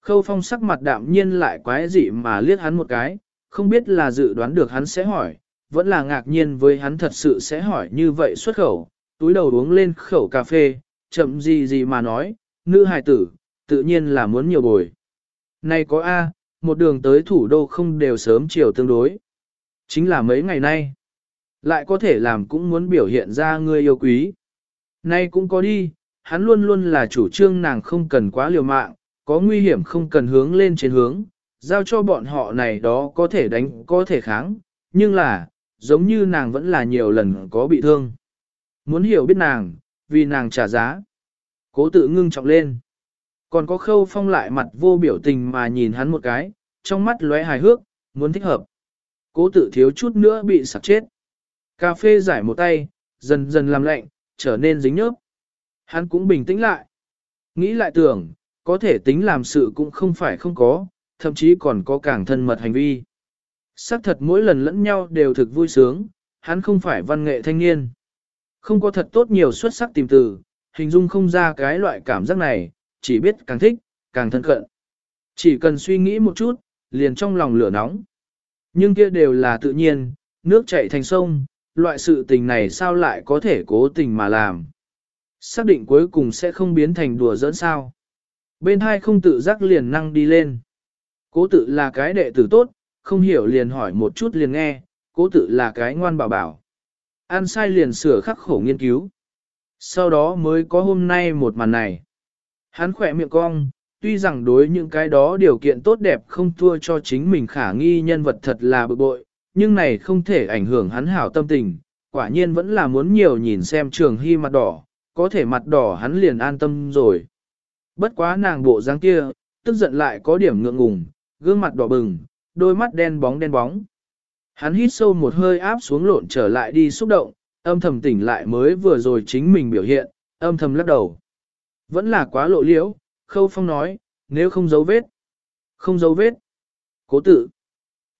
Khâu phong sắc mặt đạm nhiên lại quái dị mà liếc hắn một cái, không biết là dự đoán được hắn sẽ hỏi, vẫn là ngạc nhiên với hắn thật sự sẽ hỏi như vậy xuất khẩu, túi đầu uống lên khẩu cà phê, chậm gì gì mà nói, nữ hài tử, tự nhiên là muốn nhiều bồi. Này có A, một đường tới thủ đô không đều sớm chiều tương đối. Chính là mấy ngày nay. Lại có thể làm cũng muốn biểu hiện ra người yêu quý. Nay cũng có đi, hắn luôn luôn là chủ trương nàng không cần quá liều mạng, có nguy hiểm không cần hướng lên trên hướng, giao cho bọn họ này đó có thể đánh, có thể kháng, nhưng là, giống như nàng vẫn là nhiều lần có bị thương. Muốn hiểu biết nàng, vì nàng trả giá. Cố tự ngưng trọng lên. Còn có khâu phong lại mặt vô biểu tình mà nhìn hắn một cái, trong mắt lóe hài hước, muốn thích hợp. Cố tự thiếu chút nữa bị sặc chết. Cà phê giải một tay, dần dần làm lạnh, trở nên dính nhớp. Hắn cũng bình tĩnh lại. Nghĩ lại tưởng, có thể tính làm sự cũng không phải không có, thậm chí còn có càng thân mật hành vi. Sắc thật mỗi lần lẫn nhau đều thực vui sướng, hắn không phải văn nghệ thanh niên. Không có thật tốt nhiều xuất sắc tìm từ, hình dung không ra cái loại cảm giác này, chỉ biết càng thích, càng thân cận. Chỉ cần suy nghĩ một chút, liền trong lòng lửa nóng. Nhưng kia đều là tự nhiên, nước chảy thành sông, loại sự tình này sao lại có thể cố tình mà làm. Xác định cuối cùng sẽ không biến thành đùa giỡn sao. Bên hai không tự giác liền năng đi lên. Cố tự là cái đệ tử tốt, không hiểu liền hỏi một chút liền nghe, cố tự là cái ngoan bảo bảo. ăn sai liền sửa khắc khổ nghiên cứu. Sau đó mới có hôm nay một màn này. Hắn khỏe miệng cong, tuy rằng đối những cái đó điều kiện tốt đẹp không thua cho chính mình khả nghi nhân vật thật là bực bội, nhưng này không thể ảnh hưởng hắn hảo tâm tình, quả nhiên vẫn là muốn nhiều nhìn xem trường hy mặt đỏ, có thể mặt đỏ hắn liền an tâm rồi. Bất quá nàng bộ dáng kia, tức giận lại có điểm ngượng ngùng, gương mặt đỏ bừng, đôi mắt đen bóng đen bóng. Hắn hít sâu một hơi áp xuống lộn trở lại đi xúc động, âm thầm tỉnh lại mới vừa rồi chính mình biểu hiện, âm thầm lắc đầu. Vẫn là quá lộ liễu, khâu phong nói, nếu không giấu vết. Không giấu vết. Cố tự.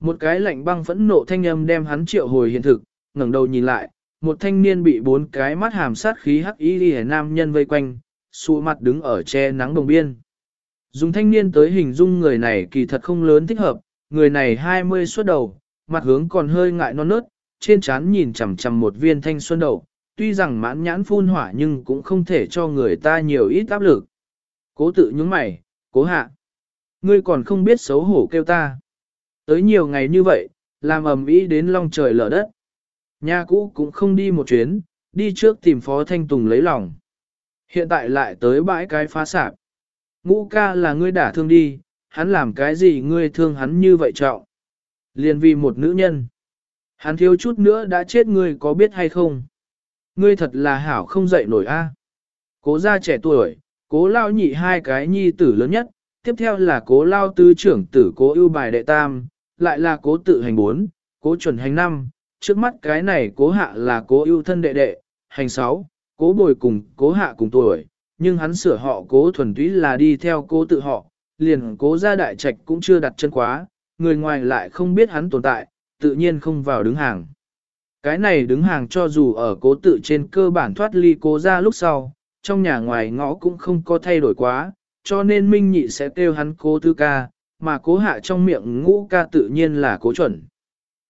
Một cái lạnh băng phẫn nộ thanh âm đem hắn triệu hồi hiện thực, ngẩng đầu nhìn lại, một thanh niên bị bốn cái mắt hàm sát khí hắc y đi nam nhân vây quanh, xù mặt đứng ở che nắng đồng biên. Dùng thanh niên tới hình dung người này kỳ thật không lớn thích hợp, người này 20 xuất đầu, mặt hướng còn hơi ngại non nớt, trên trán nhìn chằm chằm một viên thanh xuân đầu, tuy rằng mãn nhãn phun hỏa nhưng cũng không thể cho người ta nhiều ít áp lực. Cố tự nhúng mày, cố hạ. Ngươi còn không biết xấu hổ kêu ta. Tới nhiều ngày như vậy, làm ầm ĩ đến long trời lở đất. Nhà cũ cũng không đi một chuyến, đi trước tìm Phó Thanh Tùng lấy lòng. Hiện tại lại tới bãi cái phá sạp. Ngũ ca là ngươi đả thương đi, hắn làm cái gì ngươi thương hắn như vậy trọng. Liền vì một nữ nhân. Hắn thiếu chút nữa đã chết ngươi có biết hay không? Ngươi thật là hảo không dậy nổi a. Cố gia trẻ tuổi, cố lao nhị hai cái nhi tử lớn nhất, tiếp theo là cố lao tứ trưởng tử cố ưu bài đệ tam, lại là cố tự hành bốn, cố chuẩn hành năm, trước mắt cái này cố hạ là cố ưu thân đệ đệ, hành sáu, cố bồi cùng cố hạ cùng tuổi, nhưng hắn sửa họ cố thuần túy là đi theo cố tự họ, liền cố gia đại trạch cũng chưa đặt chân quá, người ngoài lại không biết hắn tồn tại, tự nhiên không vào đứng hàng. Cái này đứng hàng cho dù ở cố tự trên cơ bản thoát ly cố gia lúc sau, trong nhà ngoài ngõ cũng không có thay đổi quá, cho nên Minh Nhị sẽ kêu hắn cố tư ca, mà cố hạ trong miệng ngũ ca tự nhiên là cố chuẩn.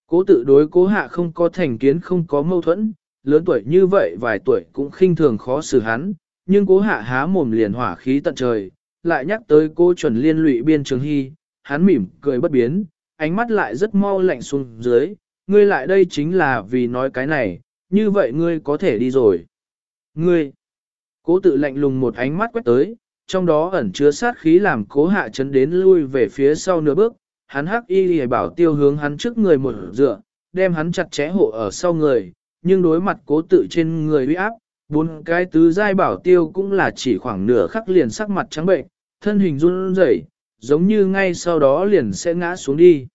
Cố tự đối cố hạ không có thành kiến không có mâu thuẫn, lớn tuổi như vậy vài tuổi cũng khinh thường khó xử hắn, nhưng cố hạ há mồm liền hỏa khí tận trời, lại nhắc tới cô chuẩn liên lụy biên trường hy, hắn mỉm cười bất biến, ánh mắt lại rất mau lạnh xuống dưới, ngươi lại đây chính là vì nói cái này, như vậy ngươi có thể đi rồi. Ngươi, cố tự lạnh lùng một ánh mắt quét tới, trong đó ẩn chứa sát khí làm cố hạ chấn đến lui về phía sau nửa bước, hắn hắc y lìa bảo tiêu hướng hắn trước người một dựa, đem hắn chặt chẽ hộ ở sau người, nhưng đối mặt cố tự trên người uy áp, bốn cái tứ giai bảo tiêu cũng là chỉ khoảng nửa khắc liền sắc mặt trắng bệnh, thân hình run rẩy, giống như ngay sau đó liền sẽ ngã xuống đi.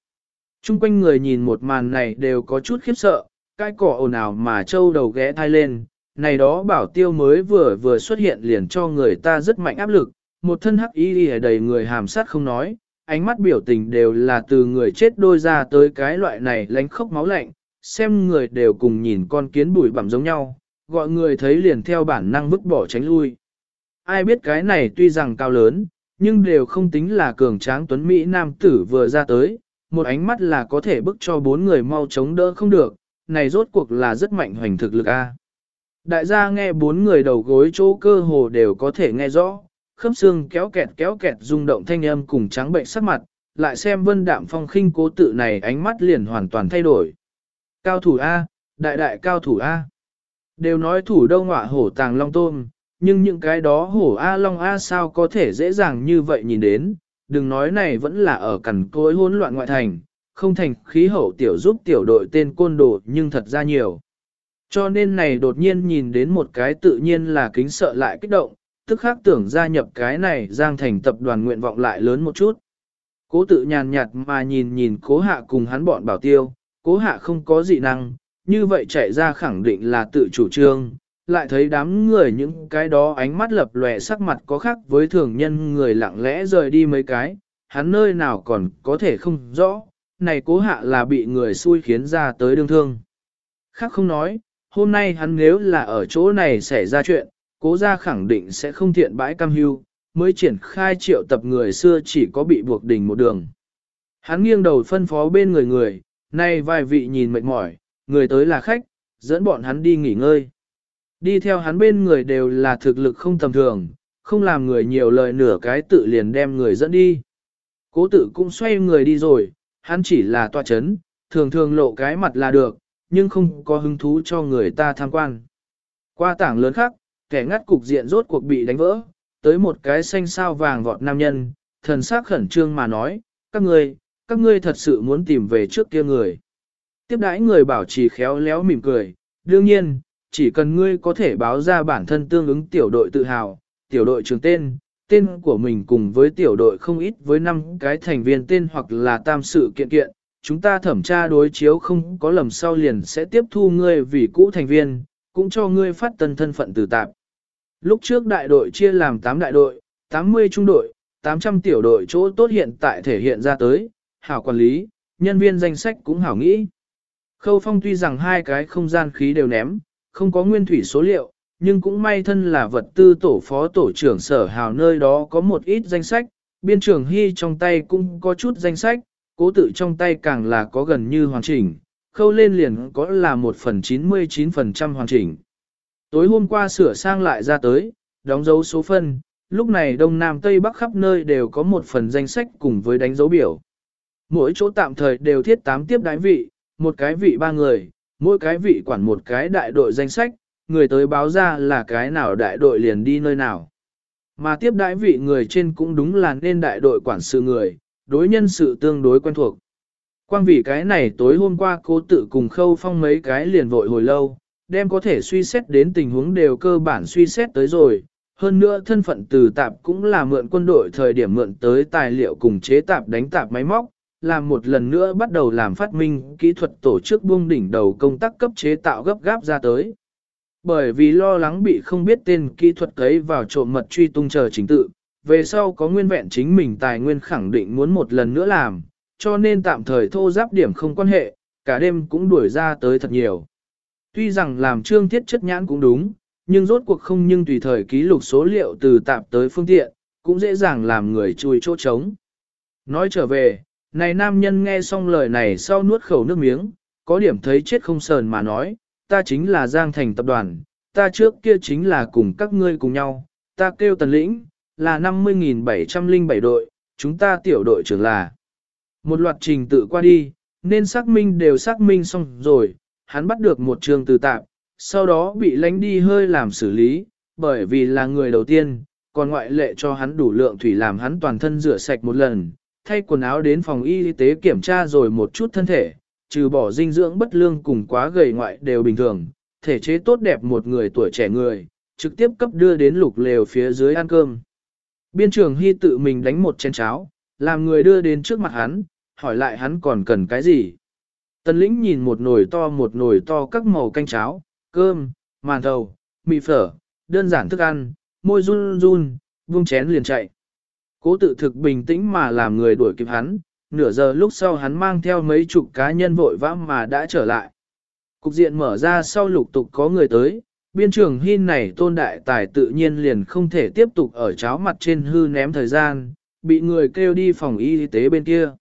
Trung quanh người nhìn một màn này đều có chút khiếp sợ, cái cỏ ồn ào mà trâu đầu ghé thai lên, này đó bảo tiêu mới vừa vừa xuất hiện liền cho người ta rất mạnh áp lực, một thân hắc y đầy người hàm sát không nói, ánh mắt biểu tình đều là từ người chết đôi ra tới cái loại này lánh khốc máu lạnh, xem người đều cùng nhìn con kiến bụi bặm giống nhau, gọi người thấy liền theo bản năng vứt bỏ tránh lui. Ai biết cái này tuy rằng cao lớn, nhưng đều không tính là cường tráng tuấn Mỹ nam tử vừa ra tới, một ánh mắt là có thể bức cho bốn người mau chống đỡ không được, này rốt cuộc là rất mạnh hoành thực lực a. Đại gia nghe bốn người đầu gối chỗ cơ hồ đều có thể nghe rõ, khớp xương kéo kẹt kéo kẹt rung động thanh âm cùng trắng bệnh sắc mặt, lại xem vân đạm phong khinh cố tự này ánh mắt liền hoàn toàn thay đổi. Cao thủ A, đại đại cao thủ A. Đều nói thủ đông ngọa hổ tàng long tôm, nhưng những cái đó hổ A long A sao có thể dễ dàng như vậy nhìn đến, đừng nói này vẫn là ở cằn cối hỗn loạn ngoại thành, không thành khí hậu tiểu giúp tiểu đội tên côn đồ nhưng thật ra nhiều. Cho nên này đột nhiên nhìn đến một cái tự nhiên là kính sợ lại kích động, tức khác tưởng gia nhập cái này giang thành tập đoàn nguyện vọng lại lớn một chút. Cố tự nhàn nhạt mà nhìn nhìn cố hạ cùng hắn bọn bảo tiêu, cố hạ không có dị năng, như vậy chạy ra khẳng định là tự chủ trương, lại thấy đám người những cái đó ánh mắt lập lòe sắc mặt có khác với thường nhân người lặng lẽ rời đi mấy cái, hắn nơi nào còn có thể không rõ, này cố hạ là bị người xui khiến ra tới đương thương. Khác không nói, hôm nay hắn nếu là ở chỗ này xảy ra chuyện, cố ra khẳng định sẽ không thiện bãi cam hưu, mới triển khai triệu tập người xưa chỉ có bị buộc đỉnh một đường. Hắn nghiêng đầu phân phó bên người người, nay vài vị nhìn mệt mỏi, người tới là khách, dẫn bọn hắn đi nghỉ ngơi. Đi theo hắn bên người đều là thực lực không tầm thường, không làm người nhiều lời nửa cái tự liền đem người dẫn đi. Cố tự cũng xoay người đi rồi, hắn chỉ là tòa chấn, thường thường lộ cái mặt là được, nhưng không có hứng thú cho người ta tham quan. Qua tảng lớn khác, kẻ ngắt cục diện rốt cuộc bị đánh vỡ, tới một cái xanh sao vàng vọt nam nhân, thần sắc khẩn trương mà nói, các ngươi, các ngươi thật sự muốn tìm về trước kia người. Tiếp đãi người bảo trì khéo léo mỉm cười, đương nhiên, chỉ cần ngươi có thể báo ra bản thân tương ứng tiểu đội tự hào, tiểu đội trường tên, tên của mình cùng với tiểu đội không ít với năm cái thành viên tên hoặc là tam sự kiện kiện, chúng ta thẩm tra đối chiếu không có lầm sau liền sẽ tiếp thu ngươi vì cũ thành viên, cũng cho ngươi phát tân thân phận từ tạp. Lúc trước đại đội chia làm 8 đại đội, 80 trung đội, 800 tiểu đội chỗ tốt hiện tại thể hiện ra tới, hảo quản lý, nhân viên danh sách cũng hảo nghĩ. Khâu phong tuy rằng hai cái không gian khí đều ném, không có nguyên thủy số liệu, nhưng cũng may thân là vật tư tổ phó tổ trưởng sở hào nơi đó có một ít danh sách, biên trưởng hy trong tay cũng có chút danh sách, cố tự trong tay càng là có gần như hoàn chỉnh, khâu lên liền có là một phần 99% hoàn chỉnh. Tối hôm qua sửa sang lại ra tới, đóng dấu số phân, lúc này Đông Nam Tây Bắc khắp nơi đều có một phần danh sách cùng với đánh dấu biểu. Mỗi chỗ tạm thời đều thiết 8 tiếp đái vị, một cái vị ba người, mỗi cái vị quản một cái đại đội danh sách, người tới báo ra là cái nào đại đội liền đi nơi nào. Mà tiếp đãi vị người trên cũng đúng là nên đại đội quản sự người, đối nhân sự tương đối quen thuộc. Quang vì cái này tối hôm qua cô tự cùng khâu phong mấy cái liền vội hồi lâu, đem có thể suy xét đến tình huống đều cơ bản suy xét tới rồi. Hơn nữa thân phận từ tạp cũng là mượn quân đội thời điểm mượn tới tài liệu cùng chế tạp đánh tạp máy móc, làm một lần nữa bắt đầu làm phát minh kỹ thuật tổ chức buông đỉnh đầu công tác cấp chế tạo gấp gáp ra tới. Bởi vì lo lắng bị không biết tên kỹ thuật ấy vào trộm mật truy tung chờ chính tự, về sau có nguyên vẹn chính mình tài nguyên khẳng định muốn một lần nữa làm, cho nên tạm thời thô giáp điểm không quan hệ, cả đêm cũng đuổi ra tới thật nhiều. Tuy rằng làm trương thiết chất nhãn cũng đúng, nhưng rốt cuộc không nhưng tùy thời ký lục số liệu từ tạm tới phương tiện, cũng dễ dàng làm người chui chỗ trống. Nói trở về, này nam nhân nghe xong lời này sau nuốt khẩu nước miếng, có điểm thấy chết không sờn mà nói, ta chính là Giang Thành tập đoàn, ta trước kia chính là cùng các ngươi cùng nhau, ta kêu tần lĩnh, là 50.707 đội, chúng ta tiểu đội trưởng là. Một loạt trình tự qua đi, nên xác minh đều xác minh xong rồi, hắn bắt được một trường từ tạm, sau đó bị lánh đi hơi làm xử lý, bởi vì là người đầu tiên, còn ngoại lệ cho hắn đủ lượng thủy làm hắn toàn thân rửa sạch một lần, thay quần áo đến phòng y tế kiểm tra rồi một chút thân thể, trừ bỏ dinh dưỡng bất lương cùng quá gầy ngoại đều bình thường, thể chế tốt đẹp một người tuổi trẻ người, trực tiếp cấp đưa đến lục lều phía dưới ăn cơm. Biên trưởng Hy tự mình đánh một chén cháo, làm người đưa đến trước mặt hắn, hỏi lại hắn còn cần cái gì. Tần lĩnh nhìn một nồi to một nồi to các màu canh cháo, cơm, màn thầu, mì phở, đơn giản thức ăn, môi run run, vung chén liền chạy. Cố tự thực bình tĩnh mà làm người đuổi kịp hắn, nửa giờ lúc sau hắn mang theo mấy chục cá nhân vội vã mà đã trở lại. Cục diện mở ra sau lục tục có người tới, biên trường hin này tôn đại tài tự nhiên liền không thể tiếp tục ở cháo mặt trên hư ném thời gian, bị người kêu đi phòng y tế bên kia.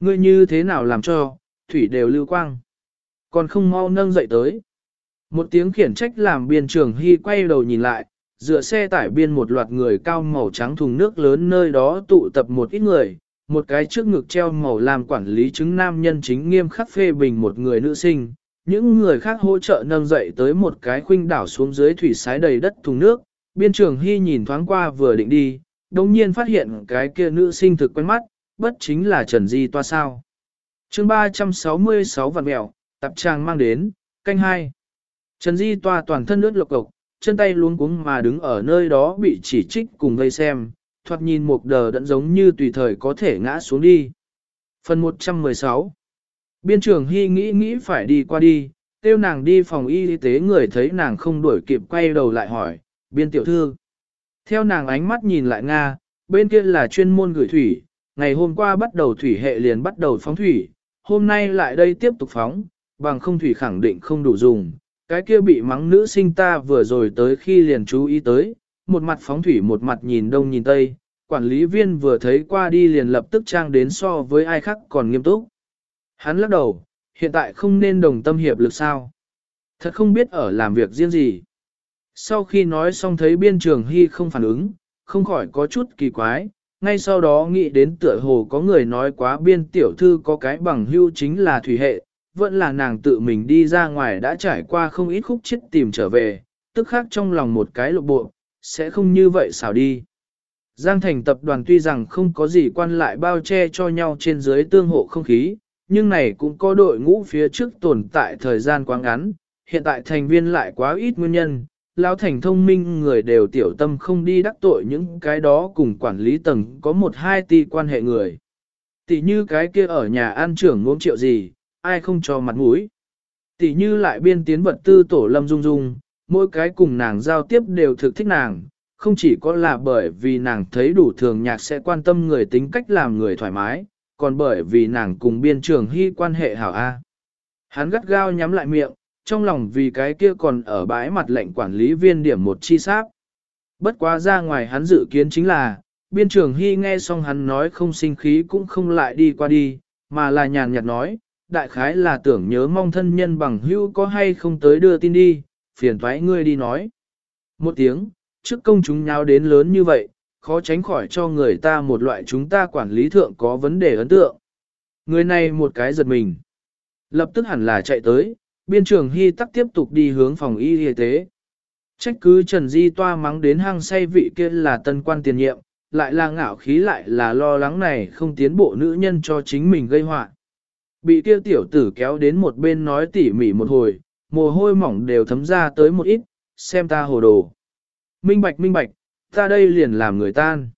Ngươi như thế nào làm cho, thủy đều lưu quang. Còn không mau nâng dậy tới. Một tiếng khiển trách làm biên trường hy quay đầu nhìn lại, dựa xe tải biên một loạt người cao màu trắng thùng nước lớn nơi đó tụ tập một ít người, một cái trước ngực treo màu làm quản lý chứng nam nhân chính nghiêm khắc phê bình một người nữ sinh, những người khác hỗ trợ nâng dậy tới một cái khuynh đảo xuống dưới thủy sái đầy đất thùng nước, biên trường hy nhìn thoáng qua vừa định đi, đồng nhiên phát hiện cái kia nữ sinh thực quen mắt, bất chính là Trần Di toa sao. chương 366 vạn mèo, tập trang mang đến, canh hai. Trần Di toa toàn thân ướt lộc cộc, chân tay luống cuống mà đứng ở nơi đó bị chỉ trích cùng gây xem, thoạt nhìn một đờ đẫn giống như tùy thời có thể ngã xuống đi. Phần 116 Biên trưởng Hy nghĩ nghĩ phải đi qua đi, Tiêu nàng đi phòng y tế người thấy nàng không đuổi kịp quay đầu lại hỏi, biên tiểu thư. Theo nàng ánh mắt nhìn lại Nga, bên kia là chuyên môn gửi thủy, ngày hôm qua bắt đầu thủy hệ liền bắt đầu phóng thủy, hôm nay lại đây tiếp tục phóng, bằng không thủy khẳng định không đủ dùng. Cái kia bị mắng nữ sinh ta vừa rồi tới khi liền chú ý tới, một mặt phóng thủy một mặt nhìn đông nhìn tây, quản lý viên vừa thấy qua đi liền lập tức trang đến so với ai khác còn nghiêm túc. Hắn lắc đầu, hiện tại không nên đồng tâm hiệp lực sao. Thật không biết ở làm việc riêng gì. Sau khi nói xong thấy biên trường hy không phản ứng, không khỏi có chút kỳ quái, ngay sau đó nghĩ đến tựa hồ có người nói quá biên tiểu thư có cái bằng hưu chính là thủy hệ, vẫn là nàng tự mình đi ra ngoài đã trải qua không ít khúc chết tìm trở về, tức khác trong lòng một cái lộ bộ, sẽ không như vậy xảo đi. Giang thành tập đoàn tuy rằng không có gì quan lại bao che cho nhau trên dưới tương hộ không khí, nhưng này cũng có đội ngũ phía trước tồn tại thời gian quá ngắn, hiện tại thành viên lại quá ít nguyên nhân, lão thành thông minh người đều tiểu tâm không đi đắc tội những cái đó cùng quản lý tầng có một hai ti quan hệ người. Tỷ như cái kia ở nhà an trưởng ngốm triệu gì, ai không cho mặt mũi. Tỷ như lại biên tiến vật tư tổ lâm dung dung, mỗi cái cùng nàng giao tiếp đều thực thích nàng, không chỉ có là bởi vì nàng thấy đủ thường nhạc sẽ quan tâm người tính cách làm người thoải mái, còn bởi vì nàng cùng biên trường hy quan hệ hảo A. Hắn gắt gao nhắm lại miệng, trong lòng vì cái kia còn ở bãi mặt lệnh quản lý viên điểm một chi sáp. Bất quá ra ngoài hắn dự kiến chính là, biên trường hy nghe xong hắn nói không sinh khí cũng không lại đi qua đi, mà là nhàn nhạt nói, đại khái là tưởng nhớ mong thân nhân bằng hữu có hay không tới đưa tin đi, phiền thoái ngươi đi nói. Một tiếng, trước công chúng nháo đến lớn như vậy, khó tránh khỏi cho người ta một loại chúng ta quản lý thượng có vấn đề ấn tượng. Người này một cái giật mình. Lập tức hẳn là chạy tới, biên trường hy tắc tiếp tục đi hướng phòng y y tế. Trách cứ Trần Di toa mắng đến hang say vị kia là tân quan tiền nhiệm, lại là ngạo khí lại là lo lắng này không tiến bộ nữ nhân cho chính mình gây họa Bị kia tiểu tử kéo đến một bên nói tỉ mỉ một hồi, mồ hôi mỏng đều thấm ra tới một ít, xem ta hồ đồ. Minh bạch minh bạch, ta đây liền làm người tan.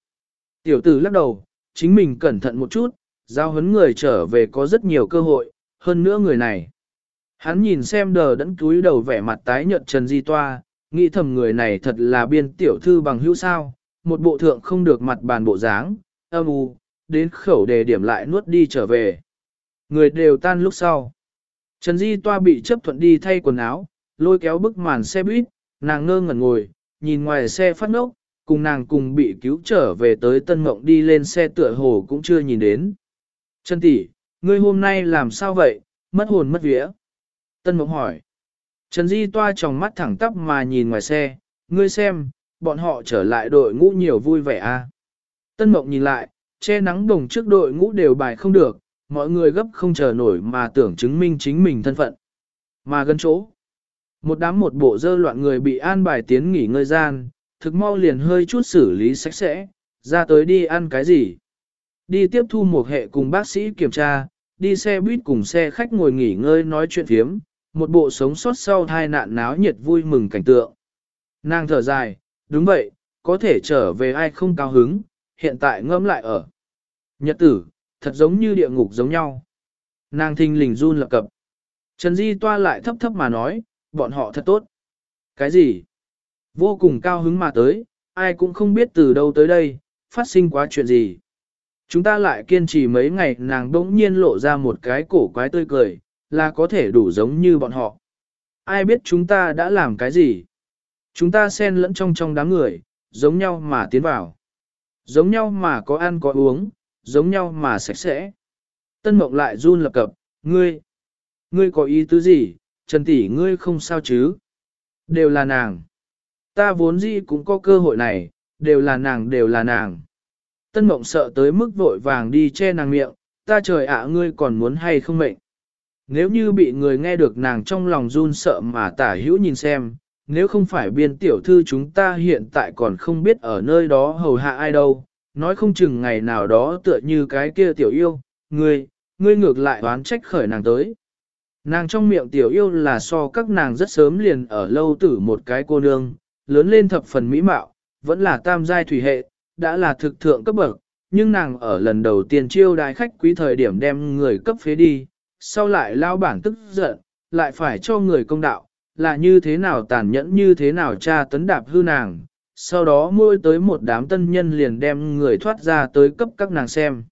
Tiểu tử lắc đầu, chính mình cẩn thận một chút, giao hấn người trở về có rất nhiều cơ hội, hơn nữa người này. Hắn nhìn xem đờ đẫn túi đầu vẻ mặt tái nhợt Trần Di Toa, nghĩ thầm người này thật là biên tiểu thư bằng hữu sao, một bộ thượng không được mặt bàn bộ dáng, âm u, đến khẩu đề điểm lại nuốt đi trở về. Người đều tan lúc sau. Trần Di Toa bị chấp thuận đi thay quần áo, lôi kéo bức màn xe buýt, nàng ngơ ngẩn ngồi, nhìn ngoài xe phát ngốc, cùng nàng cùng bị cứu trở về tới Tân Mộng đi lên xe tựa hồ cũng chưa nhìn đến. Trần tỷ, ngươi hôm nay làm sao vậy, mất hồn mất vía. Tân Mộng hỏi. Trần Di toa tròng mắt thẳng tắp mà nhìn ngoài xe, ngươi xem, bọn họ trở lại đội ngũ nhiều vui vẻ a. À? Tân Mộng nhìn lại, che nắng đồng trước đội ngũ đều bài không được, mọi người gấp không chờ nổi mà tưởng chứng minh chính mình thân phận. Mà gần chỗ. Một đám một bộ dơ loạn người bị an bài tiến nghỉ ngơi gian, thực mau liền hơi chút xử lý sạch sẽ, ra tới đi ăn cái gì. Đi tiếp thu một hệ cùng bác sĩ kiểm tra, đi xe buýt cùng xe khách ngồi nghỉ ngơi nói chuyện phiếm, một bộ sống sót sau hai nạn náo nhiệt vui mừng cảnh tượng. Nàng thở dài, đúng vậy, có thể trở về ai không cao hứng, hiện tại ngâm lại ở. Nhật tử, thật giống như địa ngục giống nhau. Nàng thinh lình run lập cập. Trần Di toa lại thấp thấp mà nói, bọn họ thật tốt. Cái gì? Vô cùng cao hứng mà tới, ai cũng không biết từ đâu tới đây, phát sinh quá chuyện gì. Chúng ta lại kiên trì mấy ngày nàng đỗng nhiên lộ ra một cái cổ quái tươi cười, là có thể đủ giống như bọn họ. Ai biết chúng ta đã làm cái gì? Chúng ta xen lẫn trong trong đám người, giống nhau mà tiến vào. Giống nhau mà có ăn có uống, giống nhau mà sạch sẽ. Tân mộng lại run lập cập, ngươi, ngươi có ý tứ gì, Trần tỷ ngươi không sao chứ? Đều là nàng. Ta vốn gì cũng có cơ hội này, đều là nàng đều là nàng. Tân mộng sợ tới mức vội vàng đi che nàng miệng, ta trời ạ ngươi còn muốn hay không mệnh. Nếu như bị người nghe được nàng trong lòng run sợ mà tả hữu nhìn xem, nếu không phải biên tiểu thư chúng ta hiện tại còn không biết ở nơi đó hầu hạ ai đâu, nói không chừng ngày nào đó tựa như cái kia tiểu yêu, ngươi, ngươi ngược lại đoán trách khởi nàng tới. Nàng trong miệng tiểu yêu là so các nàng rất sớm liền ở lâu tử một cái cô nương, lớn lên thập phần mỹ mạo, vẫn là tam giai thủy hệ, đã là thực thượng cấp bậc, nhưng nàng ở lần đầu tiên chiêu đại khách quý thời điểm đem người cấp phế đi, sau lại lao bản tức giận, lại phải cho người công đạo, là như thế nào tàn nhẫn như thế nào tra tấn đạp hư nàng, sau đó môi tới một đám tân nhân liền đem người thoát ra tới cấp các nàng xem.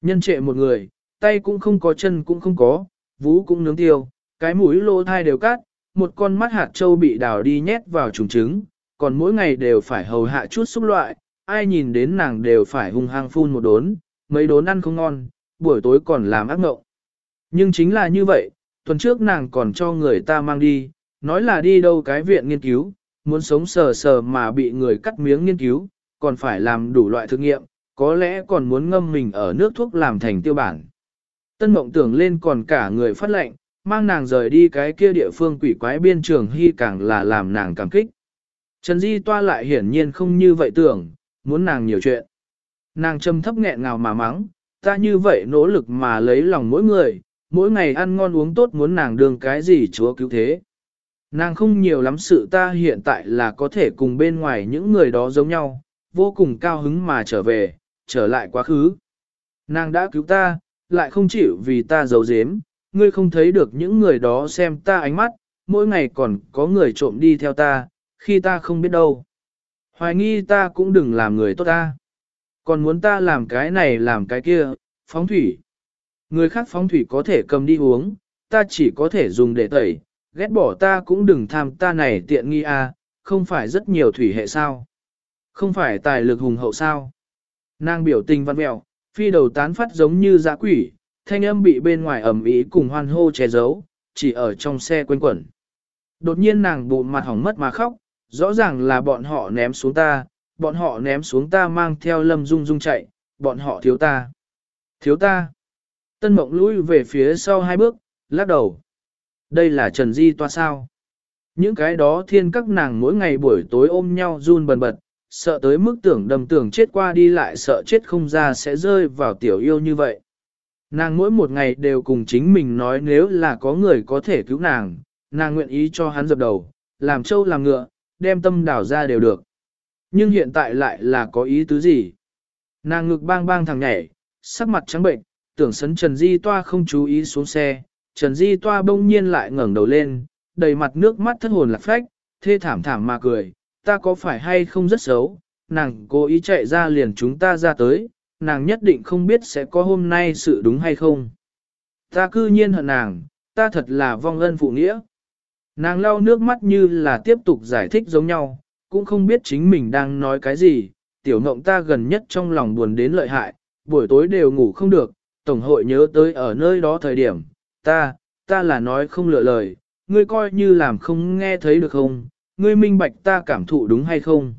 Nhân trệ một người, tay cũng không có chân cũng không có, vú cũng nướng tiêu, cái mũi lỗ thai đều cắt, một con mắt hạt trâu bị đào đi nhét vào trùng trứng, còn mỗi ngày đều phải hầu hạ chút xúc loại, ai nhìn đến nàng đều phải hung hăng phun một đốn, mấy đốn ăn không ngon, buổi tối còn làm ác ngộng. Nhưng chính là như vậy, tuần trước nàng còn cho người ta mang đi, nói là đi đâu cái viện nghiên cứu, muốn sống sờ sờ mà bị người cắt miếng nghiên cứu, còn phải làm đủ loại thử nghiệm, có lẽ còn muốn ngâm mình ở nước thuốc làm thành tiêu bản. Tân mộng tưởng lên còn cả người phát lệnh, mang nàng rời đi cái kia địa phương quỷ quái biên trường hy càng là làm nàng cảm kích. Trần Di toa lại hiển nhiên không như vậy tưởng, muốn nàng nhiều chuyện. Nàng châm thấp nghẹn ngào mà mắng, ta như vậy nỗ lực mà lấy lòng mỗi người, mỗi ngày ăn ngon uống tốt muốn nàng đương cái gì chúa cứu thế. Nàng không nhiều lắm sự ta hiện tại là có thể cùng bên ngoài những người đó giống nhau, vô cùng cao hứng mà trở về, trở lại quá khứ. Nàng đã cứu ta, lại không chịu vì ta giấu giếm, ngươi không thấy được những người đó xem ta ánh mắt, mỗi ngày còn có người trộm đi theo ta, khi ta không biết đâu. Hoài nghi ta cũng đừng làm người tốt ta. Còn muốn ta làm cái này làm cái kia, phóng thủy. Người khác phóng thủy có thể cầm đi uống, ta chỉ có thể dùng để tẩy, ghét bỏ ta cũng đừng tham ta này tiện nghi a, à, không phải rất nhiều thủy hệ sao. Không phải tài lực hùng hậu sao. Nàng biểu tình văn mẹo, phi đầu tán phát giống như dã quỷ, thanh âm bị bên ngoài ẩm ý cùng hoan hô che giấu, chỉ ở trong xe quanh quẩn. Đột nhiên nàng bụng mặt hỏng mất mà khóc, rõ ràng là bọn họ ném xuống ta, bọn họ ném xuống ta mang theo lâm dung dung chạy, bọn họ thiếu ta. Thiếu ta. Tân mộng lùi về phía sau hai bước, lắc đầu. Đây là Trần Di toa sao. Những cái đó thiên các nàng mỗi ngày buổi tối ôm nhau run bần bật, sợ tới mức tưởng đầm tưởng chết qua đi lại sợ chết không ra sẽ rơi vào tiểu yêu như vậy. Nàng mỗi một ngày đều cùng chính mình nói nếu là có người có thể cứu nàng, nàng nguyện ý cho hắn dập đầu, làm trâu làm ngựa, đem tâm đảo ra đều được. Nhưng hiện tại lại là có ý tứ gì? Nàng ngực bang bang thằng nhảy, sắc mặt trắng bệnh, tưởng sấn Trần Di Toa không chú ý xuống xe, Trần Di Toa bỗng nhiên lại ngẩng đầu lên, đầy mặt nước mắt thất hồn lạc phách, thê thảm thảm mà cười, ta có phải hay không rất xấu, nàng cố ý chạy ra liền chúng ta ra tới, nàng nhất định không biết sẽ có hôm nay sự đúng hay không. Ta cư nhiên hận nàng, ta thật là vong ân phụ nghĩa. Nàng lau nước mắt như là tiếp tục giải thích giống nhau, cũng không biết chính mình đang nói cái gì, tiểu ngộng ta gần nhất trong lòng buồn đến lợi hại, buổi tối đều ngủ không được, Tổng hội nhớ tới ở nơi đó thời điểm, ta, ta là nói không lựa lời, ngươi coi như làm không nghe thấy được không, ngươi minh bạch ta cảm thụ đúng hay không.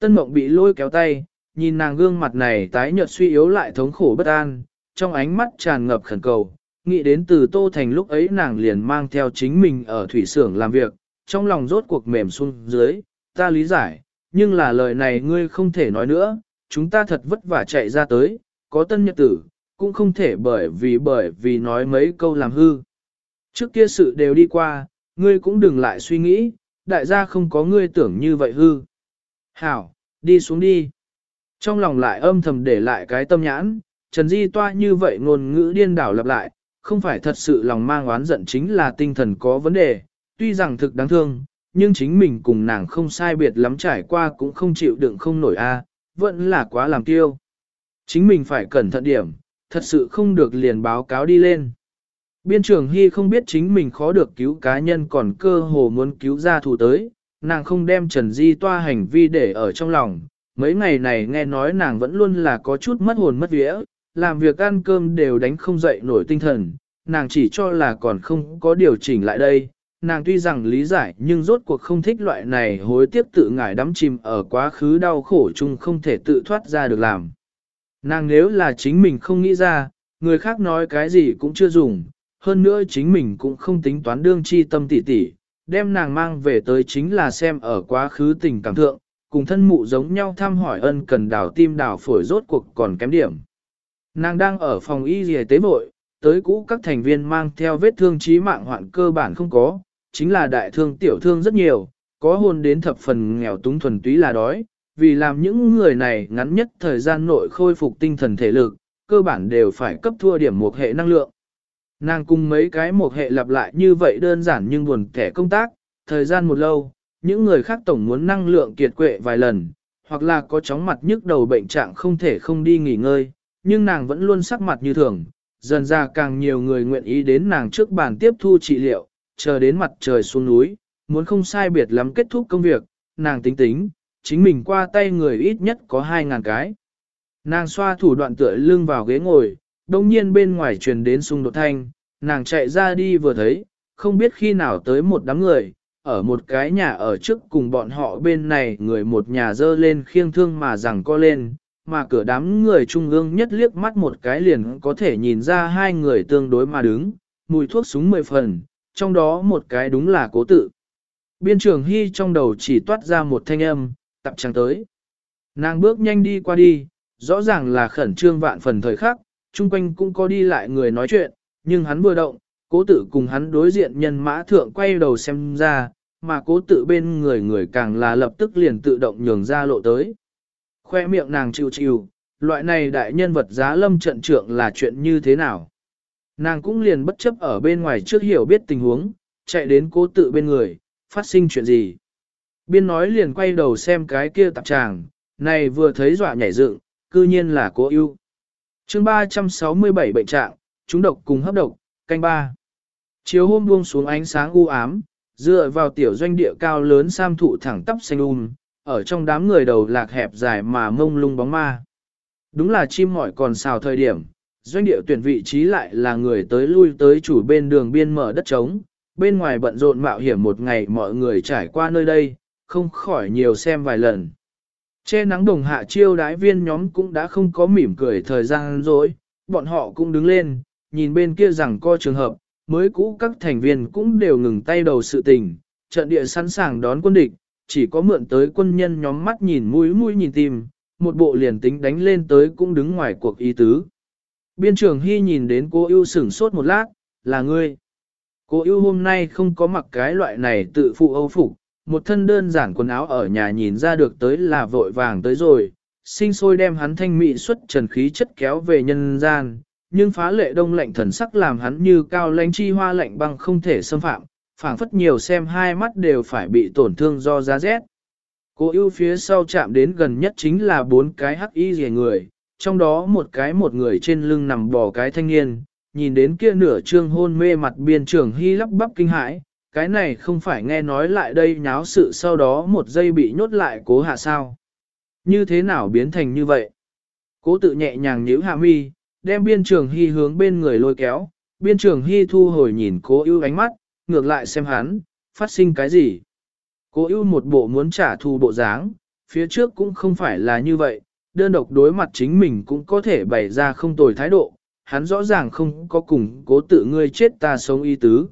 Tân mộng bị lôi kéo tay, nhìn nàng gương mặt này tái nhợt suy yếu lại thống khổ bất an, trong ánh mắt tràn ngập khẩn cầu, nghĩ đến từ Tô Thành lúc ấy nàng liền mang theo chính mình ở thủy xưởng làm việc, trong lòng rốt cuộc mềm xuống dưới, ta lý giải, nhưng là lời này ngươi không thể nói nữa, chúng ta thật vất vả chạy ra tới, có tân nhật tử, cũng không thể bởi vì bởi vì nói mấy câu làm hư. Trước kia sự đều đi qua, ngươi cũng đừng lại suy nghĩ, đại gia không có ngươi tưởng như vậy hư. Hảo, đi xuống đi. Trong lòng lại âm thầm để lại cái tâm nhãn, Trần Di toa như vậy ngôn ngữ điên đảo lặp lại, không phải thật sự lòng mang oán giận chính là tinh thần có vấn đề, tuy rằng thực đáng thương, nhưng chính mình cùng nàng không sai biệt lắm trải qua cũng không chịu đựng không nổi a, vẫn là quá làm tiêu. Chính mình phải cẩn thận điểm, thật sự không được liền báo cáo đi lên. Biên trưởng Hy không biết chính mình khó được cứu cá nhân còn cơ hồ muốn cứu ra thủ tới, nàng không đem Trần Di toa hành vi để ở trong lòng. Mấy ngày này nghe nói nàng vẫn luôn là có chút mất hồn mất vía, làm việc ăn cơm đều đánh không dậy nổi tinh thần, nàng chỉ cho là còn không có điều chỉnh lại đây. Nàng tuy rằng lý giải nhưng rốt cuộc không thích loại này hối tiếc tự ngải đắm chìm ở quá khứ đau khổ chung không thể tự thoát ra được làm. Nàng nếu là chính mình không nghĩ ra, người khác nói cái gì cũng chưa dùng, hơn nữa chính mình cũng không tính toán đương chi tâm tỉ tỉ, đem nàng mang về tới chính là xem ở quá khứ tình cảm thượng, cùng thân mụ giống nhau thăm hỏi ân cần đảo tim đảo phổi rốt cuộc còn kém điểm. Nàng đang ở phòng y dì tế vội, tới cũ các thành viên mang theo vết thương chí mạng hoạn cơ bản không có, chính là đại thương tiểu thương rất nhiều, có hôn đến thập phần nghèo túng thuần túy là đói, vì làm những người này ngắn nhất thời gian nội khôi phục tinh thần thể lực, cơ bản đều phải cấp thua điểm một hệ năng lượng. Nàng cùng mấy cái một hệ lặp lại như vậy đơn giản nhưng buồn kẻ công tác, thời gian một lâu, những người khác tổng muốn năng lượng kiệt quệ vài lần, hoặc là có chóng mặt nhức đầu bệnh trạng không thể không đi nghỉ ngơi, nhưng nàng vẫn luôn sắc mặt như thường, dần ra càng nhiều người nguyện ý đến nàng trước bàn tiếp thu trị liệu, chờ đến mặt trời xuống núi, muốn không sai biệt lắm kết thúc công việc, nàng tính tính, chính mình qua tay người ít nhất có 2.000 cái. Nàng xoa thủ đoạn tựa lưng vào ghế ngồi, đồng nhiên bên ngoài truyền đến xung đột thanh, nàng chạy ra đi vừa thấy, không biết khi nào tới một đám người, ở một cái nhà ở trước cùng bọn họ bên này người một nhà dơ lên khiêng thương mà rằng co lên, mà cửa đám người trung ương nhất liếc mắt một cái liền có thể nhìn ra hai người tương đối mà đứng, mùi thuốc súng mười phần, trong đó một cái đúng là cố tự. Biên trường Hy trong đầu chỉ toát ra một thanh âm, tập trang tới. Nàng bước nhanh đi qua đi, rõ ràng là khẩn trương vạn phần thời khắc, chung quanh cũng có đi lại người nói chuyện, nhưng hắn vừa động, cố tự cùng hắn đối diện nhân mã thượng quay đầu xem ra, mà cố tự bên người người càng là lập tức liền tự động nhường ra lộ tới. Khoe miệng nàng chịu chịu, loại này đại nhân vật giá lâm trận trượng là chuyện như thế nào. Nàng cũng liền bất chấp ở bên ngoài trước hiểu biết tình huống, chạy đến cố tự bên người, phát sinh chuyện gì. Biên nói liền quay đầu xem cái kia tạp tràng, này vừa thấy dọa nhảy dựng, cư nhiên là cố ưu. chương 367 bệnh trạng, chúng độc cùng hấp độc, canh ba. Chiều hôm buông xuống ánh sáng u ám, dựa vào tiểu doanh địa cao lớn sam thụ thẳng tắp xanh um, ở trong đám người đầu lạc hẹp dài mà mông lung bóng ma. Đúng là chim mỏi còn xào thời điểm, doanh địa tuyển vị trí lại là người tới lui tới chủ bên đường biên mở đất trống, bên ngoài bận rộn mạo hiểm một ngày mọi người trải qua nơi đây, không khỏi nhiều xem vài lần. Che nắng đồng hạ chiêu đái viên nhóm cũng đã không có mỉm cười thời gian rồi, bọn họ cũng đứng lên, nhìn bên kia rằng co trường hợp, mới cũ các thành viên cũng đều ngừng tay đầu sự tình, trận địa sẵn sàng đón quân địch, chỉ có mượn tới quân nhân nhóm mắt nhìn mũi mũi nhìn tim, một bộ liền tính đánh lên tới cũng đứng ngoài cuộc ý tứ. Biên trưởng Hy nhìn đến cô yêu sửng sốt một lát, là ngươi. Cô yêu hôm nay không có mặc cái loại này tự phụ âu phục, một thân đơn giản quần áo ở nhà nhìn ra được tới là vội vàng tới rồi, sinh sôi đem hắn thanh mị xuất trần khí chất kéo về nhân gian, nhưng phá lệ đông lạnh thần sắc làm hắn như cao lãnh chi hoa lạnh băng không thể xâm phạm, phảng phất nhiều xem hai mắt đều phải bị tổn thương do giá rét. Cô ưu phía sau chạm đến gần nhất chính là bốn cái hắc y rìa người, trong đó một cái một người trên lưng nằm bò cái thanh niên, nhìn đến kia nửa trương hôn mê mặt biên trưởng hy lắp bắp kinh hãi, cái này không phải nghe nói lại đây nháo sự sau đó một giây bị nhốt lại cố hạ sao. Như thế nào biến thành như vậy? Cố tự nhẹ nhàng nhíu hạ mi, đem biên trường hy hướng bên người lôi kéo, biên trường hy thu hồi nhìn cố ưu ánh mắt, ngược lại xem hắn, phát sinh cái gì. Cố ưu một bộ muốn trả thù bộ dáng, phía trước cũng không phải là như vậy, đơn độc đối mặt chính mình cũng có thể bày ra không tồi thái độ, hắn rõ ràng không có cùng cố tự ngươi chết ta sống y tứ.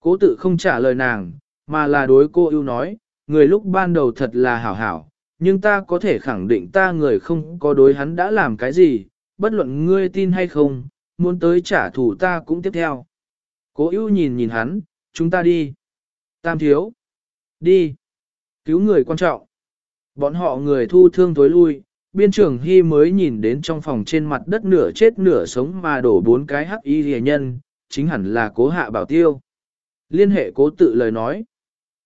Cố tự không trả lời nàng, mà là đối cô ưu nói, người lúc ban đầu thật là hảo hảo, nhưng ta có thể khẳng định ta người không có đối hắn đã làm cái gì, bất luận ngươi tin hay không, muốn tới trả thù ta cũng tiếp theo. Cố ưu nhìn nhìn hắn, chúng ta đi. Tam thiếu. Đi. Cứu người quan trọng. Bọn họ người thu thương tối lui, biên trưởng Hy mới nhìn đến trong phòng trên mặt đất nửa chết nửa sống mà đổ bốn cái hắc y rìa nhân, chính hẳn là cố hạ bảo tiêu. Liên hệ cố tự lời nói.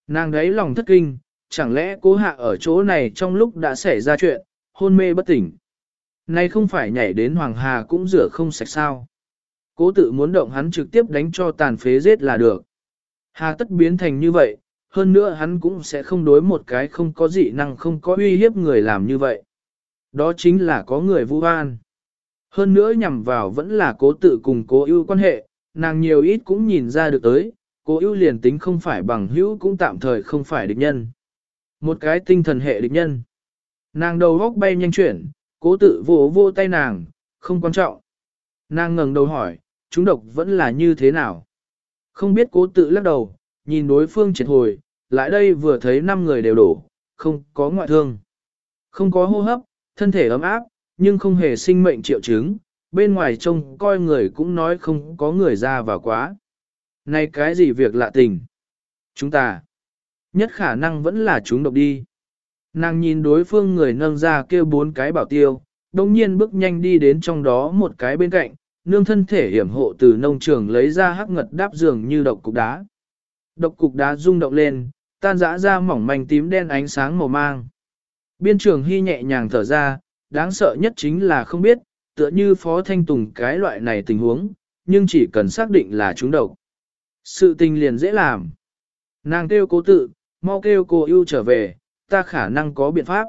Nàng đấy lòng thất kinh, chẳng lẽ cố hạ ở chỗ này trong lúc đã xảy ra chuyện, hôn mê bất tỉnh. Nay không phải nhảy đến Hoàng Hà cũng rửa không sạch sao. Cố tự muốn động hắn trực tiếp đánh cho tàn phế giết là được. Hà tất biến thành như vậy, hơn nữa hắn cũng sẽ không đối một cái không có dị năng không có uy hiếp người làm như vậy. Đó chính là có người vu oan. Hơn nữa nhằm vào vẫn là cố tự cùng cố ưu quan hệ, nàng nhiều ít cũng nhìn ra được tới, cố ưu liền tính không phải bằng hữu cũng tạm thời không phải địch nhân. Một cái tinh thần hệ địch nhân. Nàng đầu góc bay nhanh chuyển, cố tự vô vô tay nàng, không quan trọng. Nàng ngẩng đầu hỏi, chúng độc vẫn là như thế nào? Không biết cố tự lắc đầu, nhìn đối phương triệt hồi, lại đây vừa thấy năm người đều đổ, không có ngoại thương. Không có hô hấp, thân thể ấm áp, nhưng không hề sinh mệnh triệu chứng, bên ngoài trông coi người cũng nói không có người ra vào quá. Này cái gì việc lạ tình? Chúng ta, nhất khả năng vẫn là chúng độc đi. Nàng nhìn đối phương người nâng ra kêu bốn cái bảo tiêu, đồng nhiên bước nhanh đi đến trong đó một cái bên cạnh, nương thân thể hiểm hộ từ nông trường lấy ra hắc ngật đáp giường như độc cục đá. Độc cục đá rung động lên, tan rã ra mỏng manh tím đen ánh sáng màu mang. Biên trường hy nhẹ nhàng thở ra, đáng sợ nhất chính là không biết, tựa như Phó Thanh Tùng cái loại này tình huống, nhưng chỉ cần xác định là chúng độc. Sự tình liền dễ làm. Nàng kêu cố tự, mau kêu cô yêu trở về, ta khả năng có biện pháp.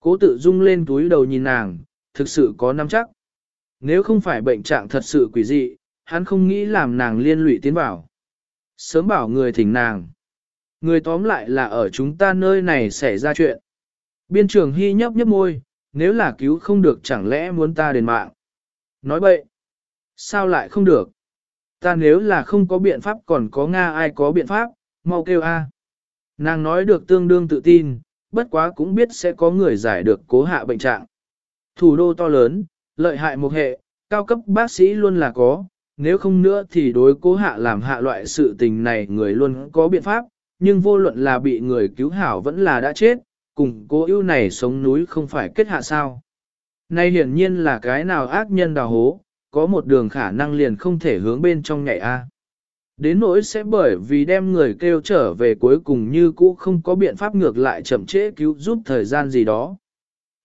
Cố tự rung lên túi đầu nhìn nàng, thực sự có nắm chắc. Nếu không phải bệnh trạng thật sự quỷ dị, hắn không nghĩ làm nàng liên lụy tiến bảo. Sớm bảo người thỉnh nàng. Người tóm lại là ở chúng ta nơi này xảy ra chuyện. Biên trường hy nhấp nhấp môi, nếu là cứu không được chẳng lẽ muốn ta đền mạng. Nói bậy. Sao lại không được? Ta nếu là không có biện pháp còn có Nga ai có biện pháp, mau kêu A. Nàng nói được tương đương tự tin, bất quá cũng biết sẽ có người giải được cố hạ bệnh trạng. Thủ đô to lớn, lợi hại một hệ, cao cấp bác sĩ luôn là có, nếu không nữa thì đối cố hạ làm hạ loại sự tình này người luôn có biện pháp, nhưng vô luận là bị người cứu hảo vẫn là đã chết, cùng cố ưu này sống núi không phải kết hạ sao. Nay hiển nhiên là cái nào ác nhân đào hố, có một đường khả năng liền không thể hướng bên trong nhảy A. Đến nỗi sẽ bởi vì đem người kêu trở về cuối cùng như cũ không có biện pháp ngược lại chậm trễ cứu giúp thời gian gì đó.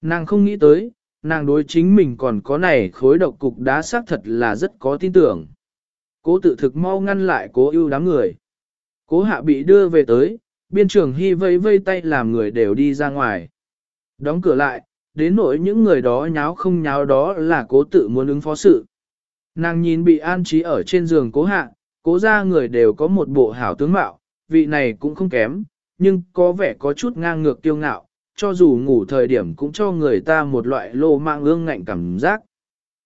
Nàng không nghĩ tới, nàng đối chính mình còn có này khối độc cục đá xác thật là rất có tin tưởng. Cố tự thực mau ngăn lại cố ưu đám người. Cố hạ bị đưa về tới, biên trường hy vây vây tay làm người đều đi ra ngoài. Đóng cửa lại, đến nỗi những người đó nháo không nháo đó là cố tự muốn ứng phó sự. Nàng nhìn bị an trí ở trên giường cố hạ, cố ra người đều có một bộ hảo tướng mạo, vị này cũng không kém, nhưng có vẻ có chút ngang ngược tiêu ngạo, cho dù ngủ thời điểm cũng cho người ta một loại lô mạng ương ngạnh cảm giác.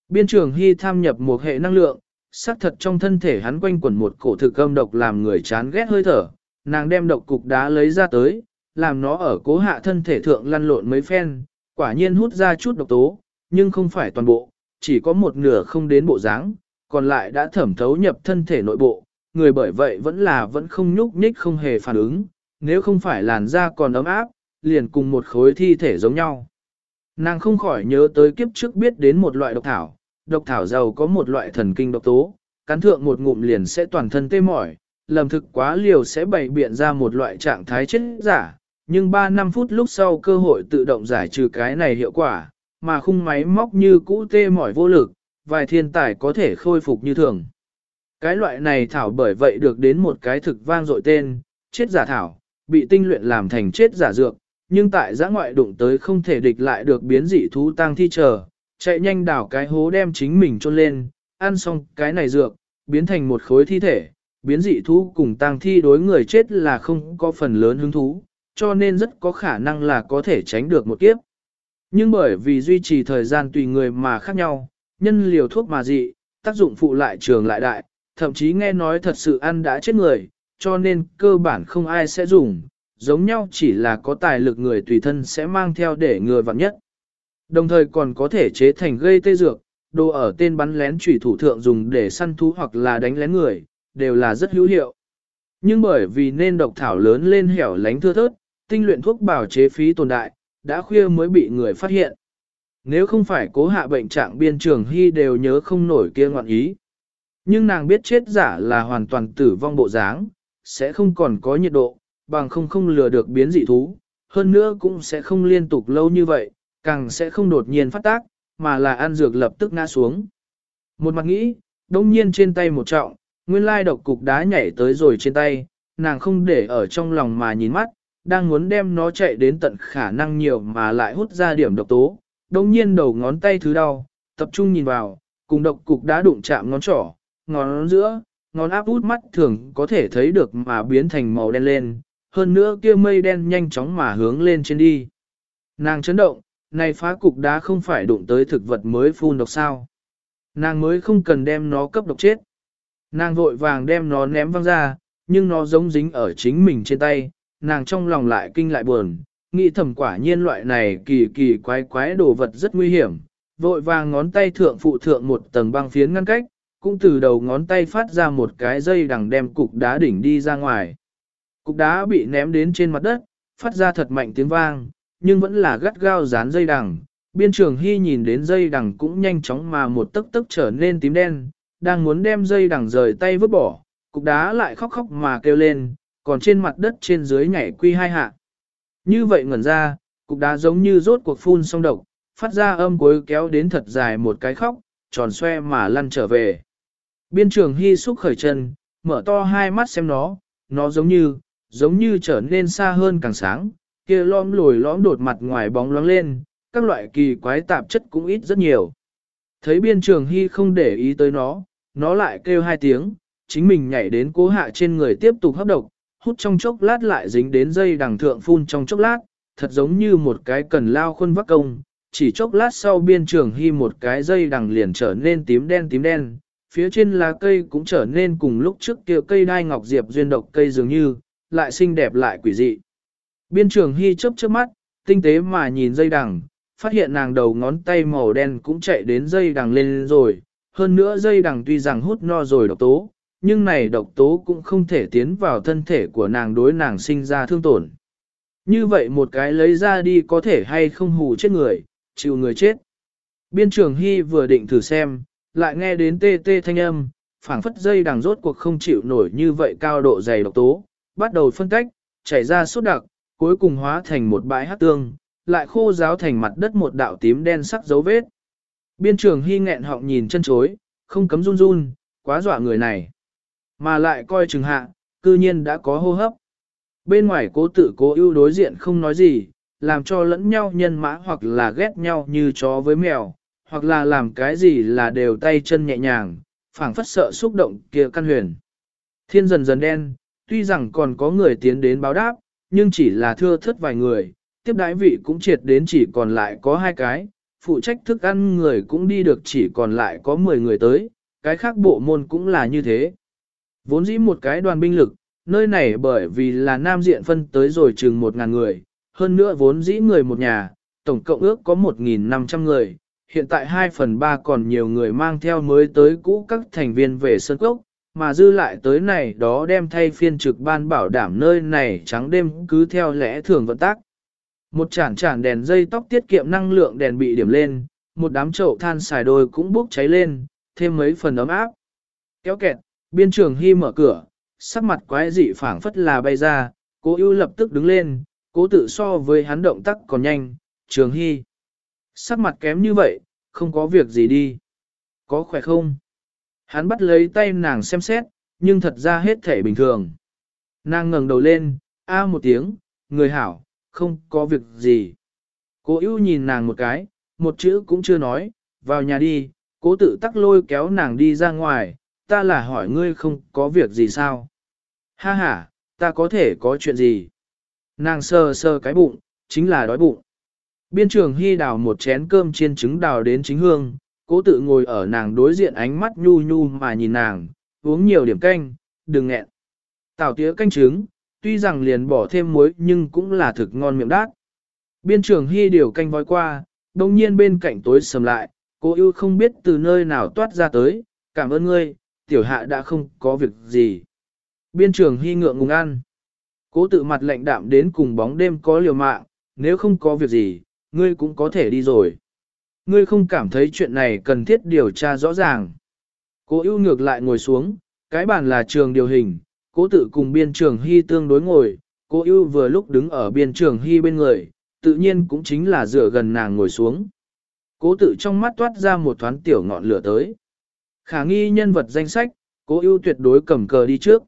Biên trường hy tham nhập một hệ năng lượng, xác thật trong thân thể hắn quanh quẩn một cổ thực âm độc làm người chán ghét hơi thở, nàng đem độc cục đá lấy ra tới, làm nó ở cố hạ thân thể thượng lăn lộn mấy phen, quả nhiên hút ra chút độc tố, nhưng không phải toàn bộ, chỉ có một nửa không đến bộ dáng, còn lại đã thẩm thấu nhập thân thể nội bộ, người bởi vậy vẫn là vẫn không nhúc nhích không hề phản ứng, nếu không phải làn da còn ấm áp, liền cùng một khối thi thể giống nhau. Nàng không khỏi nhớ tới kiếp trước biết đến một loại độc thảo, độc thảo giàu có một loại thần kinh độc tố, cắn thượng một ngụm liền sẽ toàn thân tê mỏi, lầm thực quá liều sẽ bày biện ra một loại trạng thái chết giả, nhưng 3-5 phút lúc sau cơ hội tự động giải trừ cái này hiệu quả, mà khung máy móc như cũ tê mỏi vô lực, vài thiên tài có thể khôi phục như thường. Cái loại này thảo bởi vậy được đến một cái thực vang dội tên, chết giả thảo, bị tinh luyện làm thành chết giả dược, nhưng tại giã ngoại đụng tới không thể địch lại được biến dị thú tăng thi chờ, chạy nhanh đảo cái hố đem chính mình chôn lên, ăn xong cái này dược, biến thành một khối thi thể, biến dị thú cùng tăng thi đối người chết là không có phần lớn hứng thú, cho nên rất có khả năng là có thể tránh được một kiếp. Nhưng bởi vì duy trì thời gian tùy người mà khác nhau, nhân liều thuốc mà dị, tác dụng phụ lại trường lại đại, thậm chí nghe nói thật sự ăn đã chết người, cho nên cơ bản không ai sẽ dùng, giống nhau chỉ là có tài lực người tùy thân sẽ mang theo để người vặn nhất. Đồng thời còn có thể chế thành gây tê dược, đồ ở tên bắn lén chủy thủ thượng dùng để săn thú hoặc là đánh lén người, đều là rất hữu hiệu. Nhưng bởi vì nên độc thảo lớn lên hẻo lánh thưa thớt, tinh luyện thuốc bảo chế phí tồn đại, đã khuya mới bị người phát hiện. Nếu không phải cố hạ bệnh trạng biên trường hy đều nhớ không nổi kia ngoạn ý. Nhưng nàng biết chết giả là hoàn toàn tử vong bộ dáng, sẽ không còn có nhiệt độ, bằng không không lừa được biến dị thú, hơn nữa cũng sẽ không liên tục lâu như vậy, càng sẽ không đột nhiên phát tác, mà là ăn dược lập tức ngã xuống. Một mặt nghĩ, đông nhiên trên tay một trọng, nguyên lai độc cục đá nhảy tới rồi trên tay, nàng không để ở trong lòng mà nhìn mắt, đang muốn đem nó chạy đến tận khả năng nhiều mà lại hút ra điểm độc tố, đồng nhiên đầu ngón tay thứ đau, tập trung nhìn vào, cùng độc cục đá đụng chạm ngón trỏ, ngón giữa, ngón áp út mắt thường có thể thấy được mà biến thành màu đen lên, hơn nữa kia mây đen nhanh chóng mà hướng lên trên đi. Nàng chấn động, này phá cục đá không phải đụng tới thực vật mới phun độc sao. Nàng mới không cần đem nó cấp độc chết. Nàng vội vàng đem nó ném văng ra, nhưng nó giống dính ở chính mình trên tay, nàng trong lòng lại kinh lại buồn, nghĩ thầm quả nhiên loại này kỳ kỳ quái quái đồ vật rất nguy hiểm, vội vàng ngón tay thượng phụ thượng một tầng băng phiến ngăn cách, cũng từ đầu ngón tay phát ra một cái dây đằng đem cục đá đỉnh đi ra ngoài. Cục đá bị ném đến trên mặt đất, phát ra thật mạnh tiếng vang, nhưng vẫn là gắt gao dán dây đằng, biên trường hy nhìn đến dây đằng cũng nhanh chóng mà một tấc tấc trở nên tím đen, đang muốn đem dây đằng rời tay vứt bỏ, cục đá lại khóc khóc mà kêu lên, còn trên mặt đất trên dưới nhảy quy hai hạ. Như vậy ngẩn ra, cục đá giống như rốt cuộc phun song độc, phát ra âm cuối kéo đến thật dài một cái khóc, tròn xoe mà lăn trở về. Biên trường hy xúc khởi chân, mở to hai mắt xem nó, nó giống như, giống như trở nên xa hơn càng sáng, kia lõm lồi lõm đột mặt ngoài bóng loáng lên, các loại kỳ quái tạp chất cũng ít rất nhiều. Thấy biên trường hy không để ý tới nó, nó lại kêu hai tiếng, chính mình nhảy đến cố hạ trên người tiếp tục hấp độc, hút trong chốc lát lại dính đến dây đằng thượng phun trong chốc lát, thật giống như một cái cần lao khuôn vắc công. Chỉ chốc lát sau biên trường hy một cái dây đằng liền trở nên tím đen tím đen, phía trên lá cây cũng trở nên cùng lúc trước kia cây đai ngọc diệp duyên độc cây dường như, lại xinh đẹp lại quỷ dị. Biên trường hy chớp chớp mắt, tinh tế mà nhìn dây đằng, phát hiện nàng đầu ngón tay màu đen cũng chạy đến dây đằng lên rồi, hơn nữa dây đằng tuy rằng hút no rồi độc tố, nhưng này độc tố cũng không thể tiến vào thân thể của nàng đối nàng sinh ra thương tổn. Như vậy một cái lấy ra đi có thể hay không hù chết người, chịu người chết. Biên trường Hy vừa định thử xem, lại nghe đến tê tê thanh âm, phảng phất dây đằng rốt cuộc không chịu nổi như vậy cao độ dày độc tố, bắt đầu phân cách, chảy ra sốt đặc, cuối cùng hóa thành một bãi hát tương, lại khô ráo thành mặt đất một đạo tím đen sắc dấu vết. Biên trường hy nghẹn họng nhìn chân chối, không cấm run run, quá dọa người này. Mà lại coi chừng hạ, cư nhiên đã có hô hấp. Bên ngoài cố tự cố ưu đối diện không nói gì, làm cho lẫn nhau nhân mã hoặc là ghét nhau như chó với mèo, hoặc là làm cái gì là đều tay chân nhẹ nhàng, phảng phất sợ xúc động kia căn huyền. Thiên dần dần đen, tuy rằng còn có người tiến đến báo đáp, nhưng chỉ là thưa thất vài người, tiếp đái vị cũng triệt đến chỉ còn lại có hai cái, phụ trách thức ăn người cũng đi được chỉ còn lại có 10 người tới, cái khác bộ môn cũng là như thế. Vốn dĩ một cái đoàn binh lực, nơi này bởi vì là nam diện phân tới rồi chừng 1.000 người, hơn nữa vốn dĩ người một nhà, tổng cộng ước có 1.500 người, hiện tại 2 phần 3 còn nhiều người mang theo mới tới cũ các thành viên về sân cốc, mà dư lại tới này đó đem thay phiên trực ban bảo đảm nơi này trắng đêm cứ theo lẽ thường vận tác. Một chản chản đèn dây tóc tiết kiệm năng lượng đèn bị điểm lên, một đám chậu than xài đôi cũng bốc cháy lên, thêm mấy phần ấm áp. Kéo kẹt, biên trường hy mở cửa, sắc mặt quái dị phảng phất là bay ra, cố ưu lập tức đứng lên, cố tự so với hắn động tác còn nhanh, trường hy. Sắc mặt kém như vậy, không có việc gì đi. Có khỏe không? Hắn bắt lấy tay nàng xem xét, nhưng thật ra hết thể bình thường. Nàng ngẩng đầu lên, a một tiếng, người hảo, không có việc gì. Cố ưu nhìn nàng một cái, một chữ cũng chưa nói, vào nhà đi, cố tự tắc lôi kéo nàng đi ra ngoài, ta là hỏi ngươi không có việc gì sao? Ha ha, ta có thể có chuyện gì? Nàng sờ sờ cái bụng, chính là đói bụng. Biên trường hy đào một chén cơm chiên trứng đào đến chính hương, cố tự ngồi ở nàng đối diện ánh mắt nhu nhu mà nhìn nàng, uống nhiều điểm canh, đừng nghẹn. Tảo tía canh trứng, tuy rằng liền bỏ thêm muối nhưng cũng là thực ngon miệng đát. Biên trường hy điều canh voi qua, đồng nhiên bên cạnh tối sầm lại, cô ưu không biết từ nơi nào toát ra tới, cảm ơn ngươi, tiểu hạ đã không có việc gì. Biên trường hy ngượng ngùng ăn. Cố tự mặt lạnh đạm đến cùng bóng đêm có liều mạng, nếu không có việc gì, ngươi cũng có thể đi rồi. Ngươi không cảm thấy chuyện này cần thiết điều tra rõ ràng. Cố ưu ngược lại ngồi xuống, cái bàn là trường điều hình, cố tự cùng biên trường hy tương đối ngồi, cố ưu vừa lúc đứng ở biên trường hy bên người, tự nhiên cũng chính là dựa gần nàng ngồi xuống. Cố tự trong mắt toát ra một thoáng tiểu ngọn lửa tới. Khả nghi nhân vật danh sách, cố ưu tuyệt đối cầm cờ đi trước.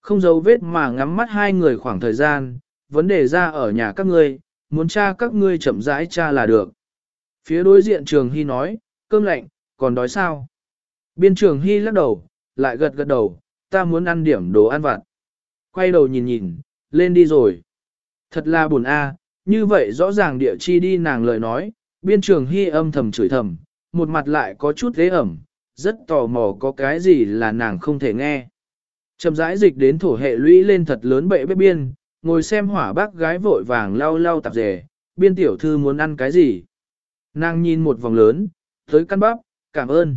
Không giấu vết mà ngắm mắt hai người khoảng thời gian, vấn đề ra ở nhà các ngươi, muốn tra các ngươi chậm rãi tra là được. Phía đối diện trường hy nói, cơm lạnh, còn đói sao? Biên trường hy lắc đầu, lại gật gật đầu, ta muốn ăn điểm đồ ăn vặt. Quay đầu nhìn nhìn, lên đi rồi. Thật là buồn a, như vậy rõ ràng địa chi đi nàng lời nói, biên trường hy âm thầm chửi thầm, một mặt lại có chút thế ẩm, rất tò mò có cái gì là nàng không thể nghe. Chậm rãi dịch đến thổ hệ lũy lên thật lớn bệ bếp biên, ngồi xem hỏa bác gái vội vàng lau lau tạp rể, biên tiểu thư muốn ăn cái gì. Nàng nhìn một vòng lớn, tới căn bắp, cảm ơn.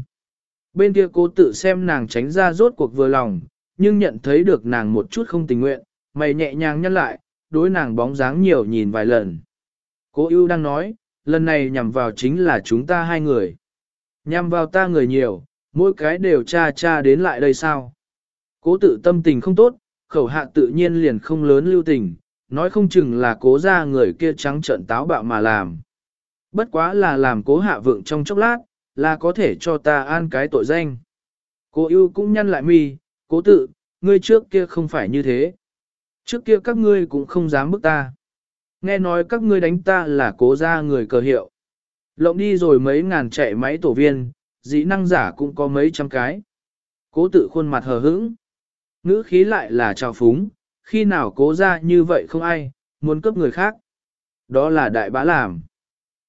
Bên kia cô tự xem nàng tránh ra rốt cuộc vừa lòng, nhưng nhận thấy được nàng một chút không tình nguyện, mày nhẹ nhàng nhăn lại, đối nàng bóng dáng nhiều nhìn vài lần. Cô ưu đang nói, lần này nhằm vào chính là chúng ta hai người. Nhằm vào ta người nhiều, mỗi cái đều cha cha đến lại đây sao. Cố tự tâm tình không tốt, khẩu hạ tự nhiên liền không lớn lưu tình, nói không chừng là cố ra người kia trắng trợn táo bạo mà làm. Bất quá là làm cố hạ vượng trong chốc lát, là có thể cho ta an cái tội danh. Cố ưu cũng nhăn lại mi, cố tự, ngươi trước kia không phải như thế. Trước kia các ngươi cũng không dám bức ta. Nghe nói các ngươi đánh ta là cố ra người cờ hiệu. Lộng đi rồi mấy ngàn chạy máy tổ viên, dĩ năng giả cũng có mấy trăm cái. Cố tự khuôn mặt hờ hững. Ngữ khí lại là trào phúng, khi nào cố ra như vậy không ai, muốn cướp người khác. Đó là đại bá làm.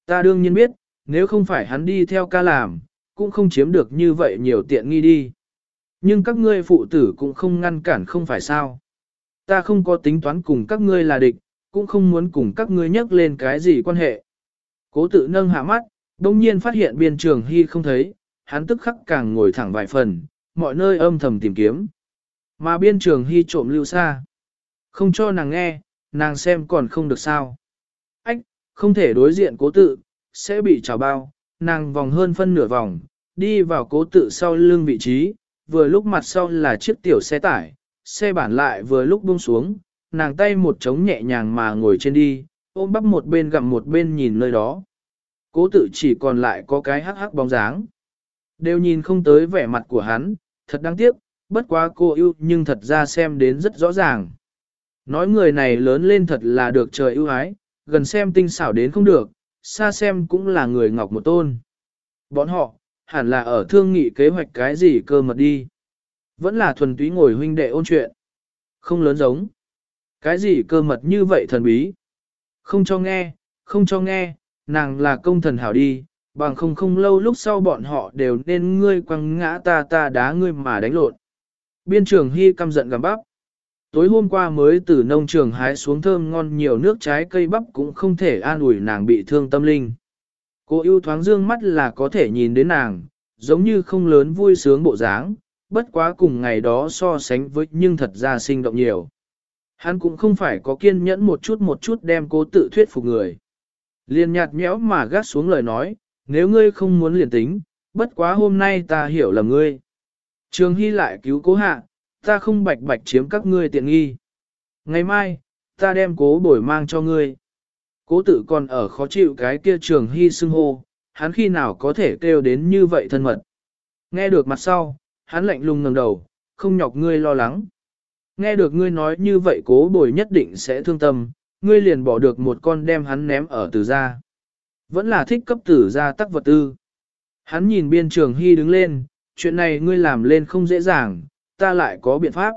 Ta đương nhiên biết, nếu không phải hắn đi theo ca làm, cũng không chiếm được như vậy nhiều tiện nghi đi. Nhưng các ngươi phụ tử cũng không ngăn cản không phải sao. Ta không có tính toán cùng các ngươi là địch, cũng không muốn cùng các ngươi nhắc lên cái gì quan hệ. Cố tự nâng hạ mắt, đông nhiên phát hiện biên trường hy không thấy, hắn tức khắc càng ngồi thẳng vài phần, mọi nơi âm thầm tìm kiếm. Mà biên trường hy trộm lưu xa. Không cho nàng nghe, nàng xem còn không được sao. Ách, không thể đối diện cố tự, sẽ bị trào bao, nàng vòng hơn phân nửa vòng, đi vào cố tự sau lưng vị trí, vừa lúc mặt sau là chiếc tiểu xe tải, xe bản lại vừa lúc buông xuống, nàng tay một trống nhẹ nhàng mà ngồi trên đi, ôm bắp một bên gặm một bên nhìn nơi đó. Cố tự chỉ còn lại có cái hắc hắc bóng dáng. Đều nhìn không tới vẻ mặt của hắn, thật đáng tiếc, bất quá cô yêu nhưng thật ra xem đến rất rõ ràng. Nói người này lớn lên thật là được trời ưu ái, gần xem tinh xảo đến không được, xa xem cũng là người ngọc một tôn. Bọn họ, hẳn là ở thương nghị kế hoạch cái gì cơ mật đi. Vẫn là thuần túy ngồi huynh đệ ôn chuyện. Không lớn giống. Cái gì cơ mật như vậy thần bí. Không cho nghe, không cho nghe, nàng là công thần hảo đi, bằng không không lâu lúc sau bọn họ đều nên ngươi quăng ngã ta ta đá ngươi mà đánh lộn. Biên trường Hy căm giận gầm bắp. Tối hôm qua mới từ nông trường hái xuống thơm ngon nhiều nước trái cây bắp cũng không thể an ủi nàng bị thương tâm linh. Cô yêu thoáng dương mắt là có thể nhìn đến nàng, giống như không lớn vui sướng bộ dáng, bất quá cùng ngày đó so sánh với nhưng thật ra sinh động nhiều. Hắn cũng không phải có kiên nhẫn một chút một chút đem cố tự thuyết phục người. Liền nhạt nhẽo mà gắt xuống lời nói, nếu ngươi không muốn liền tính, bất quá hôm nay ta hiểu là ngươi. Trường Hy lại cứu cố hạ, ta không bạch bạch chiếm các ngươi tiện nghi. Ngày mai, ta đem cố bồi mang cho ngươi. Cố tự còn ở khó chịu cái kia trường hy xưng hô, hắn khi nào có thể kêu đến như vậy thân mật. Nghe được mặt sau, hắn lạnh lùng ngẩng đầu, không nhọc ngươi lo lắng. Nghe được ngươi nói như vậy cố bồi nhất định sẽ thương tâm, ngươi liền bỏ được một con đem hắn ném ở từ gia. Vẫn là thích cấp tử ra tắc vật tư. Hắn nhìn biên trường hy đứng lên, chuyện này ngươi làm lên không dễ dàng, ta lại có biện pháp.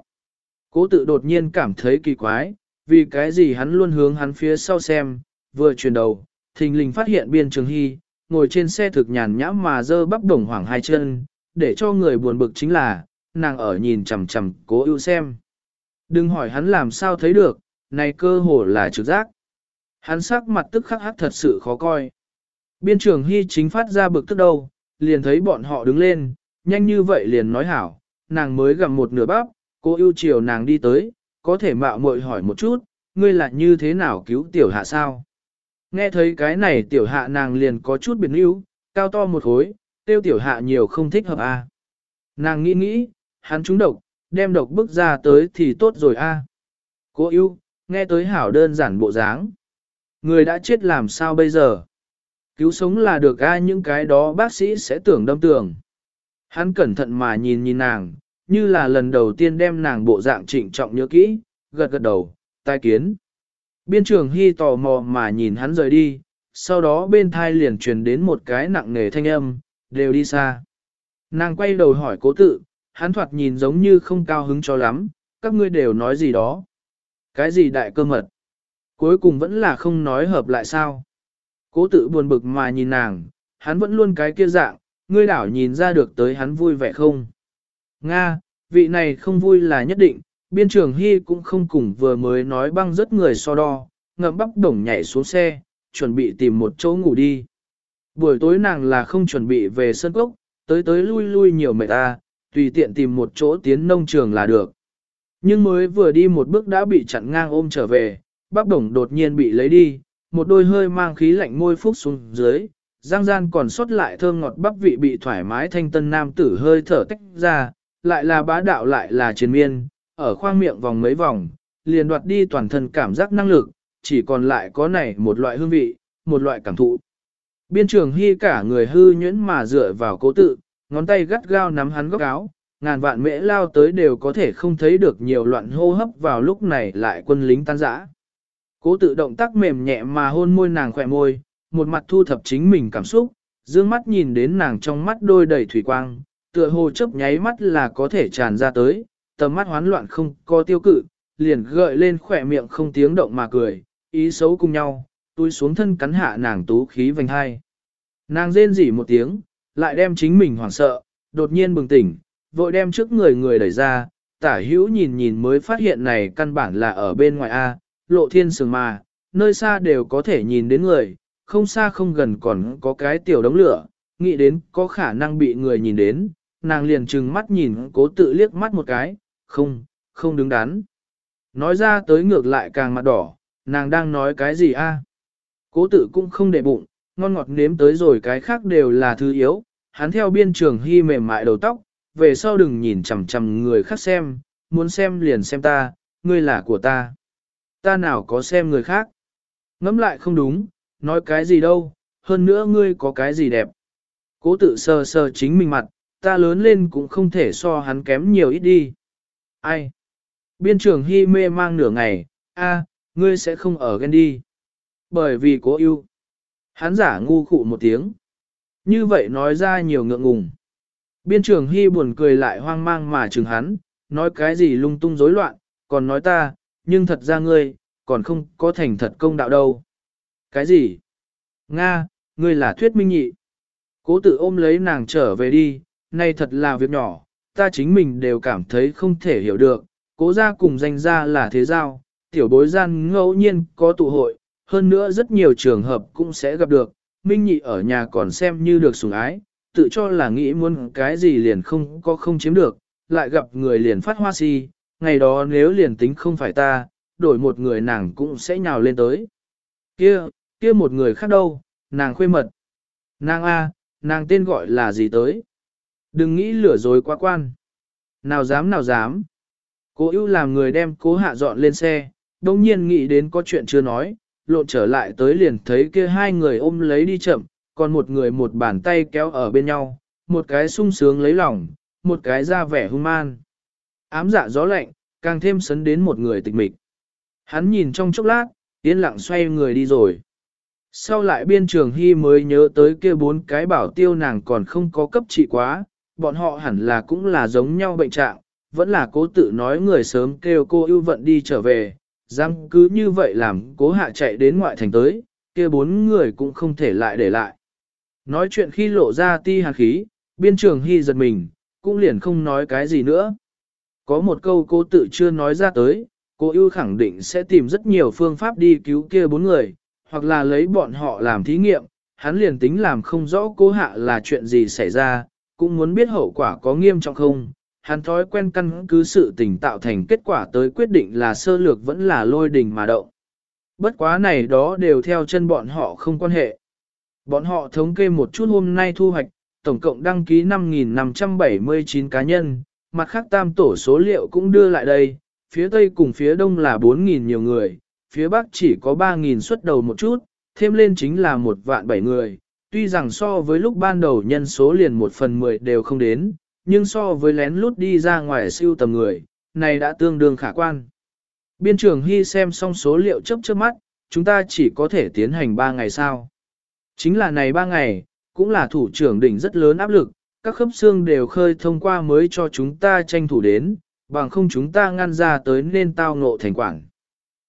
Cố tự đột nhiên cảm thấy kỳ quái, vì cái gì hắn luôn hướng hắn phía sau xem, vừa chuyển đầu, thình lình phát hiện biên trường hy, ngồi trên xe thực nhàn nhã mà dơ bắp đồng hoảng hai chân, để cho người buồn bực chính là, nàng ở nhìn chằm chằm cố ưu xem. Đừng hỏi hắn làm sao thấy được, này cơ hồ là trực giác. Hắn sắc mặt tức khắc hắc thật sự khó coi. Biên trường hy chính phát ra bực tức đâu, liền thấy bọn họ đứng lên, nhanh như vậy liền nói hảo, nàng mới gặm một nửa bắp, cô yêu chiều nàng đi tới, có thể mạo muội hỏi một chút, ngươi là như thế nào cứu tiểu hạ sao? Nghe thấy cái này tiểu hạ nàng liền có chút biệt yếu, cao to một khối, tiêu tiểu hạ nhiều không thích hợp a. À. Nàng nghĩ nghĩ, hắn trúng độc, đem độc bức ra tới thì tốt rồi a. À. Cô yêu, nghe tới hảo đơn giản bộ dáng. Người đã chết làm sao bây giờ? Cứu sống là được ai những cái đó bác sĩ sẽ tưởng đâm tưởng. Hắn cẩn thận mà nhìn nhìn nàng, như là lần đầu tiên đem nàng bộ dạng trịnh trọng nhớ kỹ, gật gật đầu, tai kiến. Biên trường hy tò mò mà nhìn hắn rời đi, sau đó bên thai liền truyền đến một cái nặng nề thanh âm, đều đi xa. Nàng quay đầu hỏi cố tự, hắn thoạt nhìn giống như không cao hứng cho lắm, các ngươi đều nói gì đó. Cái gì đại cơ mật? Cuối cùng vẫn là không nói hợp lại sao. Cố tự buồn bực mà nhìn nàng, hắn vẫn luôn cái kia dạng, ngươi đảo nhìn ra được tới hắn vui vẻ không? Nga, vị này không vui là nhất định, biên trường hy cũng không cùng vừa mới nói băng rất người so đo, ngậm bắp đổng nhảy xuống xe, chuẩn bị tìm một chỗ ngủ đi. Buổi tối nàng là không chuẩn bị về sân cốc, tới tới lui lui nhiều mệt ta, tùy tiện tìm một chỗ tiến nông trường là được. Nhưng mới vừa đi một bước đã bị chặn ngang ôm trở về, bắp đồng đột nhiên bị lấy đi, một đôi hơi mang khí lạnh môi phúc xuống dưới, giang gian còn sót lại thơm ngọt bắp vị bị thoải mái thanh tân nam tử hơi thở tách ra, lại là bá đạo lại là chiến miên, ở khoang miệng vòng mấy vòng, liền đoạt đi toàn thân cảm giác năng lực, chỉ còn lại có này một loại hương vị, một loại cảm thụ. Biên trường hy cả người hư nhuyễn mà dựa vào cố tự, ngón tay gắt gao nắm hắn góc áo, ngàn vạn mễ lao tới đều có thể không thấy được nhiều loạn hô hấp vào lúc này lại quân lính tan rã. Cố tự động tác mềm nhẹ mà hôn môi nàng khỏe môi, một mặt thu thập chính mình cảm xúc, dương mắt nhìn đến nàng trong mắt đôi đầy thủy quang, tựa hồ chớp nháy mắt là có thể tràn ra tới, tầm mắt hoán loạn không có tiêu cự, liền gợi lên khỏe miệng không tiếng động mà cười, ý xấu cùng nhau, túi xuống thân cắn hạ nàng tú khí vành hai. Nàng rên rỉ một tiếng, lại đem chính mình hoảng sợ, đột nhiên bừng tỉnh, vội đem trước người người đẩy ra, tả hữu nhìn nhìn mới phát hiện này căn bản là ở bên ngoài A, lộ thiên sừng mà, nơi xa đều có thể nhìn đến người, không xa không gần còn có cái tiểu đống lửa, nghĩ đến có khả năng bị người nhìn đến, nàng liền trừng mắt nhìn cố tự liếc mắt một cái, không, không đứng đắn. Nói ra tới ngược lại càng mặt đỏ, nàng đang nói cái gì a? Cố tự cũng không để bụng, ngon ngọt nếm tới rồi cái khác đều là thứ yếu, hắn theo biên trường hy mềm mại đầu tóc, về sau đừng nhìn chằm chằm người khác xem, muốn xem liền xem ta, ngươi là của ta. Ta nào có xem người khác. Ngẫm lại không đúng, nói cái gì đâu, hơn nữa ngươi có cái gì đẹp. Cố tự sờ sờ chính mình mặt, ta lớn lên cũng không thể so hắn kém nhiều ít đi. Ai? Biên trưởng hy mê mang nửa ngày, a, ngươi sẽ không ở ghen đi. Bởi vì cố yêu. Hắn giả ngu khụ một tiếng. Như vậy nói ra nhiều ngượng ngùng. Biên trưởng hy buồn cười lại hoang mang mà chừng hắn, nói cái gì lung tung rối loạn, còn nói ta, nhưng thật ra ngươi, còn không có thành thật công đạo đâu. Cái gì? Nga, ngươi là thuyết minh nhị. Cố tự ôm lấy nàng trở về đi, nay thật là việc nhỏ, ta chính mình đều cảm thấy không thể hiểu được, cố ra cùng danh ra là thế giao, tiểu bối gian ngẫu nhiên có tụ hội, hơn nữa rất nhiều trường hợp cũng sẽ gặp được, minh nhị ở nhà còn xem như được sủng ái, tự cho là nghĩ muốn cái gì liền không có không chiếm được, lại gặp người liền phát hoa si, ngày đó nếu liền tính không phải ta, đổi một người nàng cũng sẽ nhào lên tới. Kia, kia một người khác đâu, nàng khuê mật. Nàng A, nàng tên gọi là gì tới? Đừng nghĩ lửa dối quá quan. Nào dám nào dám. Cố ưu làm người đem cố hạ dọn lên xe, đồng nhiên nghĩ đến có chuyện chưa nói, lộn trở lại tới liền thấy kia hai người ôm lấy đi chậm, còn một người một bàn tay kéo ở bên nhau, một cái sung sướng lấy lòng, một cái ra vẻ hung man. Ám dạ gió lạnh, càng thêm sấn đến một người tịch mịch. Hắn nhìn trong chốc lát, yên lặng xoay người đi rồi. Sau lại biên trường hy mới nhớ tới kia bốn cái bảo tiêu nàng còn không có cấp trị quá, bọn họ hẳn là cũng là giống nhau bệnh trạng, vẫn là cố tự nói người sớm kêu cô ưu vận đi trở về, dám cứ như vậy làm cố hạ chạy đến ngoại thành tới, kia bốn người cũng không thể lại để lại. Nói chuyện khi lộ ra ti hàn khí, biên trường hy giật mình, cũng liền không nói cái gì nữa. Có một câu cô tự chưa nói ra tới, cô ưu khẳng định sẽ tìm rất nhiều phương pháp đi cứu kia bốn người, hoặc là lấy bọn họ làm thí nghiệm, hắn liền tính làm không rõ cố hạ là chuyện gì xảy ra, cũng muốn biết hậu quả có nghiêm trọng không. Hắn thói quen căn cứ sự tình tạo thành kết quả tới quyết định là sơ lược vẫn là lôi đình mà động. Bất quá này đó đều theo chân bọn họ không quan hệ. Bọn họ thống kê một chút hôm nay thu hoạch, tổng cộng đăng ký 5.579 cá nhân, mặt khác tam tổ số liệu cũng đưa lại đây, phía Tây cùng phía Đông là 4.000 nhiều người, phía Bắc chỉ có 3.000 xuất đầu một chút, thêm lên chính là một vạn bảy người, tuy rằng so với lúc ban đầu nhân số liền một phần mười đều không đến, nhưng so với lén lút đi ra ngoài siêu tầm người, này đã tương đương khả quan. Biên trưởng Hy xem xong số liệu chấp trước mắt, chúng ta chỉ có thể tiến hành 3 ngày sau. Chính là này 3 ngày, cũng là thủ trưởng đỉnh rất lớn áp lực, các khớp xương đều khơi thông qua mới cho chúng ta tranh thủ đến, bằng không chúng ta ngăn ra tới nên tao ngộ thành quản.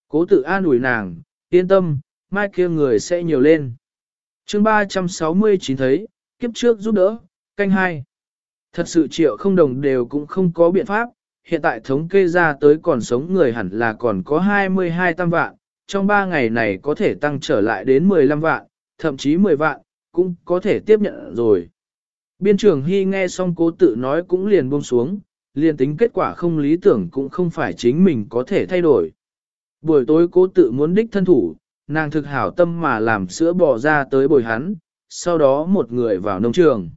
Cố tự an ủi nàng, yên tâm, mai kia người sẽ nhiều lên. chương 369 thấy, kiếp trước giúp đỡ, canh hai. Thật sự triệu không đồng đều cũng không có biện pháp, hiện tại thống kê ra tới còn sống người hẳn là còn có 22 tam vạn, trong 3 ngày này có thể tăng trở lại đến 15 vạn, thậm chí 10 vạn, cũng có thể tiếp nhận rồi. Biên trưởng Hy nghe xong cố tự nói cũng liền buông xuống, liền tính kết quả không lý tưởng cũng không phải chính mình có thể thay đổi. Buổi tối cố tự muốn đích thân thủ, nàng thực hảo tâm mà làm sữa bò ra tới bồi hắn, sau đó một người vào nông trường.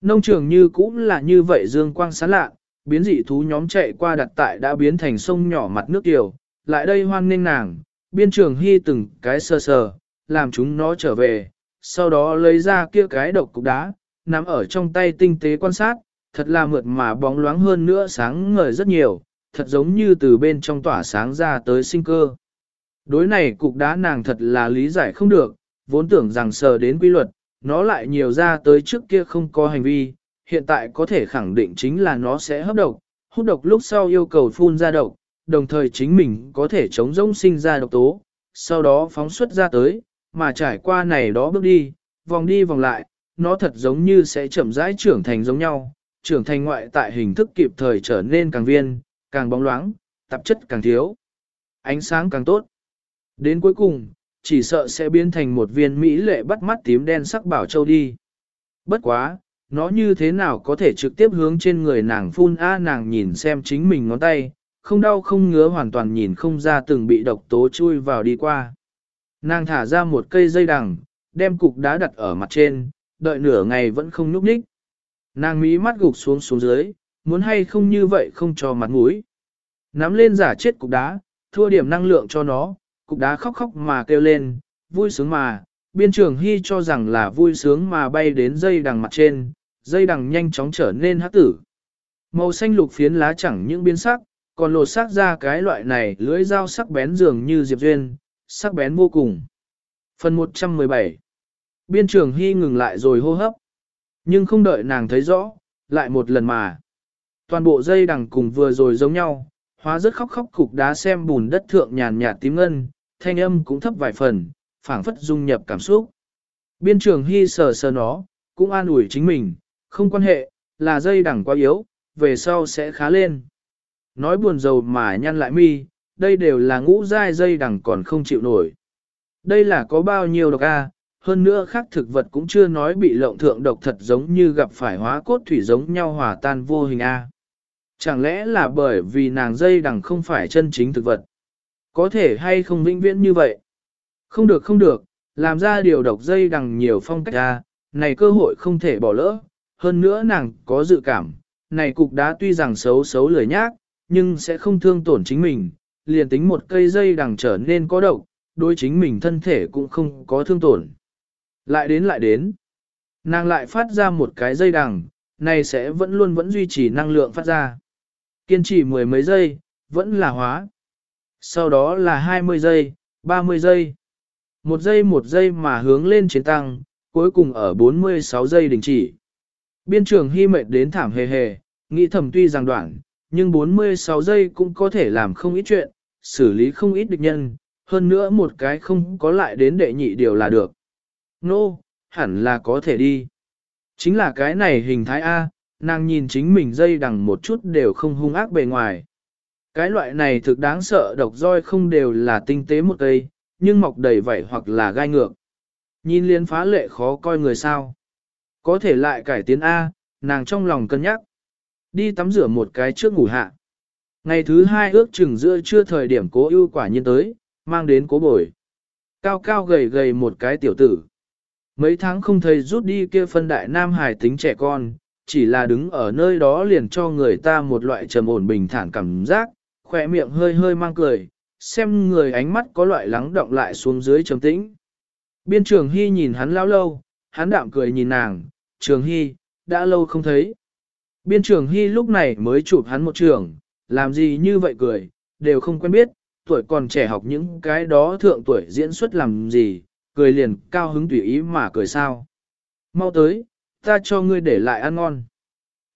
Nông trường như cũng là như vậy dương quang sáng lạ, biến dị thú nhóm chạy qua đặt tại đã biến thành sông nhỏ mặt nước tiểu, lại đây hoan nghênh nàng, biên trường hy từng cái sơ sờ, làm chúng nó trở về, sau đó lấy ra kia cái độc cục đá, nắm ở trong tay tinh tế quan sát, thật là mượt mà bóng loáng hơn nữa sáng ngời rất nhiều, thật giống như từ bên trong tỏa sáng ra tới sinh cơ. Đối này cục đá nàng thật là lý giải không được, vốn tưởng rằng sờ đến quy luật, nó lại nhiều ra tới trước kia không có hành vi, hiện tại có thể khẳng định chính là nó sẽ hấp độc, hút độc lúc sau yêu cầu phun ra độc, đồng thời chính mình có thể chống rỗng sinh ra độc tố, sau đó phóng xuất ra tới, mà trải qua này đó bước đi, vòng đi vòng lại, nó thật giống như sẽ chậm rãi trưởng thành giống nhau, trưởng thành ngoại tại hình thức kịp thời trở nên càng viên, càng bóng loáng, tạp chất càng thiếu, ánh sáng càng tốt. Đến cuối cùng, chỉ sợ sẽ biến thành một viên mỹ lệ bắt mắt tím đen sắc bảo châu đi. Bất quá, nó như thế nào có thể trực tiếp hướng trên người nàng phun a nàng nhìn xem chính mình ngón tay, không đau không ngứa hoàn toàn nhìn không ra từng bị độc tố chui vào đi qua. Nàng thả ra một cây dây đằng, đem cục đá đặt ở mặt trên, đợi nửa ngày vẫn không nhúc nhích. Nàng mí mắt gục xuống xuống dưới, muốn hay không như vậy không cho mặt mũi. Nắm lên giả chết cục đá, thua điểm năng lượng cho nó, cục đá khóc khóc mà kêu lên, vui sướng mà, biên trưởng hy cho rằng là vui sướng mà bay đến dây đằng mặt trên, dây đằng nhanh chóng trở nên hắc tử. Màu xanh lục phiến lá chẳng những biến sắc, còn lột xác ra cái loại này lưỡi dao sắc bén dường như diệp duyên, sắc bén vô cùng. Phần 117 Biên trưởng hy ngừng lại rồi hô hấp, nhưng không đợi nàng thấy rõ, lại một lần mà. Toàn bộ dây đằng cùng vừa rồi giống nhau, hóa rất khóc khóc cục đá xem bùn đất thượng nhàn nhạt tím ngân, thanh âm cũng thấp vài phần, phảng phất dung nhập cảm xúc. Biên trường hy sờ sờ nó, cũng an ủi chính mình, không quan hệ, là dây đằng quá yếu, về sau sẽ khá lên. Nói buồn rầu mà nhăn lại mi, đây đều là ngũ dai dây đằng còn không chịu nổi. Đây là có bao nhiêu độc a? Hơn nữa khác thực vật cũng chưa nói bị lộng thượng độc thật giống như gặp phải hóa cốt thủy giống nhau hòa tan vô hình a. Chẳng lẽ là bởi vì nàng dây đằng không phải chân chính thực vật? Có thể hay không vĩnh viễn như vậy? Không được không được, làm ra điều độc dây đằng nhiều phong cách A, này cơ hội không thể bỏ lỡ. Hơn nữa nàng có dự cảm, này cục đá tuy rằng xấu xấu lười nhác, nhưng sẽ không thương tổn chính mình, liền tính một cây dây đằng trở nên có độc, đối chính mình thân thể cũng không có thương tổn. Lại đến lại đến, nàng lại phát ra một cái dây đằng, này sẽ vẫn luôn vẫn duy trì năng lượng phát ra. Kiên trì mười mấy giây, vẫn là hóa. Sau đó là 20 giây, 30 giây. Một giây một giây mà hướng lên chiến tăng, cuối cùng ở 46 giây đình chỉ. Biên trường hy mệt đến thảm hề hề, nghĩ thầm tuy rằng đoạn, nhưng 46 giây cũng có thể làm không ít chuyện, xử lý không ít địch nhân, hơn nữa một cái không có lại đến đệ nhị điều là được. Nô, no, hẳn là có thể đi. Chính là cái này hình thái A, nàng nhìn chính mình dây đằng một chút đều không hung ác bề ngoài. Cái loại này thực đáng sợ độc roi không đều là tinh tế một cây, nhưng mọc đầy vảy hoặc là gai ngược. Nhìn liên phá lệ khó coi người sao. Có thể lại cải tiến A, nàng trong lòng cân nhắc. Đi tắm rửa một cái trước ngủ hạ. Ngày thứ hai ước chừng giữa trưa thời điểm cố ưu quả nhiên tới, mang đến cố bồi. Cao cao gầy gầy một cái tiểu tử. Mấy tháng không thấy rút đi kia phân đại nam hải tính trẻ con, chỉ là đứng ở nơi đó liền cho người ta một loại trầm ổn bình thản cảm giác, khỏe miệng hơi hơi mang cười, xem người ánh mắt có loại lắng động lại xuống dưới trầm tĩnh. Biên trường hy nhìn hắn lao lâu, hắn đạm cười nhìn nàng, trường hy, đã lâu không thấy. Biên trường hy lúc này mới chụp hắn một trường, làm gì như vậy cười, đều không quen biết, tuổi còn trẻ học những cái đó thượng tuổi diễn xuất làm gì, cười liền cao hứng tùy ý mà cười sao. Mau tới, ta cho ngươi để lại ăn ngon.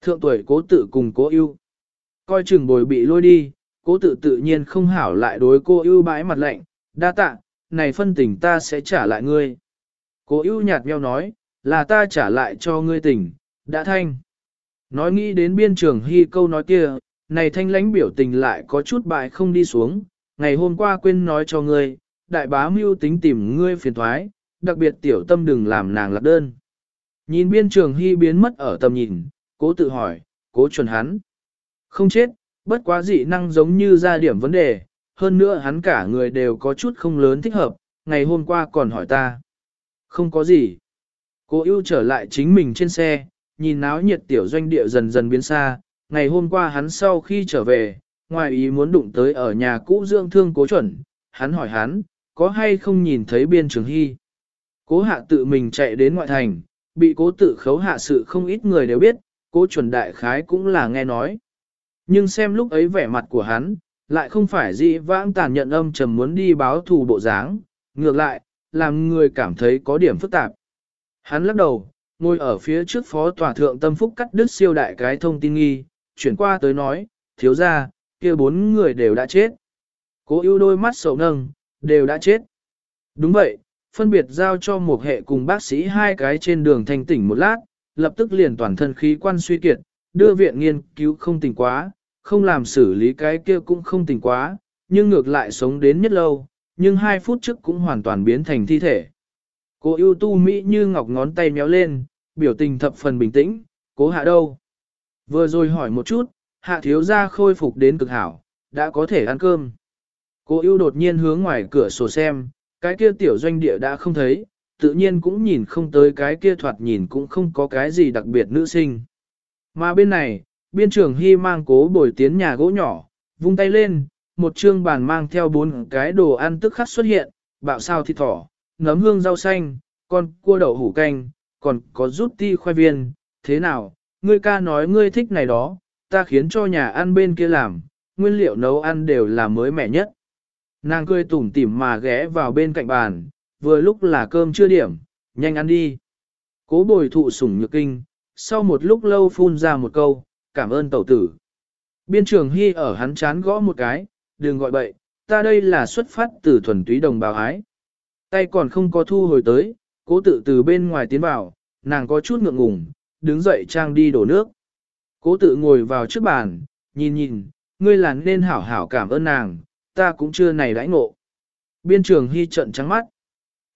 Thượng tuổi cố tự cùng cố yêu. Coi chừng bồi bị lôi đi, cố tự tự nhiên không hảo lại đối cô ưu bãi mặt lạnh, đa tạ, này phân tình ta sẽ trả lại ngươi. Cố ưu nhạt nheo nói, là ta trả lại cho ngươi tình, đã thanh. Nói nghĩ đến biên trường hy câu nói kia, này thanh lãnh biểu tình lại có chút bại không đi xuống, ngày hôm qua quên nói cho ngươi, đại bá mưu tính tìm ngươi phiền thoái, đặc biệt tiểu tâm đừng làm nàng lạc đơn. Nhìn biên trường hy biến mất ở tầm nhìn, cố tự hỏi, cố chuẩn hắn. Không chết, bất quá dị năng giống như ra điểm vấn đề, hơn nữa hắn cả người đều có chút không lớn thích hợp, ngày hôm qua còn hỏi ta. Không có gì. Cô ưu trở lại chính mình trên xe, nhìn náo nhiệt tiểu doanh địa dần dần biến xa, ngày hôm qua hắn sau khi trở về, ngoài ý muốn đụng tới ở nhà cũ dưỡng thương cố chuẩn, hắn hỏi hắn, có hay không nhìn thấy biên trường hy. Cố hạ tự mình chạy đến ngoại thành, bị cố tự khấu hạ sự không ít người đều biết, cố chuẩn đại khái cũng là nghe nói. Nhưng xem lúc ấy vẻ mặt của hắn, lại không phải dị vãng tàn nhận âm trầm muốn đi báo thù bộ dáng, ngược lại, làm người cảm thấy có điểm phức tạp. Hắn lắc đầu, ngồi ở phía trước phó tòa thượng tâm phúc cắt đứt siêu đại cái thông tin nghi, chuyển qua tới nói, thiếu ra, kia bốn người đều đã chết. Cố ưu đôi mắt sầu nâng, đều đã chết. Đúng vậy, phân biệt giao cho một hệ cùng bác sĩ hai cái trên đường thanh tỉnh một lát, lập tức liền toàn thân khí quan suy kiệt, đưa viện nghiên cứu không tỉnh quá, không làm xử lý cái kia cũng không tỉnh quá, nhưng ngược lại sống đến nhất lâu, nhưng hai phút trước cũng hoàn toàn biến thành thi thể. Cô ưu tu Mỹ như ngọc ngón tay méo lên, biểu tình thập phần bình tĩnh, cố hạ đâu? Vừa rồi hỏi một chút, hạ thiếu gia khôi phục đến cực hảo, đã có thể ăn cơm. Cô ưu đột nhiên hướng ngoài cửa sổ xem, cái kia tiểu doanh địa đã không thấy, tự nhiên cũng nhìn không tới cái kia thoạt nhìn cũng không có cái gì đặc biệt nữ sinh. Mà bên này, biên trưởng hy mang cố bồi tiến nhà gỗ nhỏ, vung tay lên, một trương bàn mang theo bốn cái đồ ăn tức khắc xuất hiện, bạo sao thịt thỏ, nấm hương rau xanh, con cua đậu hủ canh, còn có rút ti khoai viên, thế nào, ngươi ca nói ngươi thích này đó, ta khiến cho nhà ăn bên kia làm, nguyên liệu nấu ăn đều là mới mẻ nhất. Nàng cười tủm tỉm mà ghé vào bên cạnh bàn, vừa lúc là cơm chưa điểm, nhanh ăn đi. Cố bồi thụ sủng nhược kinh, sau một lúc lâu phun ra một câu, cảm ơn tẩu tử. Biên trường Hy ở hắn chán gõ một cái, đừng gọi bậy, ta đây là xuất phát từ thuần túy đồng bào ái. Tay còn không có thu hồi tới, cố tự từ bên ngoài tiến vào, nàng có chút ngượng ngùng, đứng dậy trang đi đổ nước. Cố tự ngồi vào trước bàn, nhìn nhìn, ngươi là nên hảo hảo cảm ơn nàng, ta cũng chưa này đãi ngộ. Biên trường hy trận trắng mắt.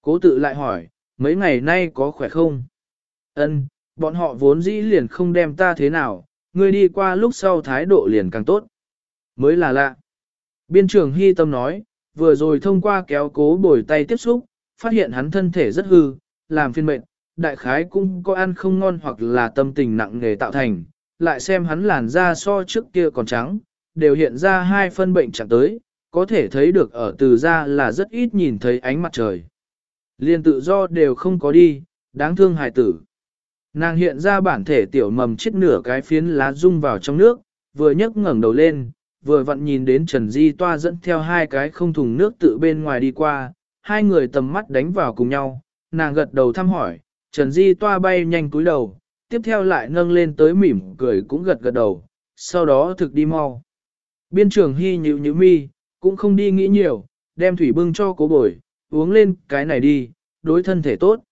Cố tự lại hỏi, mấy ngày nay có khỏe không? Ân, bọn họ vốn dĩ liền không đem ta thế nào, ngươi đi qua lúc sau thái độ liền càng tốt. Mới là lạ. Biên trường hy tâm nói, vừa rồi thông qua kéo cố bồi tay tiếp xúc, phát hiện hắn thân thể rất hư, làm phiên mệnh, đại khái cũng có ăn không ngon hoặc là tâm tình nặng nề tạo thành, lại xem hắn làn da so trước kia còn trắng, đều hiện ra hai phân bệnh chẳng tới, có thể thấy được ở từ ra là rất ít nhìn thấy ánh mặt trời. Liên tự do đều không có đi, đáng thương hài tử. Nàng hiện ra bản thể tiểu mầm chết nửa cái phiến lá rung vào trong nước, vừa nhấc ngẩng đầu lên, vừa vặn nhìn đến Trần Di Toa dẫn theo hai cái không thùng nước tự bên ngoài đi qua, hai người tầm mắt đánh vào cùng nhau, nàng gật đầu thăm hỏi, Trần Di Toa bay nhanh cúi đầu, tiếp theo lại nâng lên tới mỉm cười cũng gật gật đầu, sau đó thực đi mau. Biên trưởng hy nhíu nhíu mi, cũng không đi nghĩ nhiều, đem thủy bưng cho cố bồi, uống lên cái này đi, đối thân thể tốt.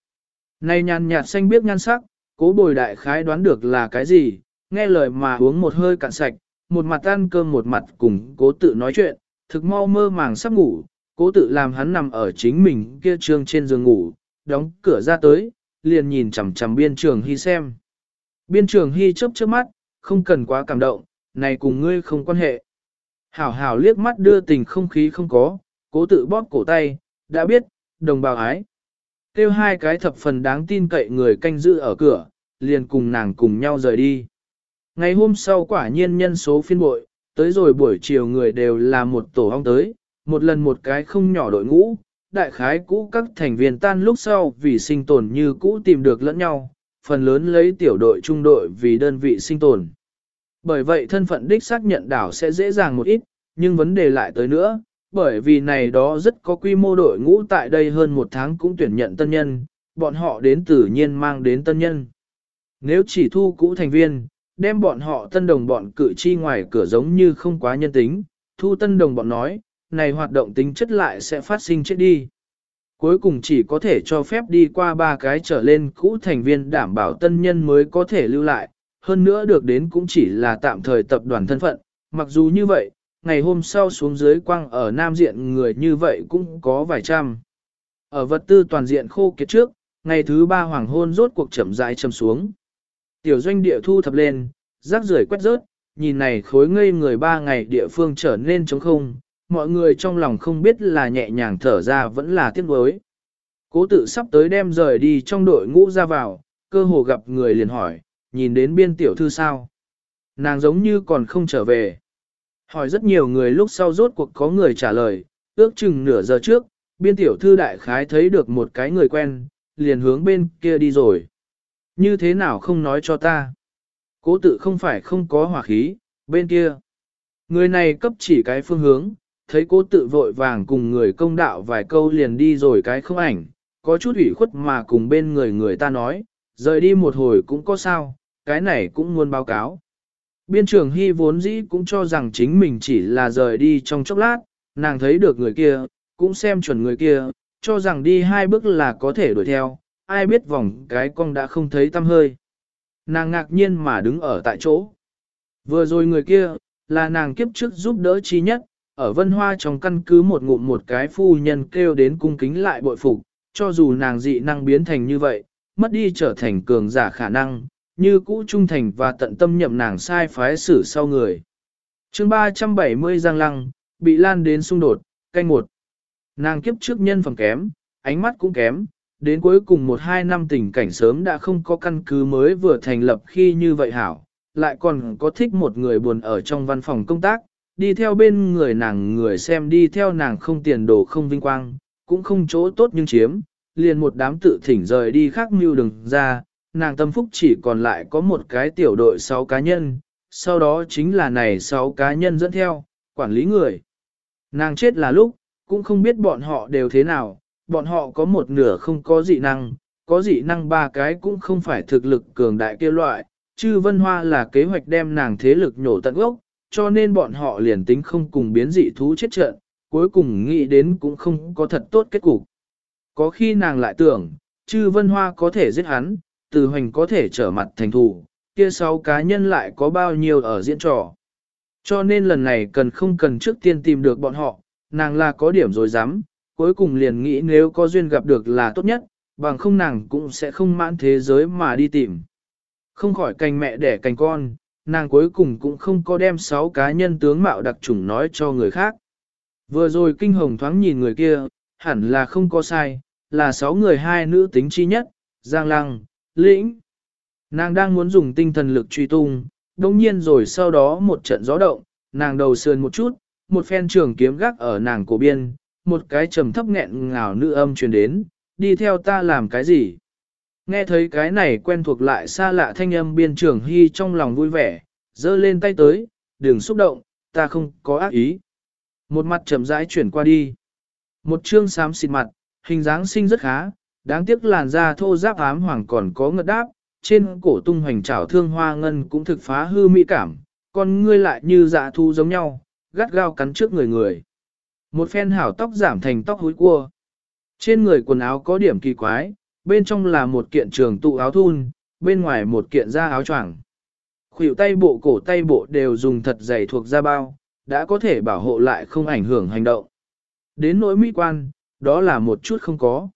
Này nhàn nhạt xanh biết nhan sắc, cố bồi đại khái đoán được là cái gì, nghe lời mà uống một hơi cạn sạch, một mặt ăn cơm một mặt cùng cố tự nói chuyện, thực mau mơ màng sắp ngủ, cố tự làm hắn nằm ở chính mình kia trương trên giường ngủ, đóng cửa ra tới, liền nhìn chằm chằm biên trường hy xem. Biên trường hy chớp chớp mắt, không cần quá cảm động, này cùng ngươi không quan hệ. Hảo hảo liếc mắt đưa tình không khí không có, cố tự bóp cổ tay, đã biết, đồng bào ái. Kêu hai cái thập phần đáng tin cậy người canh giữ ở cửa, liền cùng nàng cùng nhau rời đi. Ngày hôm sau quả nhiên nhân số phiên bội, tới rồi buổi chiều người đều là một tổ ong tới, một lần một cái không nhỏ đội ngũ, đại khái cũ các thành viên tan lúc sau vì sinh tồn như cũ tìm được lẫn nhau, phần lớn lấy tiểu đội trung đội vì đơn vị sinh tồn. Bởi vậy thân phận đích xác nhận đảo sẽ dễ dàng một ít, nhưng vấn đề lại tới nữa, bởi vì này đó rất có quy mô đội ngũ tại đây hơn một tháng cũng tuyển nhận tân nhân, bọn họ đến tự nhiên mang đến tân nhân. Nếu chỉ thu cũ thành viên, đem bọn họ tân đồng bọn cử chi ngoài cửa giống như không quá nhân tính, thu tân đồng bọn nói, này hoạt động tính chất lại sẽ phát sinh chết đi. Cuối cùng chỉ có thể cho phép đi qua ba cái trở lên cũ thành viên đảm bảo tân nhân mới có thể lưu lại, hơn nữa được đến cũng chỉ là tạm thời tập đoàn thân phận, mặc dù như vậy, ngày hôm sau xuống dưới quang ở nam diện người như vậy cũng có vài trăm. Ở vật tư toàn diện khô kiệt trước, ngày thứ ba hoàng hôn rốt cuộc chậm rãi châm xuống. Tiểu doanh địa thu thập lên, rác rưởi quét rớt, nhìn này khối ngây người ba ngày địa phương trở nên trống không, mọi người trong lòng không biết là nhẹ nhàng thở ra vẫn là tiếc nuối. Cố tự sắp tới đem rời đi trong đội ngũ ra vào, cơ hồ gặp người liền hỏi, nhìn đến biên tiểu thư sao? Nàng giống như còn không trở về. Hỏi rất nhiều người lúc sau rốt cuộc có người trả lời, ước chừng nửa giờ trước, biên tiểu thư đại khái thấy được một cái người quen, liền hướng bên kia đi rồi. Như thế nào không nói cho ta? Cố tự không phải không có hỏa khí, bên kia. Người này cấp chỉ cái phương hướng, thấy cố tự vội vàng cùng người công đạo vài câu liền đi rồi cái không ảnh, có chút ủy khuất mà cùng bên người người ta nói, rời đi một hồi cũng có sao, cái này cũng muốn báo cáo. Biên trưởng Hy vốn dĩ cũng cho rằng chính mình chỉ là rời đi trong chốc lát, nàng thấy được người kia, cũng xem chuẩn người kia, cho rằng đi hai bước là có thể đuổi theo, ai biết vòng cái con đã không thấy tâm hơi. Nàng ngạc nhiên mà đứng ở tại chỗ. Vừa rồi người kia, là nàng kiếp trước giúp đỡ chi nhất, ở vân hoa trong căn cứ một ngụm một cái phu nhân kêu đến cung kính lại bội phục, cho dù nàng dị năng biến thành như vậy, mất đi trở thành cường giả khả năng, như cũ trung thành và tận tâm nhậm nàng sai phái xử sau người. chương 370 Giang Lăng, bị lan đến xung đột, canh một. Nàng kiếp trước nhân phẩm kém, ánh mắt cũng kém, đến cuối cùng một hai năm tình cảnh sớm đã không có căn cứ mới vừa thành lập khi như vậy hảo, lại còn có thích một người buồn ở trong văn phòng công tác, đi theo bên người nàng người xem đi theo nàng không tiền đồ không vinh quang, cũng không chỗ tốt nhưng chiếm, liền một đám tự thỉnh rời đi khác mưu đừng ra, nàng tâm phúc chỉ còn lại có một cái tiểu đội 6 cá nhân, sau đó chính là này 6 cá nhân dẫn theo, quản lý người. Nàng chết là lúc, cũng không biết bọn họ đều thế nào, bọn họ có một nửa không có dị năng, có dị năng ba cái cũng không phải thực lực cường đại kia loại, chứ vân hoa là kế hoạch đem nàng thế lực nhổ tận gốc, cho nên bọn họ liền tính không cùng biến dị thú chết trận, cuối cùng nghĩ đến cũng không có thật tốt kết cục. Có khi nàng lại tưởng, chư vân hoa có thể giết hắn, từ hoành có thể trở mặt thành thù, kia sáu cá nhân lại có bao nhiêu ở diễn trò. Cho nên lần này cần không cần trước tiên tìm được bọn họ, nàng là có điểm rồi dám, cuối cùng liền nghĩ nếu có duyên gặp được là tốt nhất, bằng không nàng cũng sẽ không mãn thế giới mà đi tìm. Không khỏi cành mẹ đẻ cành con, nàng cuối cùng cũng không có đem sáu cá nhân tướng mạo đặc trùng nói cho người khác. Vừa rồi kinh hồng thoáng nhìn người kia, hẳn là không có sai, là sáu người hai nữ tính chi nhất, Giang Lăng, Lĩnh. Nàng đang muốn dùng tinh thần lực truy tung, đồng nhiên rồi sau đó một trận gió động, nàng đầu sườn một chút, một phen trường kiếm gác ở nàng cổ biên, một cái trầm thấp nghẹn ngào nữ âm truyền đến, đi theo ta làm cái gì? Nghe thấy cái này quen thuộc lại xa lạ thanh âm biên trưởng hy trong lòng vui vẻ, giơ lên tay tới, đừng xúc động, ta không có ác ý. Một mặt chậm rãi chuyển qua đi. Một trương xám xịt mặt, hình dáng xinh rất khá, đáng tiếc làn da thô giáp ám hoàng còn có ngật đáp, trên cổ tung hoành trảo thương hoa ngân cũng thực phá hư mỹ cảm, còn ngươi lại như dạ thu giống nhau, gắt gao cắn trước người người. Một phen hảo tóc giảm thành tóc húi cua. Trên người quần áo có điểm kỳ quái, bên trong là một kiện trường tụ áo thun, bên ngoài một kiện da áo choàng. Khuỷu tay bộ cổ tay bộ đều dùng thật dày thuộc da bao, đã có thể bảo hộ lại không ảnh hưởng hành động. Đến nỗi mỹ quan, đó là một chút không có.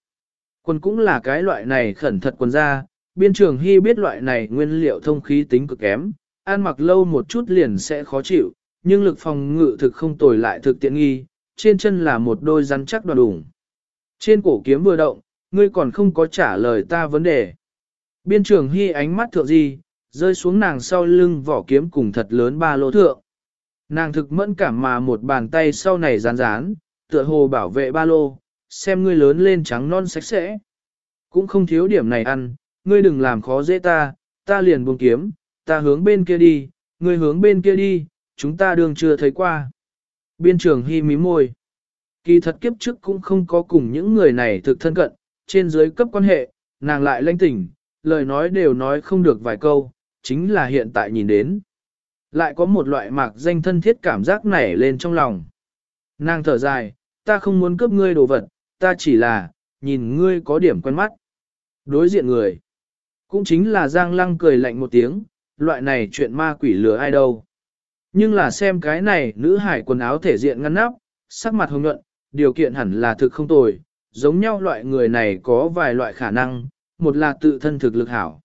Quần cũng là cái loại này khẩn thật quần ra. biên trường hy biết loại này nguyên liệu thông khí tính cực kém, ăn mặc lâu một chút liền sẽ khó chịu, nhưng lực phòng ngự thực không tồi lại thực tiện nghi, trên chân là một đôi rắn chắc đoàn đủng. Trên cổ kiếm vừa động, ngươi còn không có trả lời ta vấn đề. Biên trường hy ánh mắt thượng gì, rơi xuống nàng sau lưng vỏ kiếm cùng thật lớn ba lô thượng. Nàng thực mẫn cảm mà một bàn tay sau này rán rán, tựa hồ bảo vệ ba lô, xem ngươi lớn lên trắng non sạch sẽ. Cũng không thiếu điểm này ăn, ngươi đừng làm khó dễ ta, ta liền buông kiếm, ta hướng bên kia đi, ngươi hướng bên kia đi, chúng ta đường chưa thấy qua. Biên trường hy mí môi. Kỳ thật kiếp trước cũng không có cùng những người này thực thân cận, trên dưới cấp quan hệ, nàng lại lanh tỉnh, lời nói đều nói không được vài câu, chính là hiện tại nhìn đến. Lại có một loại mạc danh thân thiết cảm giác nảy lên trong lòng. Nàng thở dài, ta không muốn cướp ngươi đồ vật, ta chỉ là, nhìn ngươi có điểm quen mắt. Đối diện người, cũng chính là Giang Lăng cười lạnh một tiếng, loại này chuyện ma quỷ lừa ai đâu. Nhưng là xem cái này nữ hải quần áo thể diện ngăn nắp, sắc mặt hồng nhuận, điều kiện hẳn là thực không tồi, giống nhau loại người này có vài loại khả năng, một là tự thân thực lực hảo,